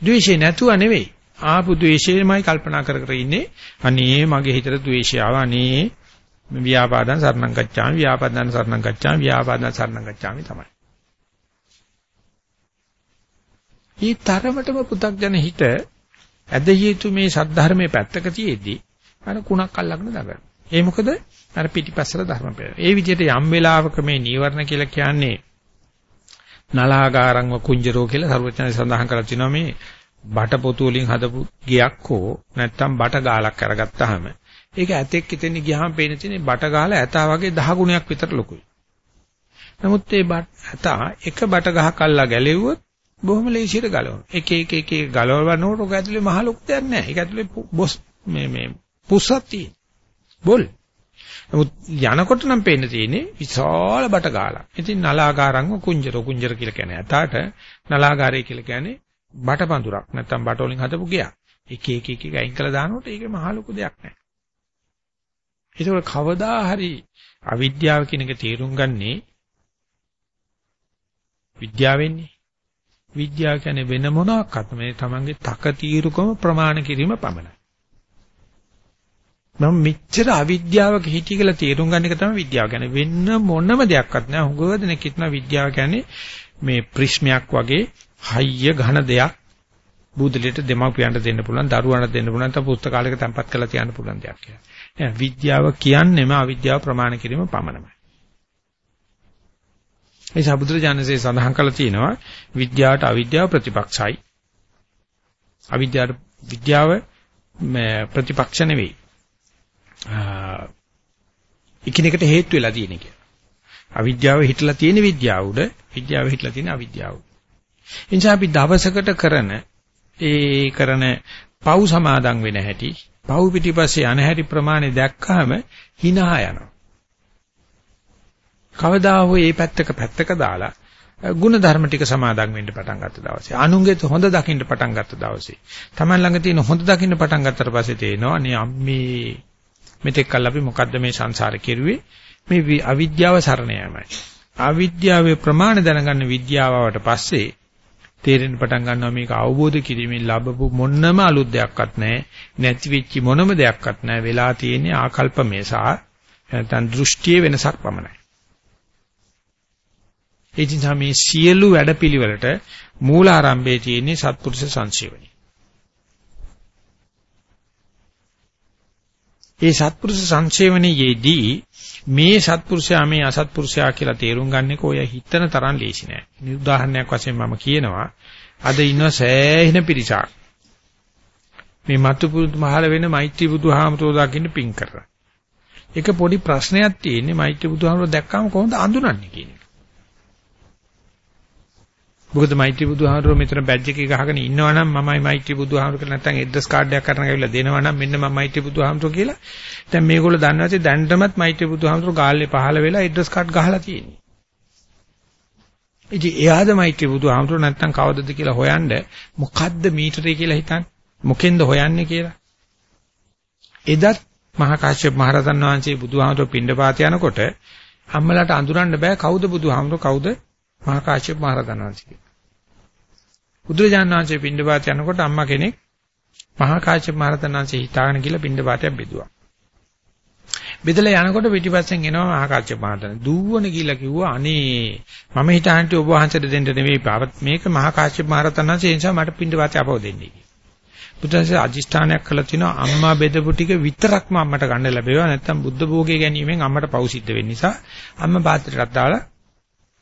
ද්වේෂේ නැතුව නෙවෙයි. ආපු ද්වේෂයමයි කල්පනා කර කර ඉන්නේ. අනේ මගේ හිතට ද්වේෂය ආවා. අනේ ව්‍යාපාදං සරණං ගච්ඡාමි ව්‍යාපාදං සරණං ගච්ඡාමි ව්‍යාපාදං සරණං ගච්ඡාමි තමයි. මේ තරමටම පු탁ජන හිත ඇදිය යුතු මේ සද්ධර්මයේ පැත්තක තියේදී අර කුණක් අල්ලගෙන දඟන. ඒ මොකද අර පිටිපස්සට ධර්ම පෙර. ඒ විදිහට යම් වෙලාවක මේ නීවරණ කියලා කියන්නේ නලාගාරංව කුංජරෝ කියලා සර්වඥයන් සඳහන් කරලා තිනවා මේ බට පොතු වලින් හදපු ගියක් හෝ නැත්තම් බට ගාලක් අරගත්තාම ඒක ඇතෙක් ඉතින් ගියාම පේන තියෙන බට ගාල ඇතා වගේ 10 ගුණයක් විතර ලොකුයි. නමුත් ඒ ඇතා එක බට ගහක් අල්ලා ගැලෙව්වොත් බොහොම ලේසියට ගලවනවා. එක එක එක එක ගලවනකොට ඔක ඇතුලේ මහ ලොකු දෙයක් නැහැ. ඒක ඇතුලේ බොස් මේ මේ පුස්සක් තියෙන. බොල්. නමුත් යනකොට නම් පේන්න තියෙන්නේ විශාල බට ගාලා. ඉතින් නලාගාරංග කුංජර කුංජර කියලා කියන්නේ ඇතාට නලාගාරය කියලා කියන්නේ බට පඳුරක්. නැත්තම් බට වලින් හදපු ගයක්. එක එක එක එක අයින් කළා දානකොට ඒක මහ ලොකු දෙයක් නැහැ. ඒක කවදා හරි අවිද්‍යාව කියන එක තේරුම් ගන්නේ විද්‍යාවෙන්නේ. විද්‍යාව කියන්නේ වෙන මොනවාක්වත් මේ තමන්ගේ තක తీරුකම ප්‍රමාණ කිරීම පමණයි. මම මෙච්චර අවිද්‍යාවක හිටි කියලා තේරුම් ගන්න එක තමයි විද්‍යාව කියන්නේ. වෙන මොනම දෙයක්වත් නෑ. හුඟව දෙනෙක් හිටන විද්‍යාව කියන්නේ මේ ප්‍රිස්මයක් වගේ හයිය ඝන දෙයක් බුදුලිට දෙමව්පියන්ට දෙන්න පුළුවන්, දරුවන්ට දෙන්න පුළුවන්, නැත්නම් පුස්තකාලයක තැම්පත් කරලා තියන්න පුළුවන් දෙයක් කියලා. නෑ විද්‍යාව කියන්නේම අවිද්‍යාව ප්‍රමාණ කිරීම පමණයි. ඒ සබුදුරජාණන්සේ සඳහන් කළා තියෙනවා විද්‍යාවට අවිද්‍යාව ප්‍රතිපක්ෂයි. අවිද්‍යාවට විද්‍යාව ප්‍රතිපක්ෂ නෙවෙයි. එකිනෙකට හේතු වෙලා තියෙන එක. අවිද්‍යාව හිටලා තියෙන විද්‍යාව උඩ විද්‍යාව හිටලා තියෙන අවිද්‍යාව. එනිසා අපි දවසකට කරන ඒ කරන පව් සමාදන් වෙන හැටි, පව් පිටිපස්සේ යන හැටි ප්‍රමාණය දැක්කහම hina යනවා. කවදා හෝ මේ පැත්තක පැත්තක දාලා ගුණ ධර්ම ටික සමාදන් වෙන්න පටන් ගත්ත දවසේ අනුන්ගේ හොඳ දකින්න පටන් ගත්ත දවසේ Taman ළඟ තියෙන හොඳ දකින්න පටන් ගත්තට පස්සේ තේනවා අනේ අම්මේ මෙතෙක් කල් අපි මොකද්ද මේ සංසාරේ කෙරුවේ? මේ අවිද්‍යාව සරණ යෑමයි. අවිද්‍යාවේ ප්‍රමාණ දැනගන්න විද්‍යාවට පස්සේ තේරෙන්න පටන් ගන්නවා මේක අවබෝධ කිරීමෙන් ලැබපු මොනම අලුත් දෙයක්වත් නැහැ නැති වෙච්ච මොනම දෙයක්වත් නැහැ. වෙලා තියෙන්නේ ආකල්පමේ සහ නැත්නම් දෘෂ්ටියේ වෙනසක් පමණයි. ඒ නිසා මේ සියලු වැඩපිළිවෙලට මූල ආරම්භයේ තියෙන්නේ සත්පුරුෂ සංසේවණි. ඒ සත්පුරුෂ සංසේවණයේදී මේ සත්පුරුෂයා මේ අසත්පුරුෂයා කියලා තේරුම් ගන්න එක ඔය හිතන තරම් ලේසි නෑ. මේ උදාහරණයක් වශයෙන් මම කියනවා අද ඉන්න සෑහෙන පිරිසක් මේ මතු පුරුදු මහල වෙන මෛත්‍රී බුදුහාමතෝ දකින්න පිං කරලා. ඒක පොඩි ප්‍රශ්නයක් තියෙන්නේ මෛත්‍රී බුදුහාමරෝ දැක්කම කොහොමද අඳුනන්නේ කියන එක. මොකද මෛත්‍රී බුදුහාමුදුරුවෝ මෙතන බැජ් එකේ ගහගෙන ඉන්නවනම් මමයි මෛත්‍රී බුදුහාමුදුරුවෝ කියලා නැත්නම් ඇඩ්‍රස් කාඩ් එකක් කරන් ඇවිල්ලා දෙනවනම් මෙන්න මම මෛත්‍රී බුදුහාමුදුරුවෝ කියලා. දැන් මේගොල්ලෝ දන්නවාද දැන්ටමත් මෛත්‍රී බුදුහාමුදුරුවෝ ගාල්ලේ පහළ වෙලා ඇඩ්‍රස් කාඩ් ගහලා තියෙන්නේ. ඉතින් එයාද මෛත්‍රී බුදුහාමුදුරුවෝ නැත්නම් කවදද කියලා හොයන්න මොකද්ද මීටරේ කියලා හිතන්නේ. මොකෙන්ද හොයන්නේ කියලා. එදත් මහා කාශ්‍යප මහ රහතන් වහන්සේ බුදුහාමුදුරුවෝ පිණ්ඩපාත යනකොට අම්මලාට අඳුරන්න බෑ කවුද බුදුහාමුදුරුවෝ කවුද මහා කාශ්‍යප මහ රහතන් වහන්සේ. බුදුරජාණන් වහන්සේ පින්ඩපාත යනකොට අම්මා කෙනෙක් මහා කාශ්‍යප මහ රහතන් වහන්සේ හිතාගෙන ගිහලා පින්ඩපාතයක් බෙදුවා. බෙදලා යනකොට පිටිපස්සෙන් එනවා මහා කාශ්‍යප මහ රහතන්. දුවන ගිහලා කිව්වා අනේ මම හිතාන්ටි ඔබ වහන්සේට දෙන්න නෙවෙයි මේක මහා කාශ්‍යප මහ රහතන් වහන්සේ ඒ නිසා මට පින්ඩපාතය අපව දෙන්නේ. බුදුන්සේ අදිෂ්ඨානයක් කළා තිනවා අම්මා බෙදපු ටික විතරක්ම අම්මට ගන්න ලැබේවා නැත්නම් බුද්ධ භෝගය ගැනීමෙන් අම්මට පව් සිද්ධ වෙන්න නිසා අම්මා පාත්‍රයකට දාලා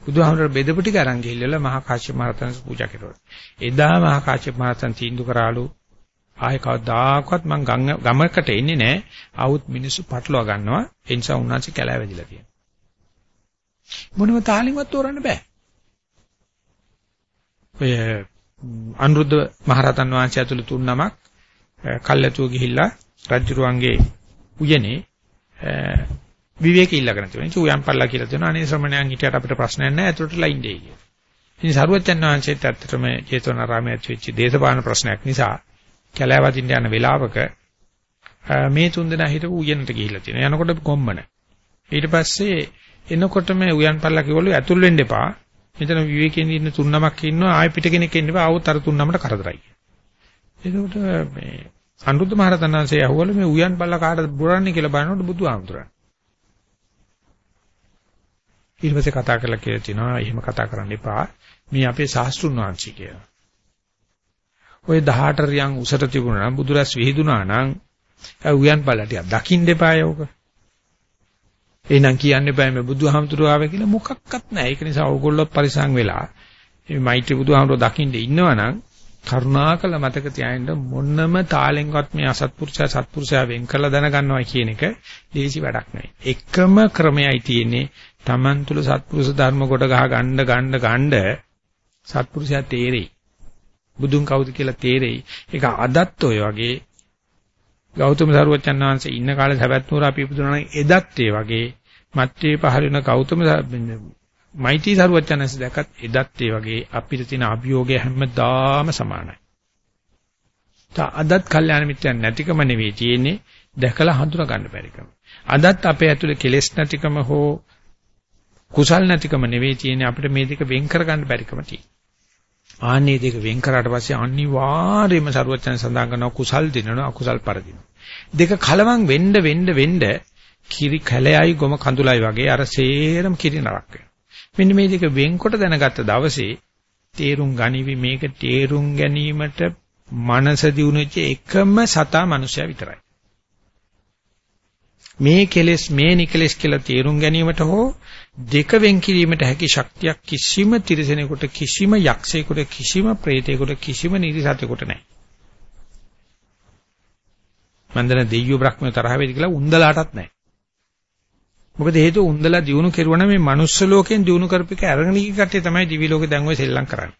බුදුහාමර බෙදපු ටික අරන් ගිහිල්ලා මහා කාශ්‍යප මහරතන් පූජා කෙරුවා. එදා මහා කාශ්‍යප මහරතන් තීන්දුව කරාලු ආයේ කවදාකවත් මං ගමකට එන්නේ නැහැ. ආවුත් මිනිස්සු පටලවා ගන්නවා. ඒ නිසා උන්වහන්සේ කැලෑ වැදිලා තියෙනවා. මොනම තාලින්වත් තෝරන්න බෑ. ඔය අනුරුද්ධ මහරතන් වහන්සේ ඇතුළු තුන් නමක් කල්ැතුව ගිහිල්ලා රජුරුවන්ගේ උයනේ විවේක ඉල්ලගෙන තියෙනවා. ඉතින් උයන් පල්ලා කියලා තියෙනවා. අනේ ශ්‍රමණයන් හිටියට අපිට ප්‍රශ්නයක් නැහැ. ඇතුළට ලයින් දෙයි කියලා. ඉතින් සරුවච්චන් වහන්සේත් ඇත්තටම චේතනාරාමයේ ඇවිච්ච දේශපාලන ප්‍රශ්නයක් නිසා කැලෑවදින්න යන වෙලාවක මේ තුන් දෙනා හිටපු උයනට ගිහිල්ලා තියෙනවා. යනකොට කොම්බන. ඊට පස්සේ එනකොටම උයන් පල්ලා කිව්වලු ඇතුල් වෙන්න එපා. මෙතන විවේකයෙන් ඉන්න තුන් නමක් ඉන්නවා. ආයෙ පිට කෙනෙක් එන්න එපා. ආවොත් අර තුන් නමට කරදරයි. එතකොට මේ අනුරුද්ධ මහරතන් වහන්සේ අහුවල මේ උයන් බල්ලා කාටද බුරන්නේ කියලා බලනකොට බුදුහාමුදුරන්. ඊට පස්සේ කතා කරලා කියලා තිනවා එහෙම කතා කරන්න එපා. මේ අපේ ශාස්ත්‍රුන් වහන්සේ කියලා. ওই 18 රියන් උසට තිබුණා නම් බුදුරස් විහිදුනා නම් උයන් බලටියක් දකින්න එපා යෝක. එහෙනම් කියන්න එපා මේ බුදුහාමුදුරුවෝ ආවේ කියලා මොකක්වත් නැහැ. ඒක නිසා ඕගොල්ලෝ පරිසං වෙලා මේ මෛත්‍රී බුදුහාමුදුරුවෝ දකින්න ඉන්නවනම් කරුණාකල මතක තියාගන්න මොන්නම තාලෙන්වත් මේ අසත්පුරුෂයා සත්පුරුෂයා වෙන් කරලා දැනගන්නවා කියන එක දීසි වැඩක් නෙවෙයි. එකම ක්‍රමයයි තියෙන්නේ Taman තුල සත්පුරුෂ ධර්ම කොට ගහ ගන්න ගන්න ගන්න සත්පුරුෂයා තේරෙයි. බුදුන් කවුද කියලා තේරෙයි. ඒක අදත් ඔය වගේ ගෞතම සරුවචන් වහන්සේ ඉන්න කාලේ සවැත් නුවර අපි ඉපදුනා නම් එදත් ඒ වගේ මත්යේ පහළ වෙන ගෞතම මෛත්‍රී සරුවචනස් දැකත් එදත් ඒ වගේ අපිට තියෙන අභියෝගය හැමදාම සමානයි. තා අදත් කල්යාණ මිත්‍යන් නැතිකම නෙවෙයි තියෙන්නේ දැකලා හඳුනා ගන්න බැරිකම. අදත් අපේ ඇතුලේ කෙලෙස් නැතිකම හෝ කුසල් නැතිකම නෙවෙයි තියෙන්නේ අපිට මේ දෙක වෙන් කර ගන්න බැරිකම තියෙන්නේ. ආන්නේ දෙක වෙන් කරාට පස්සේ අනිවාර්යයෙන්ම සරුවචන සඳහන් කරනවා කුසල් දිනනවා අකුසල් පරදිනවා. දෙක කලවම් වෙන්න වෙන්න වෙන්න කිරි කැලයයි ගොම කඳුලයි වගේ අර සේරම කිරි නරක් වෙනවා. මෙන්න මේ දෙක වෙන්කොට දැනගත්ත දවසේ තේරුම් ගනිවි මේක තේරුම් ගැනීමට මනස දිනුනෙච්ච එකම සතා මනුෂයා විතරයි. මේ කෙලෙස් මේ නිකලෙස් කියලා තේරුම් ගැනීමට හෝ දෙක වෙන් කිරීමට හැකි ශක්තියක් කිසිම තිරසනෙකුට කිසිම යක්ෂයෙකුට කිසිම ප්‍රේතයෙකුට කිසිම නිරිසතෙකුට නැහැ. මන්දන දෙයියෝ බ්‍රහ්මෝ තරහ වෙදි කියලා උන්දලාටත් නැහැ. මොකද හේතුව උන්දලා දිනු කෙරුවන මේ manuss ලෝකෙන් දිනු කරපික අරගෙන ගිය කට්ටිය තමයි දිවි ලෝකේ දැන් ඔය සෙල්ලම් කරන්නේ.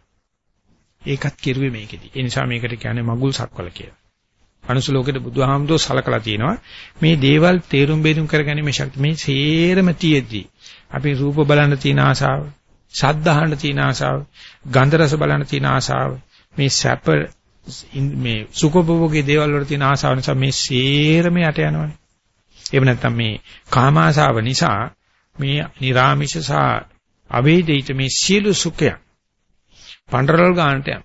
ඒකත් කෙරුවේ මේකෙදි. ඒ නිසා මේකට කියන්නේ මගුල් සක්වල කියලා. manuss ලෝකෙට බුදුහාමුදුරුවෝ සලකලා තියෙනවා මේ දේවල් තේරුම් බේරුම් කරගැනීමේ ශක්තිය මේ සේරම තියෙද්දි අපි රූප බලන්න තියෙන ආසාව, ශබ්ද අහන්න තියෙන ආසාව, ගන්ධ රස බලන්න තියෙන ආසාව, මේ සැප මේ සුඛභෝගී දේවල් වල තියෙන ආසාව නිසා මේ සේරම යට යනවනේ. එහෙම නැත්නම් මේ කාමාශාව නිසා මේ නිර්ාමිෂ සහ අවේදිත මේ සියලු සුඛය පඬරල් ගන්නට යන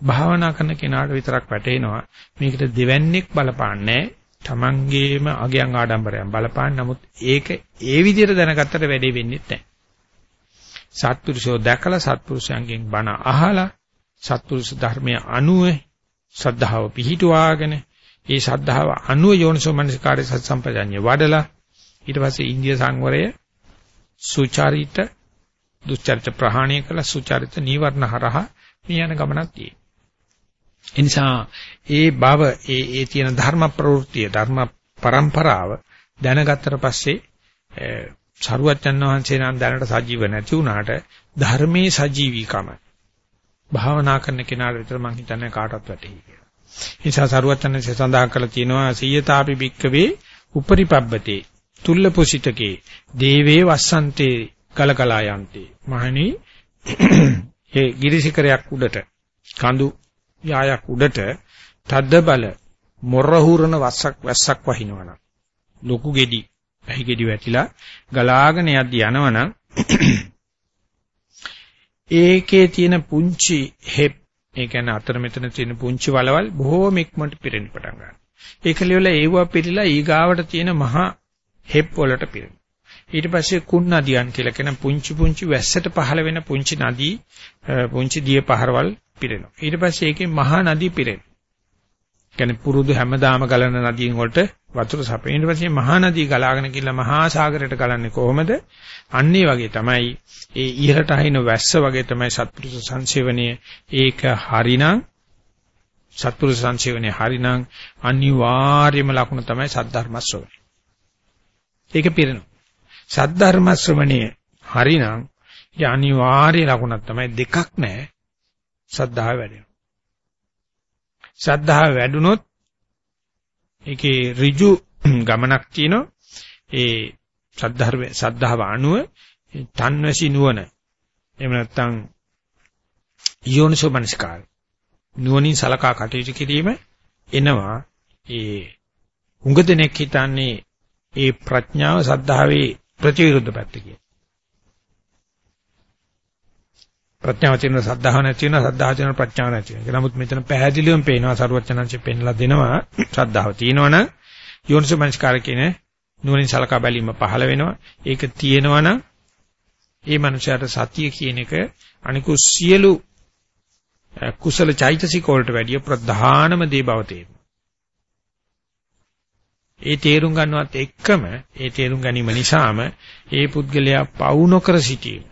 භාවනා කරන කෙනාට විතරක් වැටෙනවා. මේකට දෙවන්නේක් බලපාන්නේ තමන්ගේම අගයන් ආඩම්බරයන් බලපාන නමුත් ඒක ඒ විදිහට දැනගත්තට වැඩේ වෙන්නේ නැහැ. සත්පුරුෂෝ දැකලා සත්පුරුෂයන්ගෙන් බණ අහලා සත්පුරුෂ ධර්මයේ අනුව ශ්‍රද්ධාව පිහිටුවාගෙන ඒ ශ්‍රද්ධාව අනුව යෝනිසෝ මනසිකාරය සත් සම්පජඤ්ඤ වඩලා ඊට පස්සේ ඉන්දිය සංවරය සුචාරිත දුස්චරිත ප්‍රහාණය කළ සුචාරිත නීවරණ හරහා මේ යන ගමනක් තියෙනවා. ඒ නිසා ඒ බව ඒ ඒ තියෙන ධර්ම ප්‍රවෘත්තිය ධර්ම પરම්පරාව දැනගත්තට පස්සේ සරුවච්චන් වහන්සේ නම් දැනට සජීව නැති වුණාට ධර්මයේ සජීවීකම භාවනා කරන කෙනාට විතර මම හිතන්නේ කාටවත් වැටහි කියලා. නිසා සරුවචනසේ සඳහන් කරලා තියෙනවා සීයතාපි භික්කවේ උපරිපබ්බතේ තුල්ල පුසිතකේ දේවේ වස්සන්තේ කලකලා යන්තේ. මහණි ඒ ගිරිසිකරයක් උඩට කඳු යායක් උඩට තද්ද බල මොරහුරන වස්සක් වැස්සක් වහිනවනම් ලොකු ගෙඩි පැහි ගෙඩි වැටිලා ගලාගෙන යද්දි යනවනම් ඒකේ තියෙන පුංචි හෙප් ඒ කියන්නේ අතර මෙතන තියෙන පුංචි වලවල් බොහෝම ඉක්මනට පිරෙන්න පටන් ගන්නවා. ඒක ලියවලා ඒව පිළිලා ඊගාවට තියෙන මහා හෙප් වලට පිරෙනවා. ඊට පස්සේ කුන් නදියන් කියලා කියන පුංචි පුංචි වැස්සට පහළ වෙන පුංචි නදී පුංචි දිය පහරවල් පිරෙනවා. ඊට පස්සේ ඒකේ මහා නදී පිරෙනවා. කියන්නේ පුරුදු හැමදාම ගලන නදියන් වලට වතුර සපේ. ඊට පස්සේ මහා නදී ගලාගෙන ගිහලා මහා සාගරයට ගලන්නේ කොහොමද? අන්න වගේ තමයි ඒ ඉහළට අහින වැස්ස වගේ තමයි සත්පුරුෂ සංසේවනයේ ඒක හරිනම් සත්පුරුෂ සංසේවනයේ හරිනම් අනිවාර්යම ලකුණ තමයි සද්ධර්ම ශ්‍රවණය. ඒක පිරෙනවා. සද්ධර්ම ශ්‍රවණයේ හරිනම් ඒ අනිවාර්ය ලකුණක් තමයි දෙකක් නැහැ. සද්ධාව වැඩෙනවා. සද්ධාව වැඩුණොත් ඒකේ ඍජු ගමනක් තියෙනවා. ඒ සද්ධර්ම සද්ධාව අනුව තන්වැසි නුවණ එහෙම නැත්නම් යෝනිසෝ මනස්කාර නුවණින් සලකා කටයුතු කිරීම එනවා ඒ උඟ දෙනෙක් හිතන්නේ ඒ ප්‍රඥාව සද්ධාවේ ප්‍රතිවිරුද්ධ පැත්ත කියලා. ප්‍රඥාව තියෙන සද්ධාව නැති වෙන සද්ධාව තියෙන ප්‍රඥාව නැති වෙන. නමුත් මෙතන පැහැදිලිවම පේනවා සරුවචනංශයෙන් පෙන්ලා දෙනවා ශ්‍රද්ධාව තියෙනවනම් යෝනිසෝ මනස්කාර කියන නුවණින් සලකා බැලීම පහළ වෙනවා. ඒක තියෙනවනම් ඒ මනුෂයාට සතිය කියන එක අනිකුත් සියලු කුසල චෛතසික වලට වැඩිය ප්‍රධානම දේ බව තේරෙනවා. ඒ තේරුම් ගන්නවත් එක්කම ඒ තේරුම් ගැනීම නිසාම ඒ පුද්ගලයා පවු නොකර සිටීම.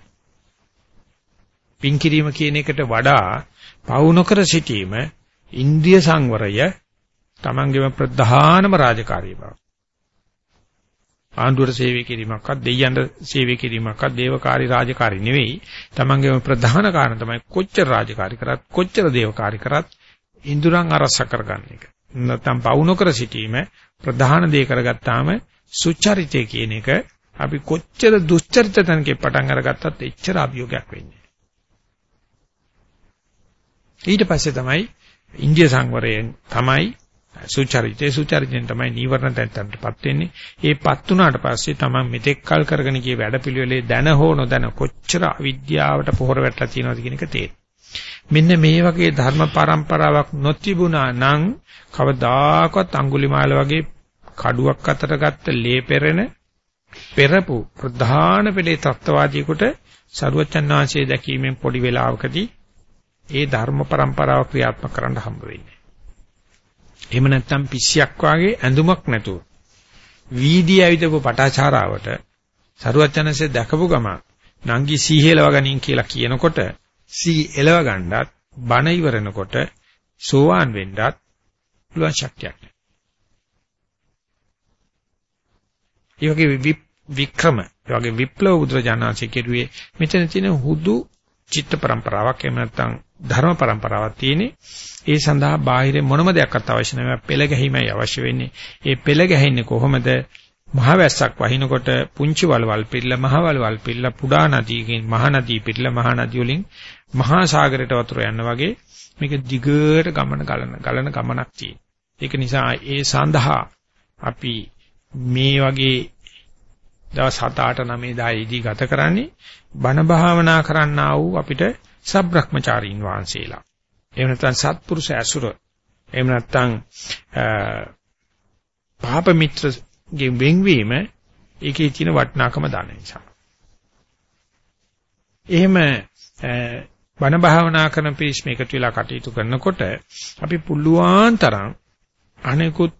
පින් කිරීම කියන එකට වඩා පවු නොකර සිටීම ඉන්ද්‍රිය සංවරය තමන්ගේම ප්‍රධානම රාජකාරිය බව. ආණ්ඩුවට සේවය කිරීමක්වත් දෙයයන්ට සේවය කිරීමක්වත් දේවකාරී රාජකාරී නෙවෙයි. තමන්ගේම ප්‍රධාන කාරණා තමයි කොච්චර රාජකාරී කරත් කොච්චර දේවකාරී කරත් ඉන්ද්‍රයන් අරස කරගන්න එක. නැත්නම් පවුනකර සිටීම ප්‍රධාන දේ කරගත්තාම සුචරිතය කියන එක අපි කොච්චර දුස්චරිත තනකේ පටන් අරගත්තත් එච්චර අභියෝගයක් වෙන්නේ. ඊට පස්සේ තමයි ඉන්දිය සංවරයෙන් තමයි සුචරිතේ සුචරිතෙන් තමයි නීවරණ තැන්ටපත් වෙන්නේ. ඒපත් උනාට පස්සේ තමයි මෙතෙක් කල් කරගෙන ගිය වැඩපිළිවෙලේ දැන හෝ නොදැන කොච්චර අවිද්‍යාවට පොහොර වැටලා තියෙනවද කියන එක තේරෙනවා. මෙන්න මේ වගේ ධර්ම પરම්පරාවක් නොතිබුණා නම් කවදාකවත් අඟුලිමාල වගේ කඩුවක් අතට ගත්ත ලේ පෙරෙන පෙරපු ප්‍රධාන පෙළේ තත්ත්වවාදීකට සරුවචන් වහන්සේ දැකීමෙන් පොඩි වෙලාවකදී ඒ ධර්ම પરම්පරාව ක්‍රියාත්මක කරන්න හම්බ වෙන්නේ. එහෙම නැත්නම් පිස්සියක් වාගේ ඇඳුමක් නැතුව වීදී ඇවිදපු පටාචාරාවට සරුවචනසේ දැකපු ගම නංගි සීහෙලව ගනින් කියලා කියනකොට සී එලව ගන්නත් බණ ඉවරනකොට සෝවාන් වෙන්නත් පුළුවන් ශක්තියක්. ඒ වගේ වික්‍රම, ඒ වගේ විප්ලව බුදුරජාණන්සේ කෙරුවේ මෙතන තියෙන හුදු චිත්ත પરම්පරාවක් එහෙම නැත්නම් ධර්ම પરම්පරාවක් තියෙන්නේ. ඒ සඳහා බාහිර මොනම දෙයක්වත් අවශ්‍ය නැහැ. පෙළ ගැහිමයි අවශ්‍ය වෙන්නේ. ඒ පෙළ ගැහෙන්නේ කොහොමද? මහ වැස්සක් වහිනකොට පුංචි වලවල් පිරලා මහ වලවල් පිරලා පුඩා නදියකින් මහ නදී පිරලා මහ නදිය වලින් මහා සාගරයට වතුර යන වගේ මේක දිගට ගමන ගලන ගලන ගමනක් තියෙන. ඒක නිසා ඒ සඳහා අපි මේ වගේ දවස් 7 8 9 10 ගත කරන්නේ බණ භාවනා කරන්නා වූ අපිට සබ්‍රහ්මචාරීන් වහන්සේලා. එහෙම නැත්නම් සත්පුරුෂ ඇසුර. එහෙම නැත්නම් පාප මිත්‍රගේ වෙන්වීම ඒකේ තියෙන වටිනාකම දන්න නිසා. එහෙම බණ භාවනා කරන පිරිස් මේකට වෙලා කටයුතු කරනකොට අපි පුළුවන් තරම් අනෙකුත්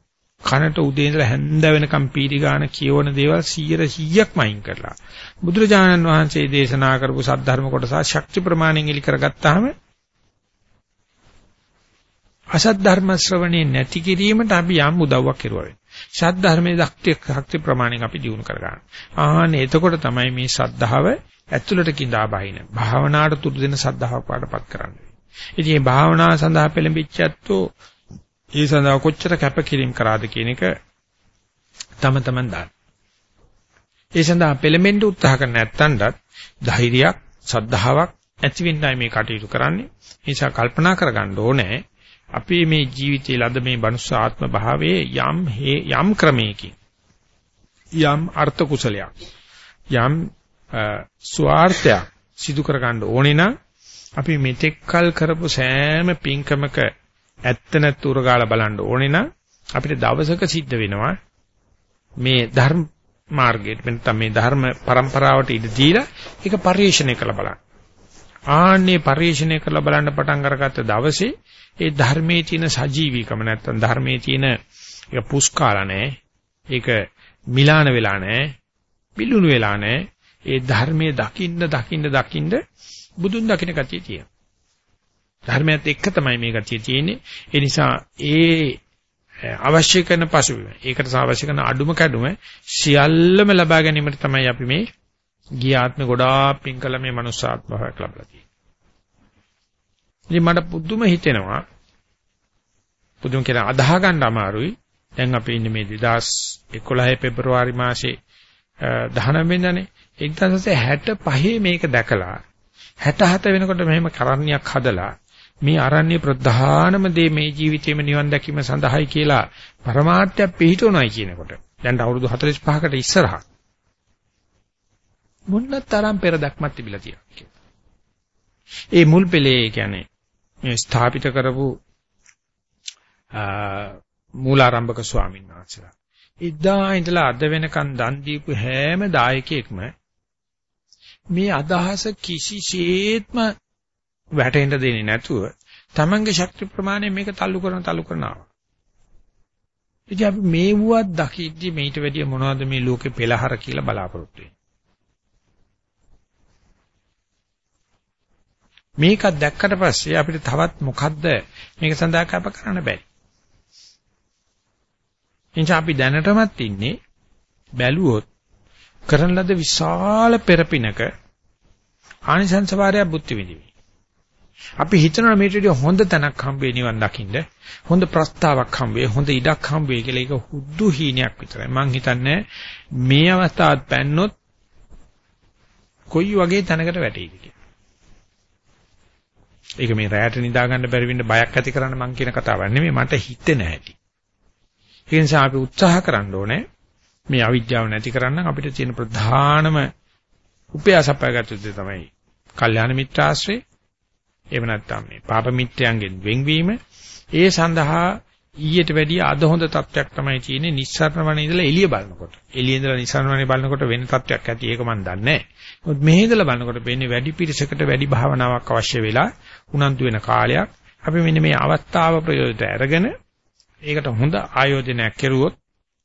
කනට උදේ ඉඳලා හැන්ද වෙනකම් පීඩි ගන්න කියවන දේවල් 100%ක්ම අයින් කරලා බුදුරජාණන් වහන්සේ දේශනා කරපු සද්ධර්ම කොටස ශක්ති ප්‍රමාණයෙන් ඉලි කරගත්තාම අසත් ධර්ම ශ්‍රවණේ නැති කිරීමට අපි යම් උදව්වක් කෙරුවා වෙනවා. සත් ධර්මයේ දක්ති ශක්ති ප්‍රමාණයෙන් අපි දිනු කරගන්න. ආහනේ එතකොට තමයි මේ සද්ධාව ඇතුළට කිඳා බහින. භාවනාවට තුරු දෙන සද්ධාවක් පාඩපත් කරන්නේ. ඉතින් මේ භාවනාව සඳහා පෙළඹිච්ච ඇත්තෝ ඒ සඳහා කොච්චර කැපකිරීම කරාද කියන එක තම තමන් දාන්න. ඒ සඳහා පෙළඹෙන්න උත්සාහ කරන නැත්තන්ටත් ධෛර්යයක්, සද්ධාාවක් ඇති වෙන්නයි මේ කටයුතු කරන්නේ. ඒ නිසා කල්පනා කරගන්න ඕනේ අපි මේ ජීවිතයේ ලද මේ මනුස්ස ආත්ම භාවයේ යම් යම් ක්‍රමයකින් යම් අර්ථ කුසලයක් යම් ස්වార్థයක් සිදු කරගන්න ඕනේ නම් අපි මෙතෙක් කල් කරපු සෑම පින්කමක ඇත්ත නැත්තු උරගාලා බලන්න ඕනේ නම් අපිට දවසක සිද්ධ වෙනවා මේ ධර්ම මාර්ගයට නැත්නම් මේ ධර්ම પરම්පරාවට ඉඳ දීලා ඒක පරිශ්‍රණය කරලා බලන්න. ආන්නේ පරිශ්‍රණය කරලා බලන්න පටන් අරගත්ත දවසේ ඒ ධර්මයේ තියෙන සජීවීකම නැත්නම් ධර්මයේ තියෙන ඒක පුස්කාලා නැහැ. ඒක මිලාන වෙලා නැහැ. පිළුණු වෙලා නැහැ. ඒ ධර්මයේ දකින්න දකින්න දකින්න බුදුන් දකින්න ගතිය තියෙනවා. ධර්මයත් එක්ක තමයි මේ ගතිය තියෙන්නේ. ඒ නිසා ඒ අවශ්‍ය කරන පසුබිම, ඒකට අවශ්‍ය කරන අඩුම කැඩුම සියල්ලම ලබා ගැනීමට තමයි අපි මේ ගිය ආත්ම ගොඩාක් පින් කළ මේ මනුස්සාත්ම භාවයක් ලබලා තියෙන්නේ. ඉතින් මට පුදුම හිතෙනවා පුදුම කියලා අදාහ ගන්න අමාරුයි. දැන් අපි ඉන්නේ මේ 2011 පෙබරවාරි මාසේ 19 වෙනිදානේ 1965 මේක දැකලා 67 වෙනකොට මෙහෙම කරන්නියක් හදලා මේ අරණ්‍ය ප්‍රධානම දේ මේ ජීවිතේම නිවන් දැකීම සඳහායි කියලා પરමාර්ථය පිළිටුණයි කියනකොට. දැන් අවුරුදු 45කට ඉස්සරහා මොන්න තරම් පෙර දක්මක් තිබිලා තියෙනවා ඒ මුල් පෙළේ කියන්නේ මේ ස්ථාපිත කරපු මූලාරම්භක ස්වාමීන් වහන්සේලා. ඉදා ඉඳලා අද වෙනකන් දන් දීපු හැම දායකයෙක්ම මේ අදහස කිසිසේත්ම වැටෙන්න දෙන්නේ නැතුව තමන්ගේ ශක්ති ප්‍රමාණය මේක තල්ලු කරන තල්ලු කරනවා. ඉතින් අපි මේ වුවත් දකිද්දි මේිට වැඩිය මොනවද මේ ලෝකේ පෙළහර කියලා බලාපොරොත්තු වෙන්නේ. මේක දැක්කට පස්සේ අපිට තවත් මොකද්ද මේක සඳහා කැප කරන්න බැරි. එනිසා අපි දැනටමත් ඉන්නේ බැලුවොත් කරන ලද විශාල පෙරපිනක ආනිසංස වාරය බුද්ධ විදිවි. අපි හිතනවා මේට වඩා හොඳ තැනක් හම්බ නිවන් දකින්න හොඳ ප්‍රස්තාවක් හම්බ හොඳ ඉඩක් හම්බ කියලා ඒක හුදු හීනයක් විතරයි. මං හිතන්නේ මේ අවස්ථාවත් පැන්නොත් කොයි වගේ තැනකට වැටෙයිද කියලා. ඒක මේ රැයට නිදා ගන්න බැරි වෙන්න බයක් ඇති කරන්න මං කියන කතාවක් නෙමෙයි මට හිතෙන හැටි. ඒ නිසා අපි උත්සාහ කරන්න ඕනේ මේ අවිද්‍යාව නැති කරන්න. අපිට තියෙන ප්‍රධානම උපයාසපයගත යුතු තමයි කල්යාණ මිත්‍රාශ්‍රේ එහෙම නැත්නම් මේ පාප මිත්‍යයන්ගෙන් වෙන්වීම ඒ සඳහා ඊට වැඩිය අද හොඳ තත්වයක් තමයි තියෙන්නේ නිස්සාරණ වනේ ඉඳලා එළිය බලනකොට. එළිය ඉඳලා නිස්සාරණ වනේ බලනකොට වෙන තත්වයක් ඇති ඒක මම දන්නේ නැහැ. මොකද මෙහි ඉඳලා බලනකොට වෙන්නේ වැඩි පිරිසකට වැඩි භාවනාවක් අවශ්‍ය වෙලා උනන්දු වෙන කාලයක්. අපි මෙන්න මේ අවස්ථාව ප්‍රයෝජනට අරගෙන ඒකට හොඳ ආයෝජනයක් කෙරුවොත්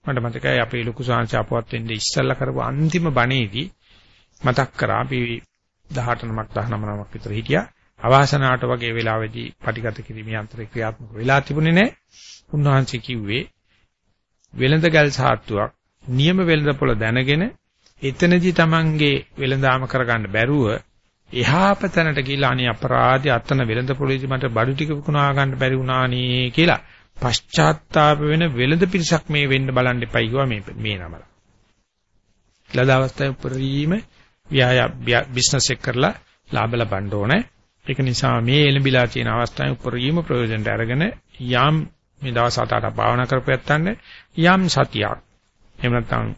මට මතකයි අපේ ලොකු සාංශ අපවත් වෙන්නේ ඉස්සල්ලා කරපු අන්තිම බණේදී මතක් කරා අපි 18 නමක් 19 නමක් විතර හිටියා. අවාසනාවට වගේ වෙලාවෙදී පටිගත කිරීමේ යන්ත්‍රය ක්‍රියාත්මක වෙලා තිබුණේ නැහැ. උන්වහන්සේ කිව්වේ වෙළඳ ගල් සාත්තුවක් නියම වෙළඳ පොළ දැනගෙන එතනදී Tamange වෙලඳාම කරගන්න බැරුව එහා පැතනට ගිහිලා අනේ අපරාධي අතන වෙලඳ පොලිසි මට බඩු ටික විකුණා ගන්න බැරි වුණානේ කියලා පශ්චාත්තාප වෙන වෙලඳ පිරිසක් මේ වෙන්න බලන්න එපා කිව්වා මේ මේ නමල. ලද අවස්ථාවේ උපරිම ව්‍යාය බිස්නස් එක කරලා ලාභ ලබන්න ඕනේ. ඒක නිසා මේ එළඹිලා තියෙන අවස්ථාවේ උපරිම ප්‍රයෝජනට අරගෙන යම් මේ දවස් හත අට භාවනා කරපැත්තන්න යම් සතියක් එහෙම නැත්නම්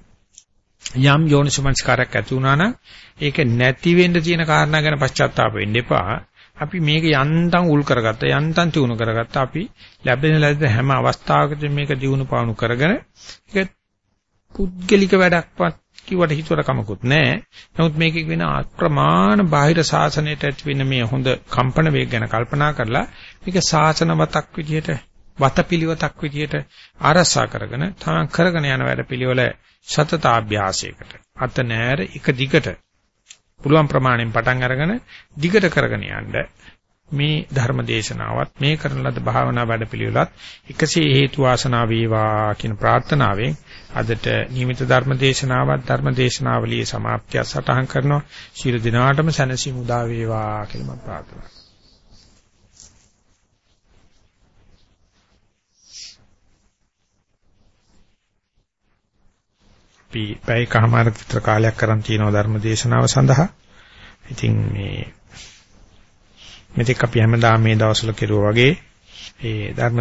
යම් යෝනිසමංස්කාරයක් ඇති වුණා නම් ඒක නැති වෙන්න තියෙන කාරණා ගැන පශ්චාත්තාප වෙන්න එපා. අපි මේක යන්තම් උල් කරගත්ත යන්තම් තියුණු කරගත්ත අපි ලැබෙන ලැබෙන හැම අවස්ථාවකදී මේක දිනු පාණු කරගෙන ඒක පුද්ගලික වැඩක්වත් කිව්වට හිතුවට කමකුත් නැහැ. නමුත් මේකේ වෙන අප්‍රමාණ බාහිර සාසනයට ඇති වෙන මේ හොඳ කම්පන වේග ගැන කල්පනා කරලා මේක සාසනවතක් විදිහට වතපිලිවතක් විදිහට ආරසා කරගෙන තමන් කරගෙන යන වැඩපිළිවෙල සතතාභ්‍යාසයකට අත නෑර එක දිගට පුළුවන් ප්‍රමාණයෙන් පටන් අරගෙන දිගට කරගෙන යන්න මේ ධර්ම දේශනාවත් මේ කරන ලද භාවනා වැඩපිළිවෙලත් එකසේ හේතු වාසනා වේවා කියන ප්‍රාර්ථනාවෙන් අදට නියමිත ධර්ම දේශනාවත් ධර්ම දේශනාවලියේ સમાප්තිය සටහන් කරනවා ශිරු දිනාටම සැනසීම උදා වේවා කියලා මම ප්‍රාර්ථනා කරනවා අපි පැයකමාරක විතර කාලයක් කරන් තියෙනවා ධර්ම දේශනාව සඳහා. ඉතින් මේ මෙතෙක් අපි හැමදාම මේ දවස්වල කෙරුවා වගේ ඒ ධර්ම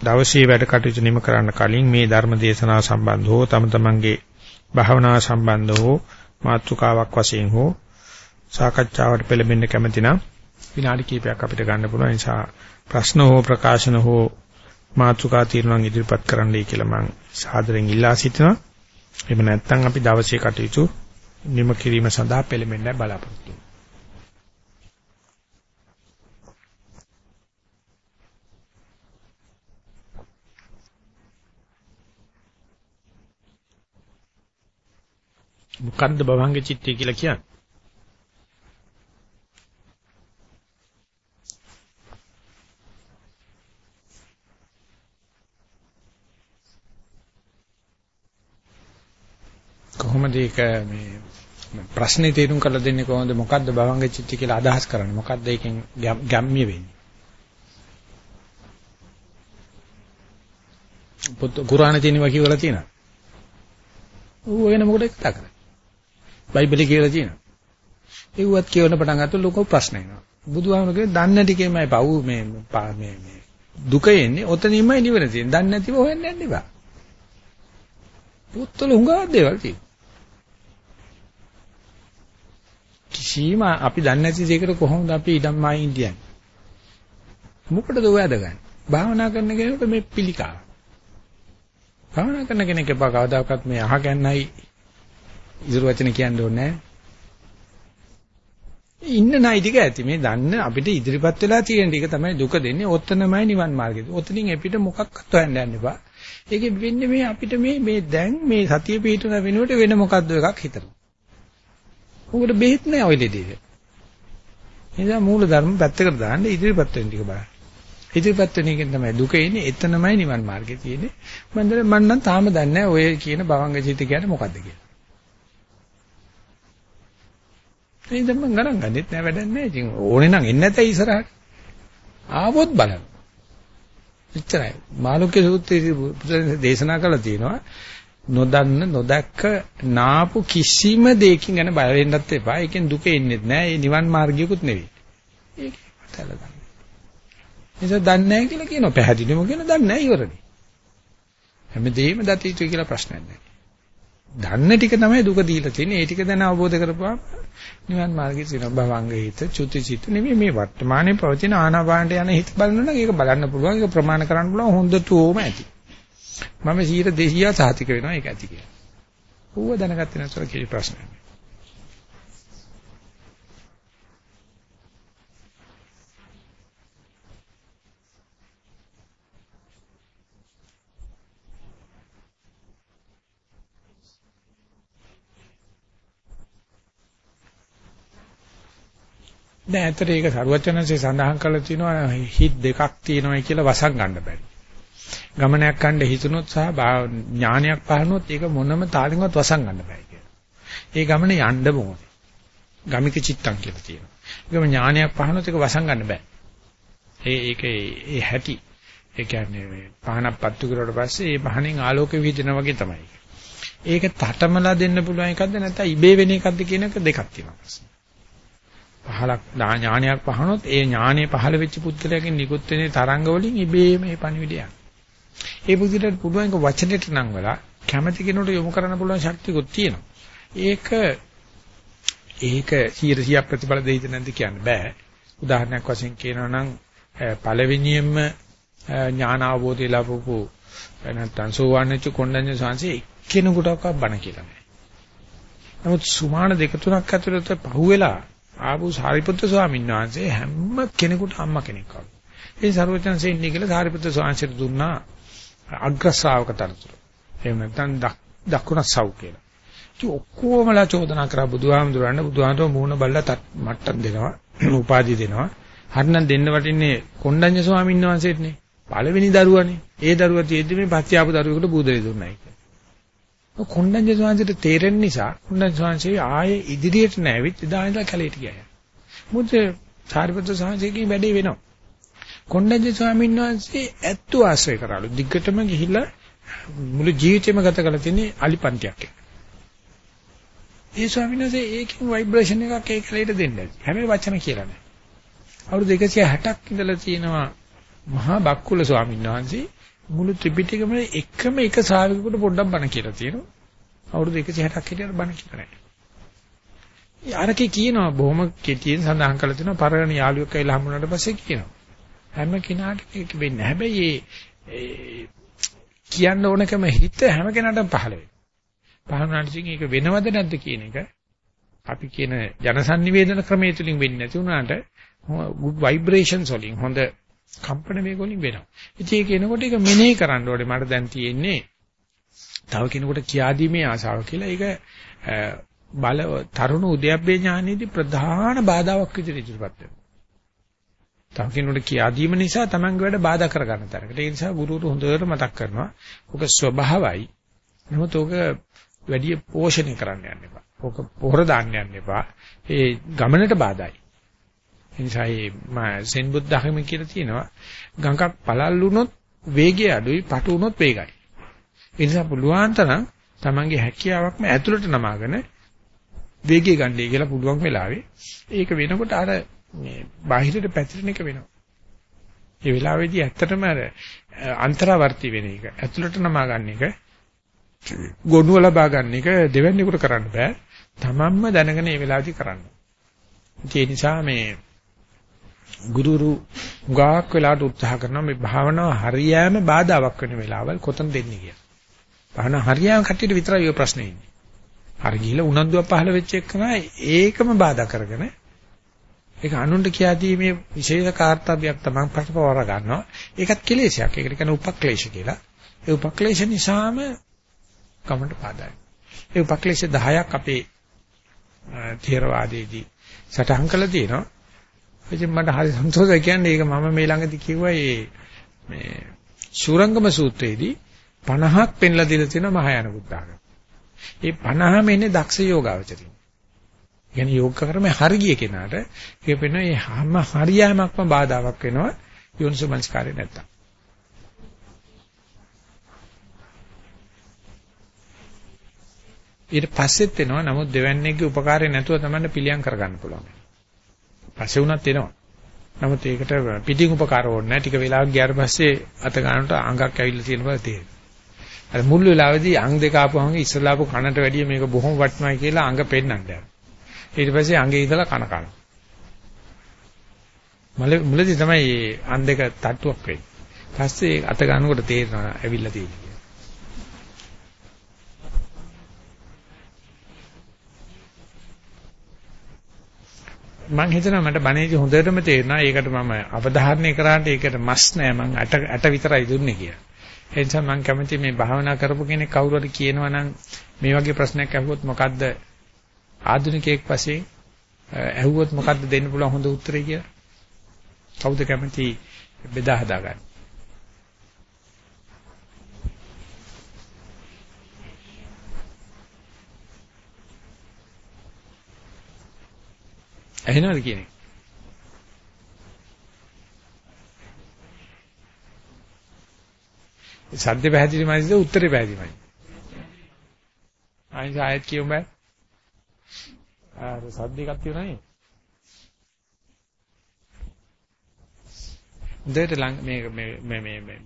දවසේ වැඩ කටයුතු නිම කරන්න කලින් මේ ධර්ම දේශනාව සම්බන්ධව තම තමන්ගේ භාවනාව සම්බන්ධව මාතෘකාවක් වශයෙන් හෝ සාකච්ඡාවට පෙළඹෙන්න කැමති නම් විනාඩි කිහිපයක් අපිට ගන්න පුළුවන් නිසා ප්‍රශ්න හෝ ප්‍රකාශන හෝ මාතෘකා తీරණම් ඉදිරිපත් කරන්නයි කියලා මම සාදරයෙන් ඉල්ලා සිටිනවා එහෙම නැත්නම් අපි දවසේ කටයුතු නිම කිරීම සඳහා පෙළඹෙන්න බලාපොරොත්තු වෙනවා. මොකද්ද භවංග චිත්තය කියලා කියන්නේ? කොහොමද ඒක මේ ප්‍රශ්නේ තේරුම් කරලා දෙන්නේ කොහොමද? මොකද්ද භවංග චිත්ත කියලා අදහස් කරන්නේ? මොකද්ද ඒකෙන් ගැම්මිය වෙන්නේ? පොත් කුරානේ තියෙනවා කියලා තියෙනවා. ඌ වෙන මොකටද කතා කරන්නේ? බයිබලේ කියලා තියෙනවා. ඒවත් කියවන පටන් ගත්තොත් ලොකු ප්‍රශ්න එනවා. බුදුහාමුදුරුවෝ දන්න ටිකේමයි පව් මේ මේ මේ දුක එන්නේ. ඔතනින්මයි නිවන තියෙන්නේ. දන්නේ නැතිව හොයන්න යන්න එපා. පුත්තල හුඟා දේවල් තියෙනවා. කිසිම අපි දන්නේ නැති දෙයකට කොහොමද අපි ඉඩම්මයි ඉන්දියන්නේ? මොකටද ඔය අදගන්නේ? භාවනා කරන කෙනෙකුට මේ පිළිකාව. භාවනා කරන කෙනෙක් එපා. කවදාකවත් මේ අහගන්නයි ඉදිරි වචන කියන්න ඕනේ ඉන්න නයි ටික ඇති මේ දන්න අපිට ඉදිරිපත් වෙලා තියෙන ටික තමයි දුක දෙන්නේ. ඔතනමයි නිවන් මාර්ගය. ඔතනින් එපිට මොකක්වත් හොයන්න යන්න එපා. ඒකෙ වෙන්නේ මේ අපිට මේ මේ දැන් මේ සතිය පිටුන වෙනුවට වෙන මොකද්ද එකක් හිතනවා. උකට බෙහෙත් නෑ ඔය දෙදේ. එනිසා මූල ධර්ම පැත්තකට දාන්න ඉදිරිපත් වෙන ටික බලන්න. ඉදිරිපත් වෙන එකෙන් තමයි දුක එන්නේ. එතනමයි නිවන් මාර්ගය තියෙන්නේ. මම මම නම් තාම දන්නේ නෑ ඔය කියන භවංග චිත කියන්නේ මොකද්ද කියලා. ඒ දැන් මම ගණන් ගන්නෙත් නෑ වැඩක් නෑ. ඉතින් ඕනේ නම් එන්නේ නැතයි ඉස්සරහට. ආවොත් බලන්න. එච්චරයි. මාළුක්‍ය සූත්‍රයේ දේශනා කළා තියෙනවා නොදන්න නොදැක්ක නාපු කිසිම දෙයකින් ගැන බය වෙන්නත් එපා. ඒකෙන් දුක එන්නේ නැහැ. ඒ නිවන් මාර්ගියකුත් නෙවෙයි. ඒක මතල ගන්න. නිසා දන්නේ නැහැ කියලා කියනවා. පැහැදිලිවම කියන දන්නේ නැහැ ඉවරනේ. හැමදේම දත යුතුයි කියලා ප්‍රශ්නයක් නැහැ. දන්න ටික තමයි දුක දීලා තියෙන්නේ. ඒ ටික දැන අවබෝධ කරපුවාම නිවන් මාර්ගයේ තියෙන භවංග හිත, චුති චිත නෙමෙයි මේ වර්තමානයේ පවතින ආනාපානට යන හිත බලනොත් ඒක බලන්න පුළුවන්. ඒක ප්‍රමාණ කරන්න පුළුවන් හොඳටම ඇති. මම 100 200 සාතික වෙනවා ඒක ඇති කියලා. ඌව දැනගත්තේ නැතුව කිසි ප්‍රශ්නයක් නෑ. දැන් ඇත්තට ඒක සරුවචනන්සේ සඳහන් කරලා තියෙනවා හිත් දෙකක් තියෙනවායි කියලා වසන් ගන්න බෑ. ගමනක් ගන්න හිතුනොත් සහ ඥානයක් පහළනොත් ඒක මොනම තාලෙන්වත් වසන් ගන්න බෑ කියලා. ඒ ගමන යන්න ඕනේ. ගමික චිත්තං කියලා තියෙනවා. ඒකම ඥානයක් පහනොත් ඒක වසන් ගන්න බෑ. ඒ ඒක ඒ හැටි. ඒ කියන්නේ පහනක් පත්තු කරුවට පස්සේ ඒ පහනෙන් ආලෝකෙ විහිදෙනා වගේ තමයි. ඒක තටමලා දෙන්න පුළුවන් එකක්ද නැත්නම් ඉබේ වෙන එකක්ද කියන එක දෙකක් තියෙනවා. පහලක් ඥානයක් පහනොත් ඒ ඥානය පහළ වෙච්ච පුද්ගලයාගෙන් නිකුත් වෙන තරංග වලින් ඉබේම මේ පණිවිඩය යනවා. ඒ පුදුලට පුළුවන් එක වචනෙට නම් වල කැමැති කෙනෙකුට යොමු කරන්න පුළුවන් ශක්තියකුත් තියෙනවා. ඒක ඒක 100 ප්‍රතිඵල දෙයිද නැද්ද කියන්න බෑ. උදාහරණයක් වශයෙන් කියනවා නම් පළවෙනියෙන්ම ඥාන අවබෝධය ලැබපු නැත්නම් සෝවාන් වෙච්ච කොණ්ඩඤ්ඤ සංසී එක්කෙනෙකුටවත් බණ කියලා නෑ. නමුත් සුමාන දෙක තුනක් ඇතුළත පහුවෙලා ආපු සාරිපුත්‍ර ස්වාමීන් වහන්සේ හැම කෙනෙකුට අම්මා කෙනෙක් වගේ. ඒ ਸਰවචන්සේ ඉන්නේ කියලා සාරිපුත්‍ර ස්වාමීන් දුන්නා අග්‍ර ශ්‍රාවක තනතුර. එහෙම නැත්නම් දකුණ සව් කියලා. ඉතින් ඔක්කොමලා චෝදනා කරා බුදුහාමුදුරන්ට බුදුහාමුදුර මූණ බල්ලා මට්ටම් දෙනවා, උපාධි දෙනවා. හරිනම් දෙන්න වටින්නේ කොණ්ඩඤ්ඤ ස්වාමීන් වහන්සේටනේ. පළවෙනි දරුවානේ. ඒ දරුවා තියෙද්දි මේ පස්යාපු දරුවෙකුට බූදලේ දුන්නයි කියලා. කොණ්ඩඤ්ඤ ස්වාමීන්ට තේරෙන නිසා කොණ්ඩඤ්ඤ ස්වාමීන් ආයේ ඉදිරියට නැවිත් එදා ඉඳලා කැලේට ගියා. මොකද සාරිපුත්‍ර ස්වාමීන්ගේ වැඩේ වෙනවා. කොණ්ඩඤ්ඤ ස්වාමීන් වහන්සේ ඇත්තු ආශ්‍රය කරාලු. දිග්ගටම ගිහිල්ලා මුළු ජීවිතේම ගත කරලා තියෙන්නේ අලිපන්තියක් එක්ක. ඒ ස්වාමීන් වහන්සේ ඒකෙන් ভাইබ්‍රේෂන් එකක් ඒ කලයට දෙන්නේ. හැබැයි වචන කියලා නෑ. අවුරුදු 160ක් ඉඳලා තියෙනවා මහා බක්කුල ස්වාමීන් වහන්සේ මුළු ත්‍රිපිටකෙම එකම එක ශ්‍රාවකෙකුට පොඩ්ඩක් බණ කියලා තියෙනවා. අවුරුදු 160ක් හිටියට බණ කියලා නෑ. අරකේ කියනවා බොහොම කෙටියෙන් සඳහන් කරලා තියෙනවා පරණ යාළුවෙක් ඇවිල්ලා හම්බුනාට පස්සේ කියනවා. හැම කෙනාට ඒක වෙන්නේ. හැබැයි ඒ කියන්න ඕනකම හිත හැම කෙනාටම පහළ වෙනවා. පහළනාට ඉතින් ඒක වෙනවද නැද්ද කියන එක අපි කියන ජනසන්නිවේදන ක්‍රමයේ තුලින් වෙන්නේ නැති වුණාට good vibrations වලින් හොඳ කම්පන වේග වලින් වෙනවා. ඉතින් ඒක එනකොට ඒක මෙනෙහි කරන්න ඕනේ. මට දැන් තියෙන්නේ තව කෙනෙකුට කියා දීමේ ආසාව කියලා. ඒක බල තරුණ උද්‍යප්පේ ඥානෙදී ප්‍රධාන බාධාවක් විදිහට ඉදිරිපත් වෙනවා. තව කෙනෙකුට කියා දීම නිසා තමන්ගේ වැඩ බාධා කරගන්න තරකට. ඒ නිසා ගුරුවරු හොඳට මතක් කරනවා. ඔක ස්වභාවයි. නමුත් ඔක වැඩි පෝෂණය කරන්න යන්න එපා. ඔක පොහොර දාන්න යන්න එපා. ඒ ගමනට බාධායි. ඒ නිසා මේ සෙන් බුද්ධ ධර්මයේ කියලා තියෙනවා ගඟක් පළල් වුණොත් වේගය අඩුයි, පටු වුණොත් වේගයි. ඒ නිසා පුළුවන් තරම් තමන්ගේ හැකියාවක්ම ඇතුළට නමාගෙන වේගය ගන්නයි කියලා පුළුවන් වෙලාවේ ඒක වෙනකොට අර මේ බාහිරට පැතිරෙන එක වෙනවා. ඒ වෙලාවේදී ඇත්තටම අර අන්තරාවර්ති වෙන එක ඇතුළට නමා ගන්න එක ගොනුව ලබා ගන්න එක දෙවැන්නේකට කරන්න බෑ. තමන්ම දැනගෙන ඒ වෙලාවේදී කරන්න. ඒ නිසා මේ ගුරුරු ගාක් වෙලාවට උත්සාහ කරනවා මේ භාවනාව හරියෑම බාධාවක් වෙන වෙලාවල් කොතන දෙන්නේ කියලා. භාවනාව හරියෑම කට්ටියට විතරයි ඔය ප්‍රශ්නේ ඉන්නේ. හරි ගිහිලා උනන්දුවක් පහළ වෙච්ච එකම ඒකම බාධා කරගෙන ඒක අනුන්ට කියා දීමේ විශේෂ කාර්යයක් තමයි ප්‍රතිපවර ගන්නවා. ඒකත් කෙලෙසයක්. ඒකට කියන උපක්ලේශ කියලා. ඒ උපක්ලේශ නිසාම කමට පාදයි. ඒ උපක්ලේශ 10ක් අපේ ථේරවාදයේදී සටහන් කළා තියෙනවා. ඉතින් මට හරි සන්තෝෂයි කියන්නේ ඒක මම මේ ළඟදී කිව්වා මේ ශූරංගම සූත්‍රයේදී 50ක් පෙන්ලා දීලා තියෙනවා මහායාන බුද්ධාගම. ඒ 50ම ඉන්නේ දක්ෂ යෝගාවචරින්. කියන්නේ යෝග ක්‍රමයේ හරි ගිය කෙනාට ඒක වෙනවා මේ හැම හරියෑමක්ම බාධාවක් වෙනවා යෝනිසෝමනස්කාරය නැත්තම්. ඊට පස්සෙත් එනවා නමුත් දෙවන්නේගේ උපකාරය නැතුව තමයි පිළියම් කරගන්න පුළුවන්. පස්සේ වුණත් එනවා. නමුත් ඒකට පිටින් උපකාර ඕනේ නැහැ. ටික වෙලාවක් ගියාට පස්සේ අත ගන්නට අඟක් ඇවිල්ලා තියෙන බව තේරෙනවා. අර මුල් වෙලාවේදී අං දෙක ආපුවම ඉස්සලාපු කනට වැඩිය මේක බොහොම වටිනයි කියලා අඟ පෙන්නන්න යනවා. ඊට පස්සේ අඟේ ඉඳලා කන කන. මල මුලදී තමයි අන් දෙක තට්ටුවක් වෙන්නේ. පස්සේ අත ගන්නකොට තේරෙනවා ඇවිල්ලා තියෙන්නේ. මම හිතනවා මට බණේදී හොඳටම තේරෙනවා ඒකට මම අවධාරණය කරාට ඒකට මස් නෑ මං අට අට විතරයි දුන්නේ කියලා. ඒ නිසා මම කැමති මේ භාවනා කරපු කෙනෙක් කවුරු හරි කියනවා නම් මේ වගේ ප්‍රශ්නයක් අහුවොත් මොකද්ද ආධුනිකයෙක් වශයෙන් ඇහුවොත් මොකද්ද දෙන්න පුළුවන් හොඳ උත්තරේ කියලා? කවුද කැමති බෙදා හදාගන්න? ඇහෙනවද කියන්නේ? සද්ද පැහැදිලිමයිද උත්තරේ පැහැදිලිමයි? ආයෙත් ආයෙත් කියමු බෑ. ආ සද්ද එකක් තියෙනවා නේ. දෙයට ලං මේ මේ මේ මේ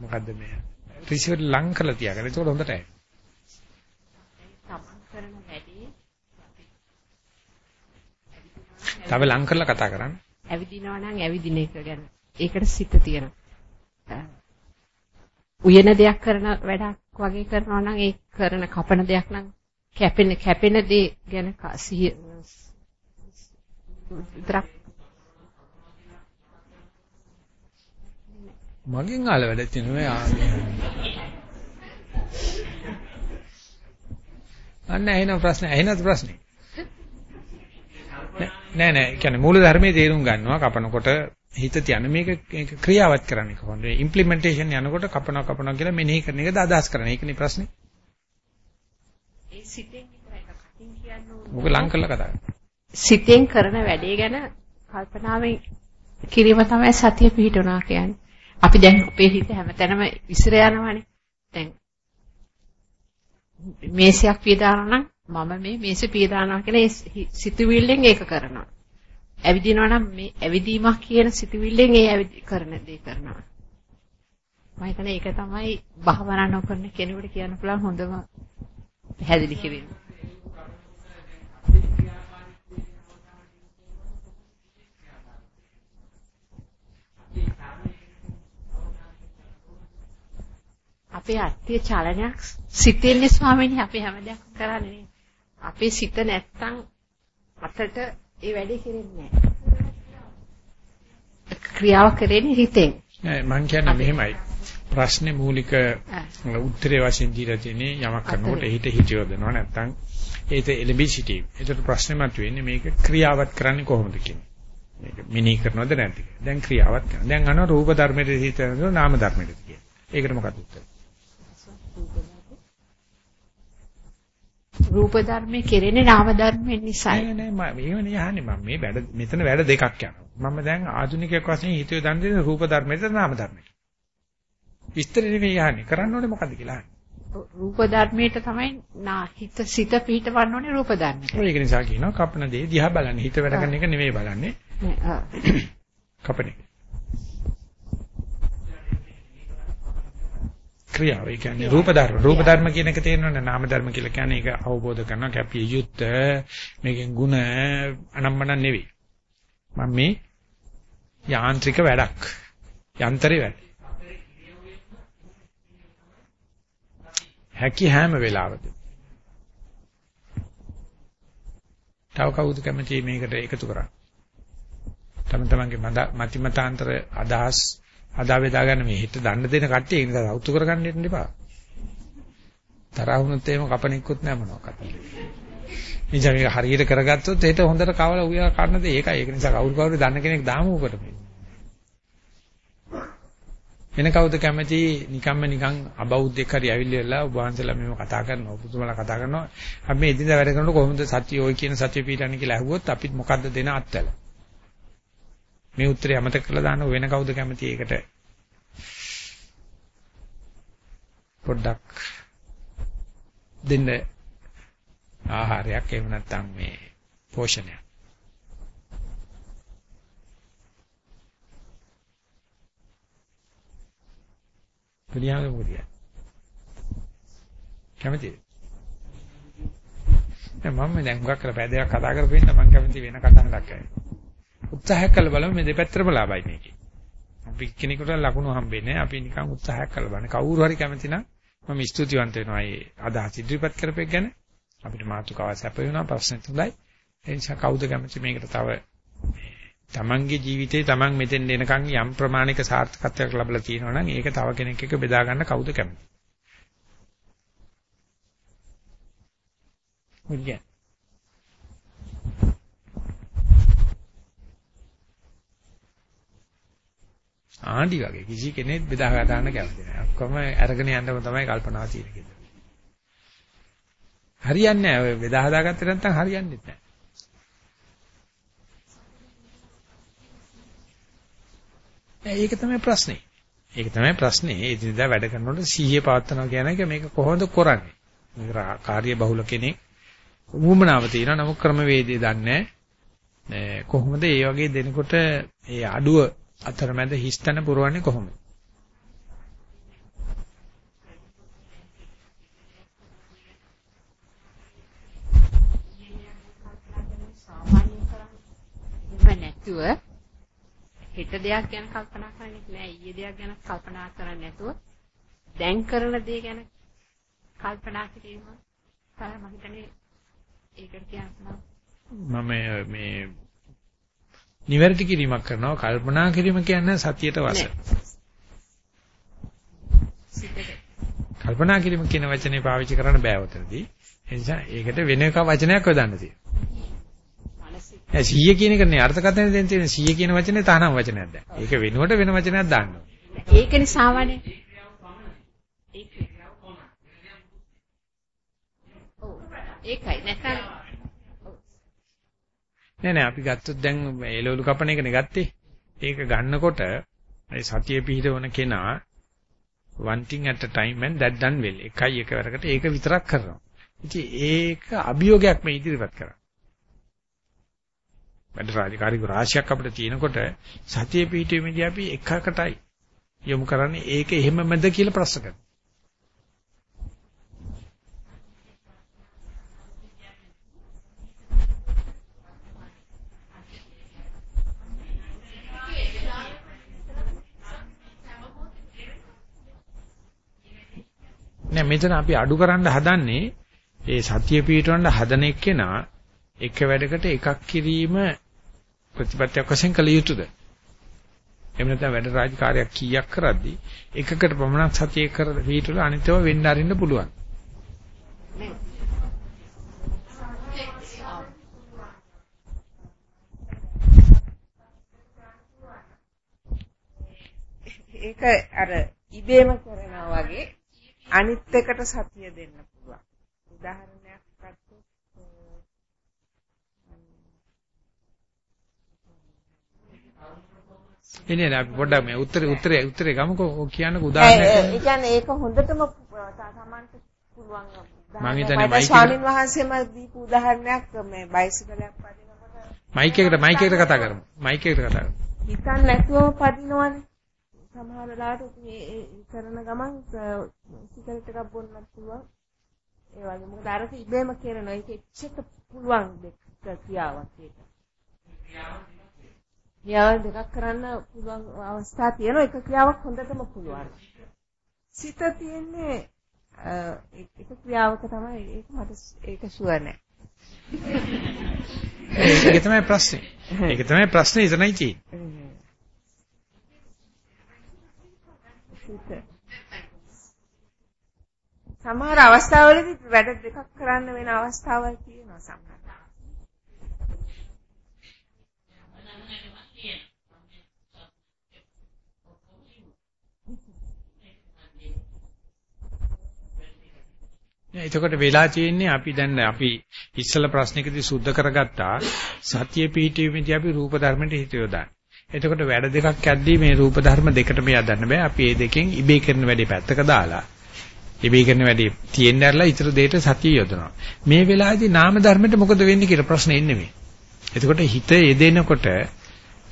මොකද්ද මේ රිසීවර් ලං කරලා තියාගන්න. ඒක හොඳට තව ලං කරලා කතා කරන්න. ඇවිදිනවා නම් ඇවිදින එක ගැන. ඒකට සිත තියෙනවා. උයන දෙයක් කරන වැඩක් වගේ කරනවා නම් ඒ කරන කපන දෙයක් නම් කැපෙන කැපෙන දේ ගැන සිහිය විතරක් මගෙන් ආල වැඩ තියෙනවා අන්න එහෙනම් ප්‍රශ්නේ එහෙනත් ප්‍රශ්නේ නෑ නෑ. කියන්නේ මූල ධර්මයේ තේරුම් ගන්නවා කපනකොට හිත තියන මේක ක්‍රියාවත් කරන්නේ කොහොමද? ඉම්ප්ලිමන්ටේෂන් යනකොට කපනවා කපනවා කියලා මෙනෙහි කරන එකද අදහස් කරන්නේ ඒකනේ ප්‍රශ්නේ. ඒ සිතෙන් විතරයි කටින් කියන්නේ. මොක ලං කරලා කතා සිතෙන් කරන වැඩේ ගැන කල්පනාවෙන් කිරීම තමයි සතිය පිහිටුණා කියන්නේ. අපි දැන් අපේ හිත හැමතැනම විසිර යනවානේ. දැන් මේසයක් පියදානවා නම් මම මේ මේසෙ පියදානවා කියලා ඒ සිතුවිල්ලෙන් ඒක කරනවා. ඇවිදිනවා නම් මේ ඇවිදීමක් කියන සිතුවිල්ලෙන් ඒ ඇවිදි කරන දේ කරනවා. මම හිතන්නේ ඒක තමයි භාවනා නොකරන කෙනෙකුට කියන්න පුළුවන් හොඳම පැහැදිලි කිරීම. අපේ අත්‍ය චලනයක් සිතෙන්නේ ස්වාමීනි අපි හැමදාම කරන්නේ අපේ සිත නැත්තම් අතට ඒ වැඩේ කෙරෙන්නේ නැහැ. ක්‍රියාව කරන්නේ හිතෙන්. නෑ මං කියන්නේ මෙහෙමයි. ප්‍රශ්නේ මූලික උත්තරේ වශයෙන් දීලා තියෙන්නේ යමක් කරනකොට හිත හිතියොදනවා නැත්තම් ඒත එලෙබි සිටි. ඒකට ප්‍රශ්නේ මතුවෙන්නේ මේක ක්‍රියාවත් කරන්නේ කොහොමද කියන්නේ. මේක මිනී කරනවද නැද්ද? දැන් ක්‍රියාවත් කරනවා. දැන් අන රූප ධර්මයේ හිතනද නාම ධර්මයේ කියන්නේ. ඒකට මොකද උත්තරේ? රූප ධර්මයේ කෙරෙන්නේ නාම ධර්මයෙන් නිසායි. නෑ නෑ මම මේව නේ අහන්නේ මම මේ වැඩ මෙතන වැඩ දෙකක් යනවා. මම දැන් ආධුනිකයෙක් වශයෙන් හිතුවේ දන් දෙන රූප ධර්මයේද නාම ධර්මයේද? විස්තර නෙවෙයි අහන්නේ. කරන්න ඕනේ මොකද්ද කියලා අහන්නේ. රූප ධර්මයට තමයි නා හිත සිත පිහිටවන්න ඕනේ රූප ධර්මයට. ඒක නිසා කියනවා කපන දේ දිහා බලන්නේ. හිත වැඩ කරන එක නෙවෙයි බලන්නේ. කපන එක. ක්‍රියාව. ඒ කියන්නේ රූප ධර්ම. රූප ධර්ම කියන එක තේරෙනවනේ නාම ධර්ම කියලා කියන්නේ ඒක අවබෝධ කරනවා කැපිය යුත්ත මේකෙන් ಗುಣ අනම්මන නෙවෙයි. මම මේ යාන්ත්‍රික වැඩක්. යන්ත්‍රේ වැඩ. හැකි හැම වෙලාවෙදී. තව කවුද කැමති මේකට එකතු කරන්නේ? තම තමන්ගේ මතිමතාන්තර අදහස් අදා වේදා ගන්න මේ හිත දන්න දෙන කට්ටිය ඒ නිසා සෞතු කරගන්න දෙන්න එපා. තරහ වුණොත් එහෙම කපණික්කුත් නැහැ මොනවාක්වත්. නිසා මේක හරියට කරගත්තොත් ඒට හොඳට කවලා උයා කන්න දෙයි. ඒකයි. ඒක නිසා කවුරු කවුරු දන්න කෙනෙක් දාමු උකට මේ. වෙන කවුද කැමති නිකම්ම නිකන් අබෞද්ධෙක් හරි ඇවිල්ලා ඔබ වහන්සේලා මේව කතා කරනවා. ඔබතුමාලා කතා කරනවා. අපි මේ එදිනදා වැඩ කරනකොට කොහොමද සත්‍ය ඔය කියන සත්‍ය පිළිගන්නේ කියලා අහුවොත් අපිත් මොකද්ද දෙන අත්වල. මේ උත්තරය අමතක කරලා දාන්න වෙන කවුද කැමති ඒකට? පොඩ්ඩක් දෙන්න ආහාරයක් එහෙම නැත්නම් මේ පෝෂණයක්. පිළියම් මොකද? කැමතිද? මම දැන් හුඟක් කරලා පැය දෙකක් කතා කරපු ඉන්න මම කැමති වෙන කතාවක් කරන්න උත්සාහයක් කළ බලමු මේ දෙපැත්තටම ලාභයි මේකේ. අපි කෙනෙකුට ලකුණු හම්බෙන්නේ අපි නිකන් උත්සාහයක් කළ බලන්න. කවුරු හරි කැමති නම් මම ස්තුතිවන්ත වෙනවා මේ අදහස් ඉදිරිපත් කරපෙක් ගැන. අපිට මාතෘකාව සැප වෙනවා ප්‍රශ්නෙත් හොඳයි. ඒ නිසා කවුද කැමති මේකට තව තමන්ගේ ජීවිතේ තමන් මෙතෙන් එනකන් යම් ප්‍රමාණික සාර්ථකත්වයක් ලැබලා තියෙනවා නම් ඒක තව කෙනෙක් එක්ක බෙදා ගන්න කවුද කැමති? මුලිය ආණ්ඩි වගේ කිසි කෙනෙක් බෙදා ගන්න කැමති නෑ. ඔක්කොම අරගෙන යන්නම තමයි කල්පනාව තියෙන්නේ. හරියන්නේ නෑ. බෙදා හදාගත්තේ නැත්නම් හරියන්නේ නෑ. ඒක තමයි ප්‍රශ්නේ. ඒක තමයි ප්‍රශ්නේ. ඒ දිනදා වැඩ කරනකොට සීයේ පවත්නවා කියන එක මේක කොහොමද කරන්නේ? මේක කාර්ය බහුල කෙනෙක් වුමනාව තියෙනවා. නමුත් ක්‍රමවේදය දන්නේ කොහොමද ඒ වගේ දෙනකොට ඒ අඩුව අතරමැද හිස්තන පුරවන්නේ කොහොමද? නැතුව හෙට දෙයක් ගැන කල්පනා කරන්නේ නැහැ ඊයේ දෙයක් ගැන කල්පනා කරන්නේ නැතුව දැන් කරන දේ ගැන කල්පනා කිරීම තමයි මම හිතන්නේ ඒකට කියනවා මම මේ නිවැරදි කිරීමක් කරනවා කල්පනා කිරීම කියන්නේ සතියට වස. කල්පනා කිරීම කියන වචනේ පාවිච්චි කරන්න බෑ උතරදී. ඒ නිසා ඒකට වෙන එක වචනයක් යොදන්න තියෙනවා. 100 කියන එක නේ අර්ථකථනය දෙන්න තියෙන 100 කියන වචනේ තහනම් වචනයක් දැන්. ඒක වෙනුවට වෙන වචනයක් දාන්නවා. ඒකනේ සාමාන්‍ය. ඒකයි නැත්නම් නෑ නෑ අපි ගත්තොත් දැන් එළවලු කපන එකනේ ගත්තේ. ඒක ගන්නකොට ඒ සතිය පිහිටවන කෙනා one thing at a time and that done well. එකයි එකවරකට ඒක විතරක් කරනවා. ඉතින් ඒක අභියෝගයක් මේ ඉදිරිපත් කරා. වැඩ රාජකාරී රාශියක් අපිට තියෙනකොට සතිය පිහිටීමේදී අපි එකකටයි යොමු කරන්නේ ඒක එහෙමමද කියලා ප්‍රශ්න කරනවා. නෑ මෙතන අපි අඩු කරන්න හදන්නේ ඒ සතිය පිටවන්න හදන එක්කෙනා එක වැඩකට එකක් කිරීම ප්‍රතිපත්තියක් වශයෙන් කළ යුතුද? එහෙම නැත්නම් වැඩ රාජකාරියක් කීයක් කරද්දී එකකට පමණක් සතිය කර පිටවල අනිතව වෙන්න අරින්න පුළුවන්. ඒක අර ඉබේම කරනවා වගේ අනිත් එකට සතිය දෙන්න පුළුවන්. උදාහරණයක් ගත්තොත් එනේ නෑ අපි පොඩ්ඩක් මේ උත්තරේ උත්තරේ උත්තරේ ගමුකෝ කියන්නකෝ උදාහරණයක්. ඒ කියන්නේ ඒක හොඳටම සමන්ට පුළුවන්. මම හිතන්නේ මයික් ස්වාමින් වහන්සේම දීපු උදාහරණයක් මේ බයිසිකලයක් පදිනකොට මයික් එකට මයික් එකට කතා කරමු. මයික් එකට කතා කරමු. හිතන්න නැතුවම පදිනවනේ. සමහර වෙලාවට මේ කරන ගමන් සිගරට් එකක් බොන්නත් පුළුවන්. ඒ වගේ මොකද අරක ඉබේම කරනවා. ඒක එච්චර පුළුවන් දෙක ක්‍රියාවක් ඒක. ක්‍රියාව දෙකක් කරන්න පුළුවන් අවස්ථා තියෙනවා. එක ක්‍රියාවක් හොඳටම පුළුවන්. සිත තියෙන්නේ එක ක්‍රියාවක තමයි ඒක මට ඒක ෂුවර් නෑ. ඒක තමයි ප්‍රශ්නේ. ඒක තමයි ප්‍රශ්නේ ඉතනයි තියෙන්නේ. සමහර අවස්ථාවලදී වැඩ දෙකක් කරන්න වෙන අවස්ථාවල් තියෙනවා සමහර. එතකොට වෙලා තියෙන්නේ අපි දැන් අපි ඉස්සල ප්‍රශ්නකදී සුද්ධ කරගත්තා සතිය පිහිටීමේදී අපි රූප ධර්මයට හිත යොදාන. එතකොට වැඩ දෙකක් යද්දී මේ රූප ධර්ම දෙකටම යදන්න බෑ. අපි මේ දෙකෙන් ඉබේ කරන වැඩේ පැත්තක දාලා ඉබේ කරන වැඩේ තියෙන්න ඇරලා ඊතර දෙයට සතිය යොදනවා. මේ වෙලාවේදී නාම ධර්මයට මොකද වෙන්නේ කියලා ප්‍රශ්නේ ඉන්නේ මේ. එතකොට හිත යෙදෙනකොට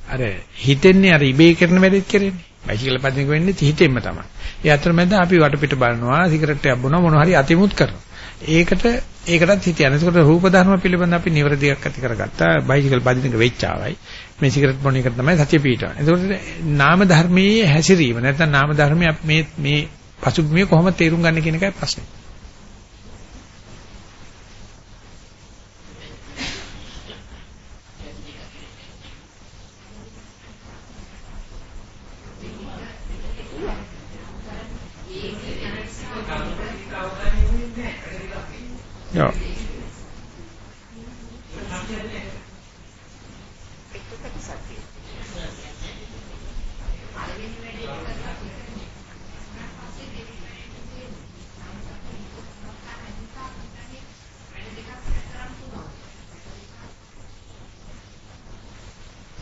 අර හිතෙන්නේ අර ඉබේ කරන වැඩේත් කරන්නේ. බයිසිකල් පදිනක වෙන්නේ හිතෙන්ම තමයි. ඒ අතරමැද අපි වටපිට බලනවා, සිගරට් එකක් බොනවා මොනවා හරි අතිමුත් කරනවා. ඒකට ඒකටත් හිත යන. ඒකට රූප ධර්ම පිළිබඳ අපි නිවැරදියක් ඇති කරගත්තා. බයිසිකල් පදිනක වෙච්චාවයි. මේ සිගරට් බොන එක තමයි සතිය පිටවන්නේ. ඒකට නාම ධර්මයේ හැසිරීම නැත්නම් නාම ධර්මයේ මේ මේ පසුබිමේ කොහොමද තේරුම් ගන්න කියන එකයි ප්‍රශ්නේ.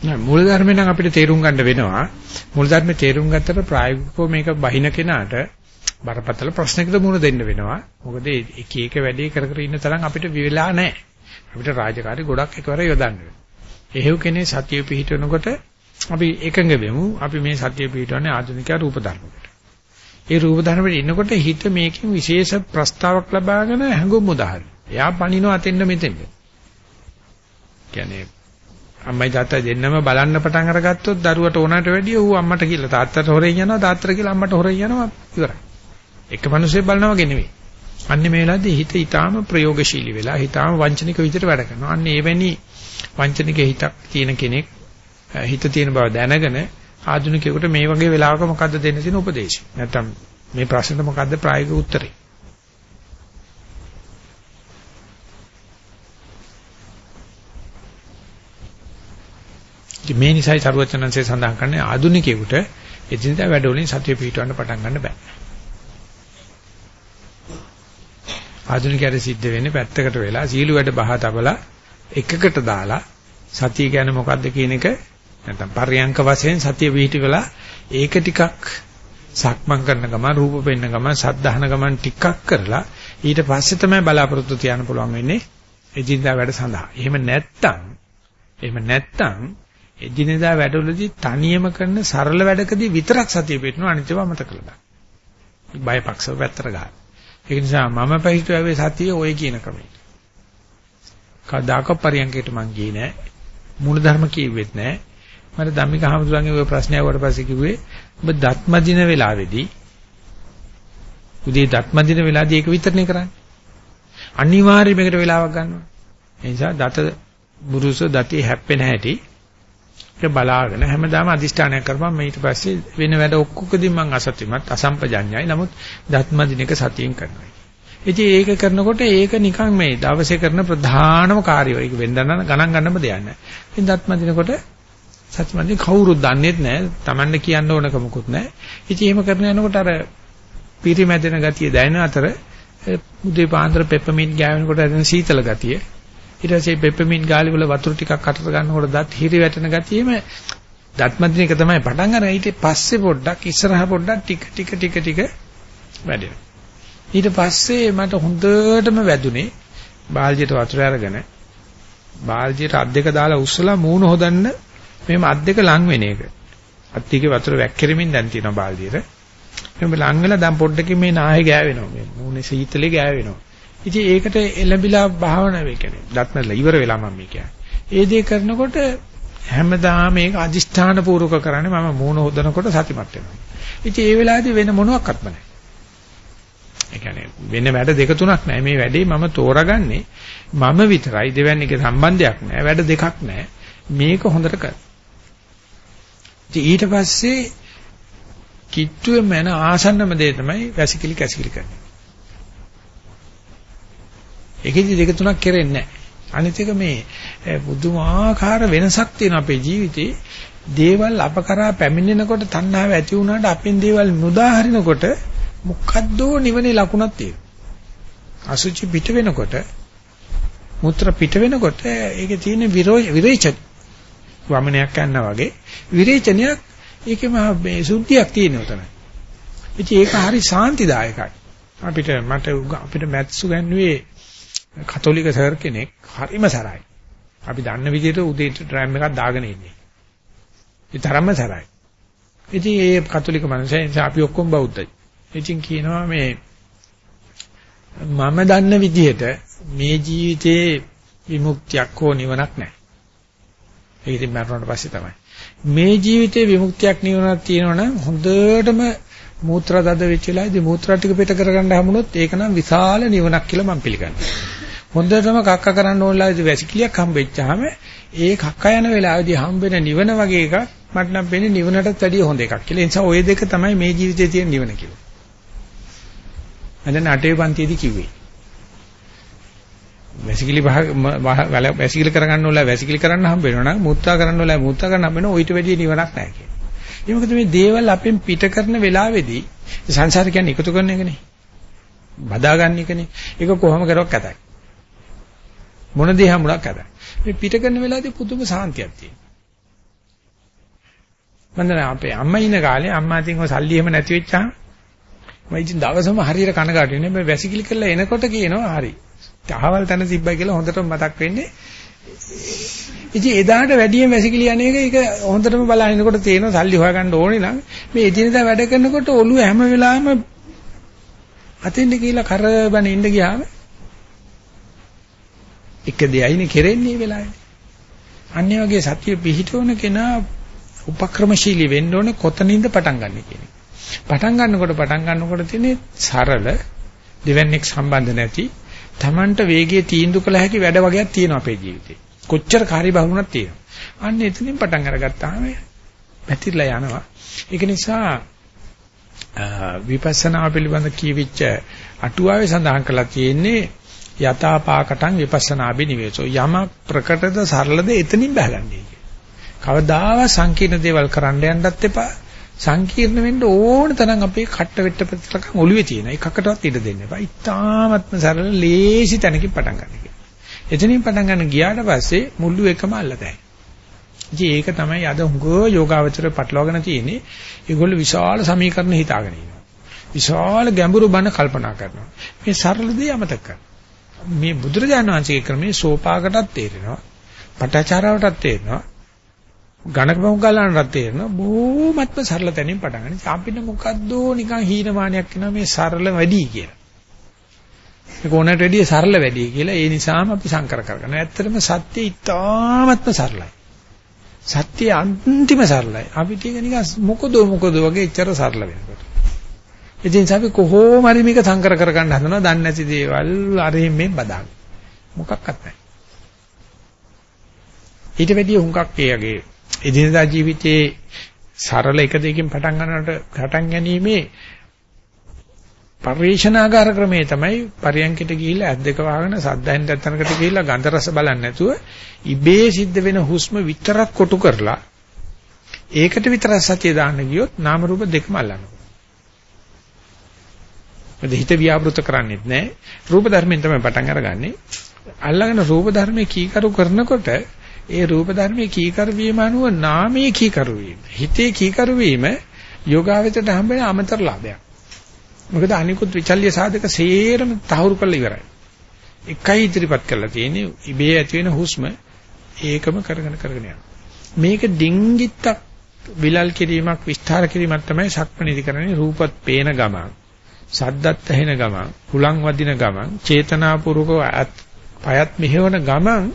Ja. මූල ධර්මේ නම් අපිට තේරුම් ගන්න වෙනවා මූලධර්ම තේරුම් ගත්තට ප්‍රායෝගිකව මේක බහින කෙනාට බරපතල ප්‍රශ්නයකට මුහුණ දෙන්න වෙනවා. මොකද එක එක වැඩේ කර කර ඉන්න තරම් අපිට වෙලා නැහැ. අපිට රාජකාරි ගොඩක් එකවර යොදන්න වෙනවා. එහෙව් කෙනේ සතිය පිහිටවනකොට අපි එකඟ වෙමු. අපි මේ සතිය පිහිටවන්නේ ආධුනික රූප ධර්මකට. ඒ රූප ධර්මෙට ඉන්නකොට හිත මේකෙන් විශේෂ ප්‍රස්තාවක් ලබාගෙන හැඟුම් උදාහරණ. එයා පණිනවා අතෙන්ද මෙතෙන්ද. කියන්නේ අම්මයි තාත්තයි දෙන්නම බලන්න පටන් අරගත්තොත් දරුවට ඕනට වැඩිය ඌ අම්මට කියලා තාත්තට හොරෙන් යනවා තාත්තට කියලා අම්මට හොරෙන් යනවා ඉවරයි. එක මිනිහෙක් බලනවා වගේ නෙවෙයි. අන්නේ මේ වෙලාවේදී හිත ඊටාම ප්‍රයෝගශීලී වෙලා ඊටාම වංචනික විදිහට වැඩ කරනවා. අන්නේ එවැනි වංචනික හිතක් තියෙන කෙනෙක් හිත තියෙන බව දැනගෙන ආධුනිකයෙකුට මේ වගේ වෙලාවක මොකද්ද දෙන්න තියෙන උපදේශය? නැත්තම් මේ ප්‍රශ්නෙට මොකද්ද ප්‍රායෝගික උත්තරේ? මේ නිසයි සරුවචනන්සේ සඳහන් කරන්නේ ආධුනිකයෙකුට එදිනදා වැඩවලින් සතිය පිටවන්න පටන් ගන්න බෑ. ආධුනිකයට සිද්ධ වෙන්නේ පැත්තකට වෙලා සීළු වැඩ බහ තබලා එකකට දාලා සතිය කියන්නේ මොකද්ද කියන එක නැත්නම් පර්යංක වශයෙන් සතිය පිහිටවලා ඒක ටිකක් සක්මන් කරන ගමන් රූප පෙන්න ගමන් සද්ධාහන ගමන් ටිකක් කරලා ඊට පස්සේ තමයි බලාපොරොත්තු තියන්න පුළුවන් වෙන්නේ එදිනදා වැඩ සඳහා. එහෙම නැත්තම් එහෙම නැත්තම් එදිනදා වැඩවලදී තනියම කරන සරල වැඩකදී විතරක් සතිය පිටනවා අනිත් ඒවා මතක කරලා. බයපක්ෂව පැත්තට ගන්න. ඒක නිසා මම පහිටුවේ සතිය ඔය කියන ක්‍රමයට. කදාක පරියන්කයට මං ගියේ නෑ. මූල ධර්ම කිව්වෙත් නෑ. මට ධම්මික හමුදුරන්ගේ ওই ප්‍රශ්නය ආවට පස්සේ කිව්වේ ඔබ දත්ම දින වෙලාවේදී උදේ දත්ම දින වෙලාවේදී ඒක විතරනේ කරන්නේ. අනිවාර්යයෙන් මේකට වෙලාවක් ගන්නවා. ඒ නිසා දත බුරුස දතේ හැප්පෙන හැටි ඒක බලාගෙන හැමදාම අදිෂ්ඨානයක් කරපම් මේ ඊට පස්සේ වෙන වැඩ ඔක්කොකදී මම අසත්‍යමත් අසම්පජඤ්ඤයි නමුත් දත්ම දිනක සතියෙන් කරනවා. ඉතින් ඒක කරනකොට ඒක නිකන් මේ දවසේ කරන ප්‍රධානම කාර්යය. ඒක වෙන්දන ගණන් ගන්නම දෙයක් නැහැ. ඉතින් දත්ම දිනකොට සත්‍යමත්දී කවුරුත් දන්නේත් නැහැ. Tamanne කියන්න ඕනක මොකුත් නැහැ. ඉතින් එහෙම කරන යනකොට අර පිරිමැදෙන ගතිය දැනෙන අතර උදේ පාන්දර පෙප්පමින් ගෑවෙනකොට දැනෙන සීතල ගතිය ඊට පස්සේ පෙප්පමින් ගාලි වල වතුර ටිකක් අතට ගන්නකොට දත් හිරි වැටෙන ගතියෙම දත්මදින එක තමයි පටන් ගන්න. ඊට පස්සේ පොඩ්ඩක් ඉස්සරහ පොඩ්ඩක් ටික ටික ටික ටික වැඩෙනවා. ඊට පස්සේ මට හොඳටම වැදුනේ බාල්දියට වතුර අරගෙන බාල්දියට අත් දෙක දාලා උස්සලා මූණ හොදන්න මෙහෙම අත් දෙක ලං වෙන එක. අත් දෙකේ වතුර වැක්කිරෙමින් දැන් තියෙනවා බාල්දියට. එහෙනම් ලං වෙලා දැන් පොඩ්ඩකින් මේ නාහේ ගෑවෙනවා. මේ මූණේ සීතලේ ගෑවෙනවා. ඉතින් ඒකට එළඹිලා භාවනා වේ කියන්නේ. දත්නල ඉවර වෙලා මම මේ කියන්නේ. ඒ දේ කරනකොට හැමදාම මේක අදිෂ්ඨාන පූර්වක කරන්නේ මම මූණ හොදනකොට සතිමත් වෙනවා. ඉතින් ඒ වෙලාවේදී වෙන මොනවත්ක්ම නැහැ. ඒ කියන්නේ වෙන වැඩ දෙක තුනක් නැහැ. මේ වැඩේ මම තෝරගන්නේ මම විතරයි දෙවන්නේක සම්බන්ධයක් නැහැ. වැඩ දෙකක් නැහැ. මේක හොඳට කර. ඊට පස්සේ කිට්ටුවේ මන ආසන්නම දේ තමයි වැසිකිලි කැසිකිලි කරන්නේ. ඒකෙදි දෙක තුනක් කෙරෙන්නේ නැහැ. අනිත් එක මේ බුදුමාකාර වෙනසක් තියෙන අපේ ජීවිතේ දේවල් අප කරා පැමිණෙනකොට තණ්හාව ඇති වුණාට අපෙන් දේවල් මුදාහරිනකොට මොකද්ද නිවනේ ලකුණක් තියෙනවා. අසුචි පිට වෙනකොට මුත්‍ර පිට වෙනකොට ඒකේ තියෙන විරේචන වමනයක් යනවා වගේ විරේචනයක් ඒකෙම මේ සුද්ධියක් තියෙනවා තමයි. ඉතින් ඒක හරි සාන්තිදායකයි. අපිට මට අපිට මැත්ස් උගන්වුවේ කතෝලික සර් කෙනෙක් හරිම සරයි. අපි දන්න විදිහට උදේට ඩ්‍රෑම් එකක් දාගෙන ඉන්නේ. ඒ තරම්ම සරයි. ඉතින් ඒ කතෝලික මනුස්සයන් අපි ඔක්කොම බෞද්ධයි. ඉතින් කියනවා මේ මම දන්න විදිහට මේ ජීවිතේ විමුක්තියක් හෝ නිවනක් නැහැ. ඒක ඉතින් මරණයට පස්සේ තමයි. මේ ජීවිතේ විමුක්තියක් නිවනක් තියෙනවනම් හොඳටම මූත්‍රා දද වෙච්ච වෙලාවේදී මූත්‍රා ටික පිට කරගන්න හැමුණොත් ඒක නම් විශාල නිවනක් කියලා මම පිළිගන්නවා. හොඳටම කක්ක කරන්න ඕන වෙලාවේදී වැසිකිලියක් හම්බෙච්චාම ඒ කක්ක යන වෙලාවේදී හම්බෙන නිවන වගේ එකක් මට නම් පේන්නේ නිවනටත් වැඩිය හොඳ එකක් කියලා. ඒ නිසා ওই දෙක තමයි මේ ජීවිතයේ තියෙන නිවන කියලා. මම අටේ පන්තියේදී කිව්වේ. වැසිකිලි වැසිකිලි කරගන්න ඕන වැසිකිලි කරන්න හම්බ වෙනවා නම් මුත්‍රා කරන්න ඕන මුත්‍රා කරන්න හම්බ වෙනවා ඊට වැඩිය නිවනක් නැහැ කියලා. ඒ මොකද මේ දේවල් අපෙන් පිට කරන වෙලාවේදී සංසාර කියන්නේ එකතු කරන එකනේ. බදාගන්න එකනේ. ඒක කොහොම කරවක් ඇතයි. මොන දේ හමුලක් ඇතයි. මේ පිට කරන වෙලාවේදී පුදුම සාන්තියක් තියෙනවා. මන්ද අපේ අම්මා ඉන්න කාලේ අම්මා අතින් ඔය සල්ලි එහෙම නැති වෙච්චාම මම ඉතින් දවසම හරියට කනගාටු වෙන්නේ මේ වැසිකිලි කරලා එනකොට කියනවා හරි. තහවල් තැන තිබ්බයි කියලා හොඳටම මතක් වෙන්නේ. ඉතින් එදාට වැඩියෙන් වැසිකිලි අනේක ඒක හොඳටම බලනකොට තේරෙනවා සල්ලි හොයාගන්න ඕනේ නම් මේ එදිනදා වැඩ කරනකොට ඔළුව හැම වෙලාවෙම අතින්ද කියලා කරබන ඉන්න ගියාම එක දෙයයිනේ කෙරෙන්නේ වෙලාවේ. අන්නේ වගේ සතිය පිහිටවන කෙනා උපක්‍රමශීලී වෙන්න ඕනේ කොතනින්ද පටන් ගන්න කියන එක. පටන් ගන්නකොට පටන් ගන්නකොට තියෙන්නේ සරල දෙවන්නේක් සම්බන්ධ නැති Tamanට වේගයේ තීන්දුව කළ හැකි වැඩ වගේක් තියෙනවා අපේ ජීවිතේ. කොච්චර කාර්යබහුණක් තියෙනවා. අන්න එතනින් පටන් අරගත්තාම පැතිරලා යනවා. ඒක නිසා විපස්සනා පිළිබඳ කියවිච්ච අටුවාවේ සඳහන් කරලා තියෙන්නේ යථාපාකටං විපස්සනා බිනිවේසෝ යමක් ප්‍රකටද සරලද එතනින් බහගන්නේ කවදාවත් සංකීර්ණ දේවල් කරන්න යන්නත් එපා සංකීර්ණ වෙන්න ඕන තරම් අපේ කට්ට වෙට්ට ප්‍රතිලකම් ඔළුවේ තියෙන එකකටවත් ඉඩ දෙන්න එපා. ඉතාමත්ම සරල ලේසි තැනකින් පටන් ගන්න කියලා. එතනින් පටන් ගන්න ගියාට පස්සේ මුළු එකම අල්ලතයි. ඉතින් ඒක තමයි අද හුඟෝ යෝගාවචර පටලවාගෙන තියෙන්නේ. ඒගොල්ලෝ විශාල සමීකරණ හිතාගෙන ඉන්නවා. විශාල ගැඹුරු බණ කල්පනා කරනවා. මේ සරල දේ අමතක කරනවා. මේ බුදුරජාණන් වහන්සේගේ ක්‍රමයේ සෝපාකටත් තේරෙනවා. පටාචාරාවටත් තේරෙනවා. ගණක මොග්ගලන්ටත් තේරෙනවා. බොහොමත්ම සරල තැනින් පටන් ගන්න. අපිට මොකද්ද නිකන් හීනමානයක් වෙනවා මේ සරල වැඩි කියලා. ඒක ඕනට වැඩිය සරල වැඩි කියලා ඒ නිසාම අපි සංකර කරගන්න. ඇත්තටම සත්‍ය ඉතාමත්ම සරලයි. සත්‍ය අන්තිම සරලයි. අපිට ඒක නිකන් මොකද මොකද වගේ එච්චර සරල වෙනකොට. ඉතින් අපි කොහොම හරි මේක සංකර කරගන්න හදනවා. දන්නේ නැති දේවල් අරින් මේ බදාගන්න. මොකක්වත් නැහැ. ඊට වැඩිය හුඟක් එයගේ එදිනදා ජීවිතයේ සරල එක දෙකකින් පටන් ගන්නට පටන් ගැනීමේ පරිේශනාකාර ක්‍රමයේ තමයි පරියන්කිට ගිහිල්ලා ඇස් දෙක වහගෙන සද්දෙන් දැත්තනකට ගිහිල්ලා ගන්ධ රස බලන්නේ නැතුව ඉබේ සිද්ධ වෙන හුස්ම විතරක් කොටු කරලා ඒකට විතර සතිය දාන්න ගියොත් නාම රූප දෙකම අල්ලනවා. මොකද හිත ව්‍යාපෘත කරන්නේත් නැහැ. රූප ධර්මයෙන් තමයි පටන් අරගන්නේ. අල්ලගෙන රූප ධර්මයේ කීකරු කරනකොට ඒ රූප ධර්මයේ කීකරු වීම අනුව නාමයේ කීකරු වීම. හිතේ කීකරු වීම යෝගාවචරයට හම්බෙන අමතර ලාභයක්. මොකද අනිකුත් විචල්්‍ය සාධක සේරම තහවුරු කරලා ඉවරයි. එකයි ඉදිරිපත් කරලා තියෙන්නේ ඉබේ ඇති වෙන හුස්ම ඒකම කරගෙන කරගෙන යනවා. මේක ඩිංගිත්තක් විලල් කිරීමක් විස්තර කිරීමක් තමයි සක්මණේදී කරන්නේ රූපත් පේන ගමන්. සද්දත් ඇහෙන ගමන්, හුලං වදින ගමන්, චේතනාපූර්වකව පයත් මෙහෙවන ගමන්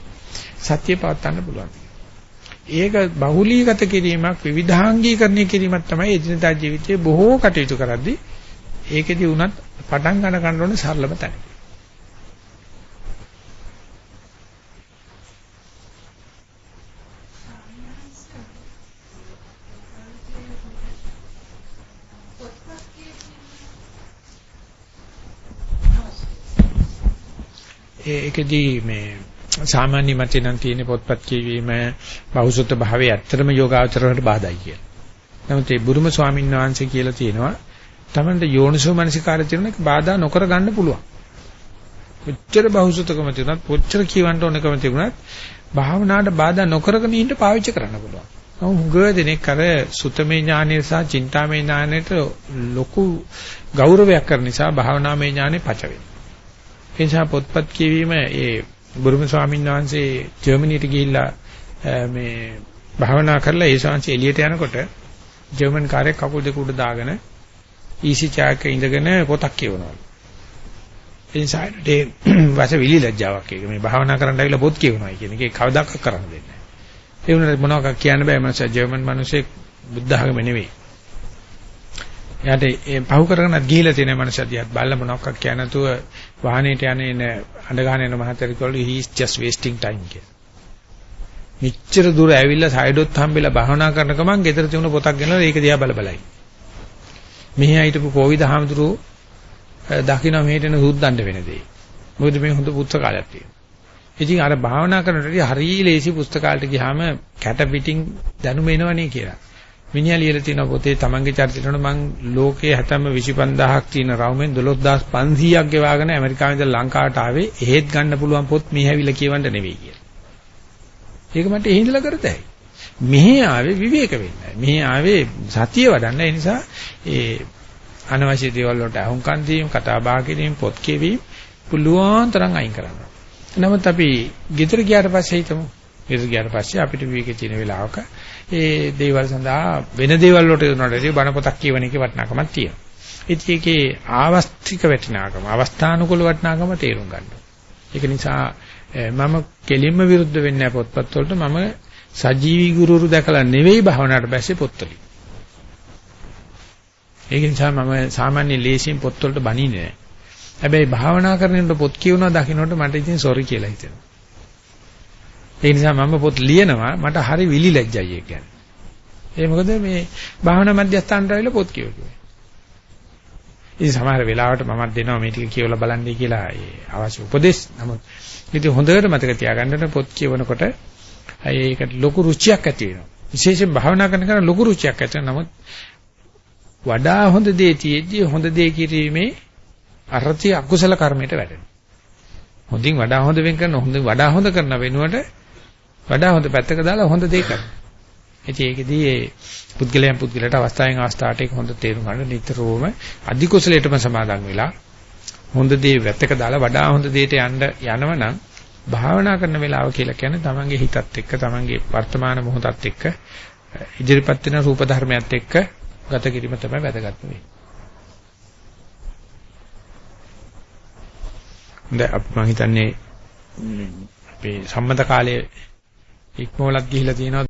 සත්‍ය පවත්වන්න පුළුවන්. ඒක බහුලීගත කිරීමක් විවිධාංගීකරණය කිරීමක් තමයි එදිනදා ජීවිතයේ බොහෝ කටයුතු කරද්දී ඒකෙදි උනත් පටන් ගන්න ගන්න ඕනේ සරලම තැන. ඒකෙදි මේ සාමාන්‍ය මතේ නම් තියෙන පොත්පත් කියවීම බහුසුත භාවයේ ඇත්තටම යෝගාචරයට බාධායි කියලා. නමුත් ඒ බුරුම ස්වාමීන් වහන්සේ කියලා තියෙනවා තමන්ට යෝනිසෝ මනසිකාරය තියෙන එක බාධා නොකර ගන්න පුළුවන්. කොච්චර බහුසුතකම තිබුණත් කොච්චර කියවන්න ඕනකම තිබුණත් භාවනාවට බාධා නොකරගෙන ඉන්න පාවිච්චි කරන්න පුළුවන්. හුඟ දෙනෙක් අර සුතමේ ඥානය සහ චින්තාමේ ඥානයට ලොකු ගෞරවයක් කරන නිසා භාවනාමේ ඥානෙ පච වෙනවා. ඒ නිසා පොත්පත් කියවීම ඒ බුරුම ස්වාමීන් වහන්සේ ජර්මනියට ගිහිල්ලා මේ භාවනා කරලා ඒ ශාංශ එළියට යනකොට ජර්මන් කාර්යයක් කකුල් දෙක උඩ දාගෙන ඊසි චායක ඉඳගෙන පොතක් කියවනවා. ඒ නිසා ඒ වාස විලි ලැජ්ජාවක් ඒක මේ භාවනා කරන්න ඇවිල්ලා පොත් කියවනවා කියන එක කවදාක කරන්න දෙන්නේ නැහැ. ඒ වුණාට මොනවක් කියන්න බෑ මනස ජර්මන් මිනිස්සෙක් බුද්ධ ආගම නෙවෙයි. එයාට ඒ පහු කරගෙනත් ගිහිලා තියෙන මනස දිහත් බලලා මොනවක් කියන නැතුව වාහනේට යන්නේ අඬ ගන්න යන මහත්තයෙක් කිව්වලු he is just wasting time කියලා. මෙච්චර දුර ඇවිල්ලා සයිඩොත් හම්බෙලා භාවනා කරන ගමන් ගෙදර තියුණු පොතක් ගෙනලා ඒක දිහා බල බලයි. මෙහි හිටපු කෝවිද හාමුදුරුවෝ දකින්න මෙහෙට එන සුද්දන්ට වෙන දෙයි. මොකද මේ හොඳ පුස්තකාලයක් තියෙනවා. ඉතින් අර භාවනා කරනකොට හරිය ලේසි පුස්තකාලයට ගියාම කැට පිටින් දැනුම එනවනේ කියලා. මිනිහා ලියලා තියෙන පොතේ තමන්ගේ චරිතයට මං ලෝකයේ හැතැම්ම 25000ක් තියෙන රවුමෙන් 12500ක් ගෙවාගෙන ඇමරිකාවෙන් ඉඳලා ලංකාවට ආවේ එහෙත් ගන්න පුළුවන් පොත් මේ හැවිලා කියවන්න නෙවෙයි කියලා. ඒක මට එහෙ ඉඳලා කරතයි. මෙහි ආවේ විවේක වෙන්නයි. මෙහි ආවේ සතිය වඩන්න. ඒ නිසා ඒ අනවශ්‍ය දේවල් වලට අහුම්කන් දීම, කතා බහ කිරීම, පොත් කියවීම පුළුවන් තරම් අයින් කරන්න. නමුත් අපි ගෙදර ගියාට පස්සේ හිතමු. ගෙදර ගියාට පස්සේ අපිට විවේකේ තියෙන වෙලාවක ඒ දේවල් සඳහා වෙන දේවල් වලට යොමුනට බණ පොතක් කියවන එකේ වටිනාකමක් තියෙනවා. ඉතින් ඒකේ ආවස්තික වටිනාකම, අවස්ථානුකූල වටිනාකම තේරුම් ගන්න. ඒක නිසා මම කෙලින්ම විරුද්ධ වෙන්නේ නැහැ පොත්පත් වලට මම සජීවී ගුරුවරු දැකලා නෙවෙයි භවනාට පස්සේ පොත්වලින්. ඒක නිසා මම සාමාන්‍ය ලේසියෙන් පොත් වලට බනින්නේ නැහැ. හැබැයි භාවනා කරනකොට පොත් කියවනවා දකින්නට මට ඉතින් සෝරි කියලා හිතෙනවා. ඒ නිසා මම පොත් ලියනවා මට හරි විලි ලැජ්ජයි ඒක කියන්නේ. ඒ මොකද මේ භාවනා මධ්‍යස්ථානට ආවිලා පොත් කියවුවා. ඉතින් සමහර වෙලාවට මමත් දෙනවා මේ ටික කියවලා බලන්නයි කියලා ඒ අවශ්‍ය උපදෙස්. නමුත් ඉතින් හොඳට මතක තියාගන්න පොත් කියවනකොට ඒකට ලොකු රුචියක් ඇති වෙනවා. විශේෂයෙන් භාවනා කරන කෙනා ලොකු රුචියක් ඇති වෙනවා. නමුත් වඩා හොඳ දේ තියෙද්දි හොඳ දේ කිරීමේ අර්ථය අකුසල කර්මයට වැටෙනවා. හොඳින් වඩා හොඳ වෙන් කරන හොඳ වඩා හොඳ කරන වෙනුවට වඩා හොඳ පැත්තක දාලා හොඳ දේ කරනවා. ඉතින් ඒකෙදී ඒ පුද්ගලයන් පුද්ගලට අවස්ථාවෙන් අවස්ථාවට ඒක හොඳ තේරුම් ගන්න නිතරම අධි කුසලයටම සමාදන් වෙලා හොඳ දේ වැත්තක දාලා වඩා හොඳ දෙයට යන්න යනවනම් භාවනා කරන වෙලාව කියලා කියන්නේ තමන්ගේ හිතත් එක්ක තමන්ගේ වර්තමාන මොහොතත් එක්ක ඉදිරිපත් වෙන රූප ධර්මයත් එක්ක ගත කිරීම තමයි වැදගත් වෙන්නේ. දැන් මම හිතන්නේ අපේ සම්මත කාලයේ ඉක්මවලක් ගිහිලා තියෙනවා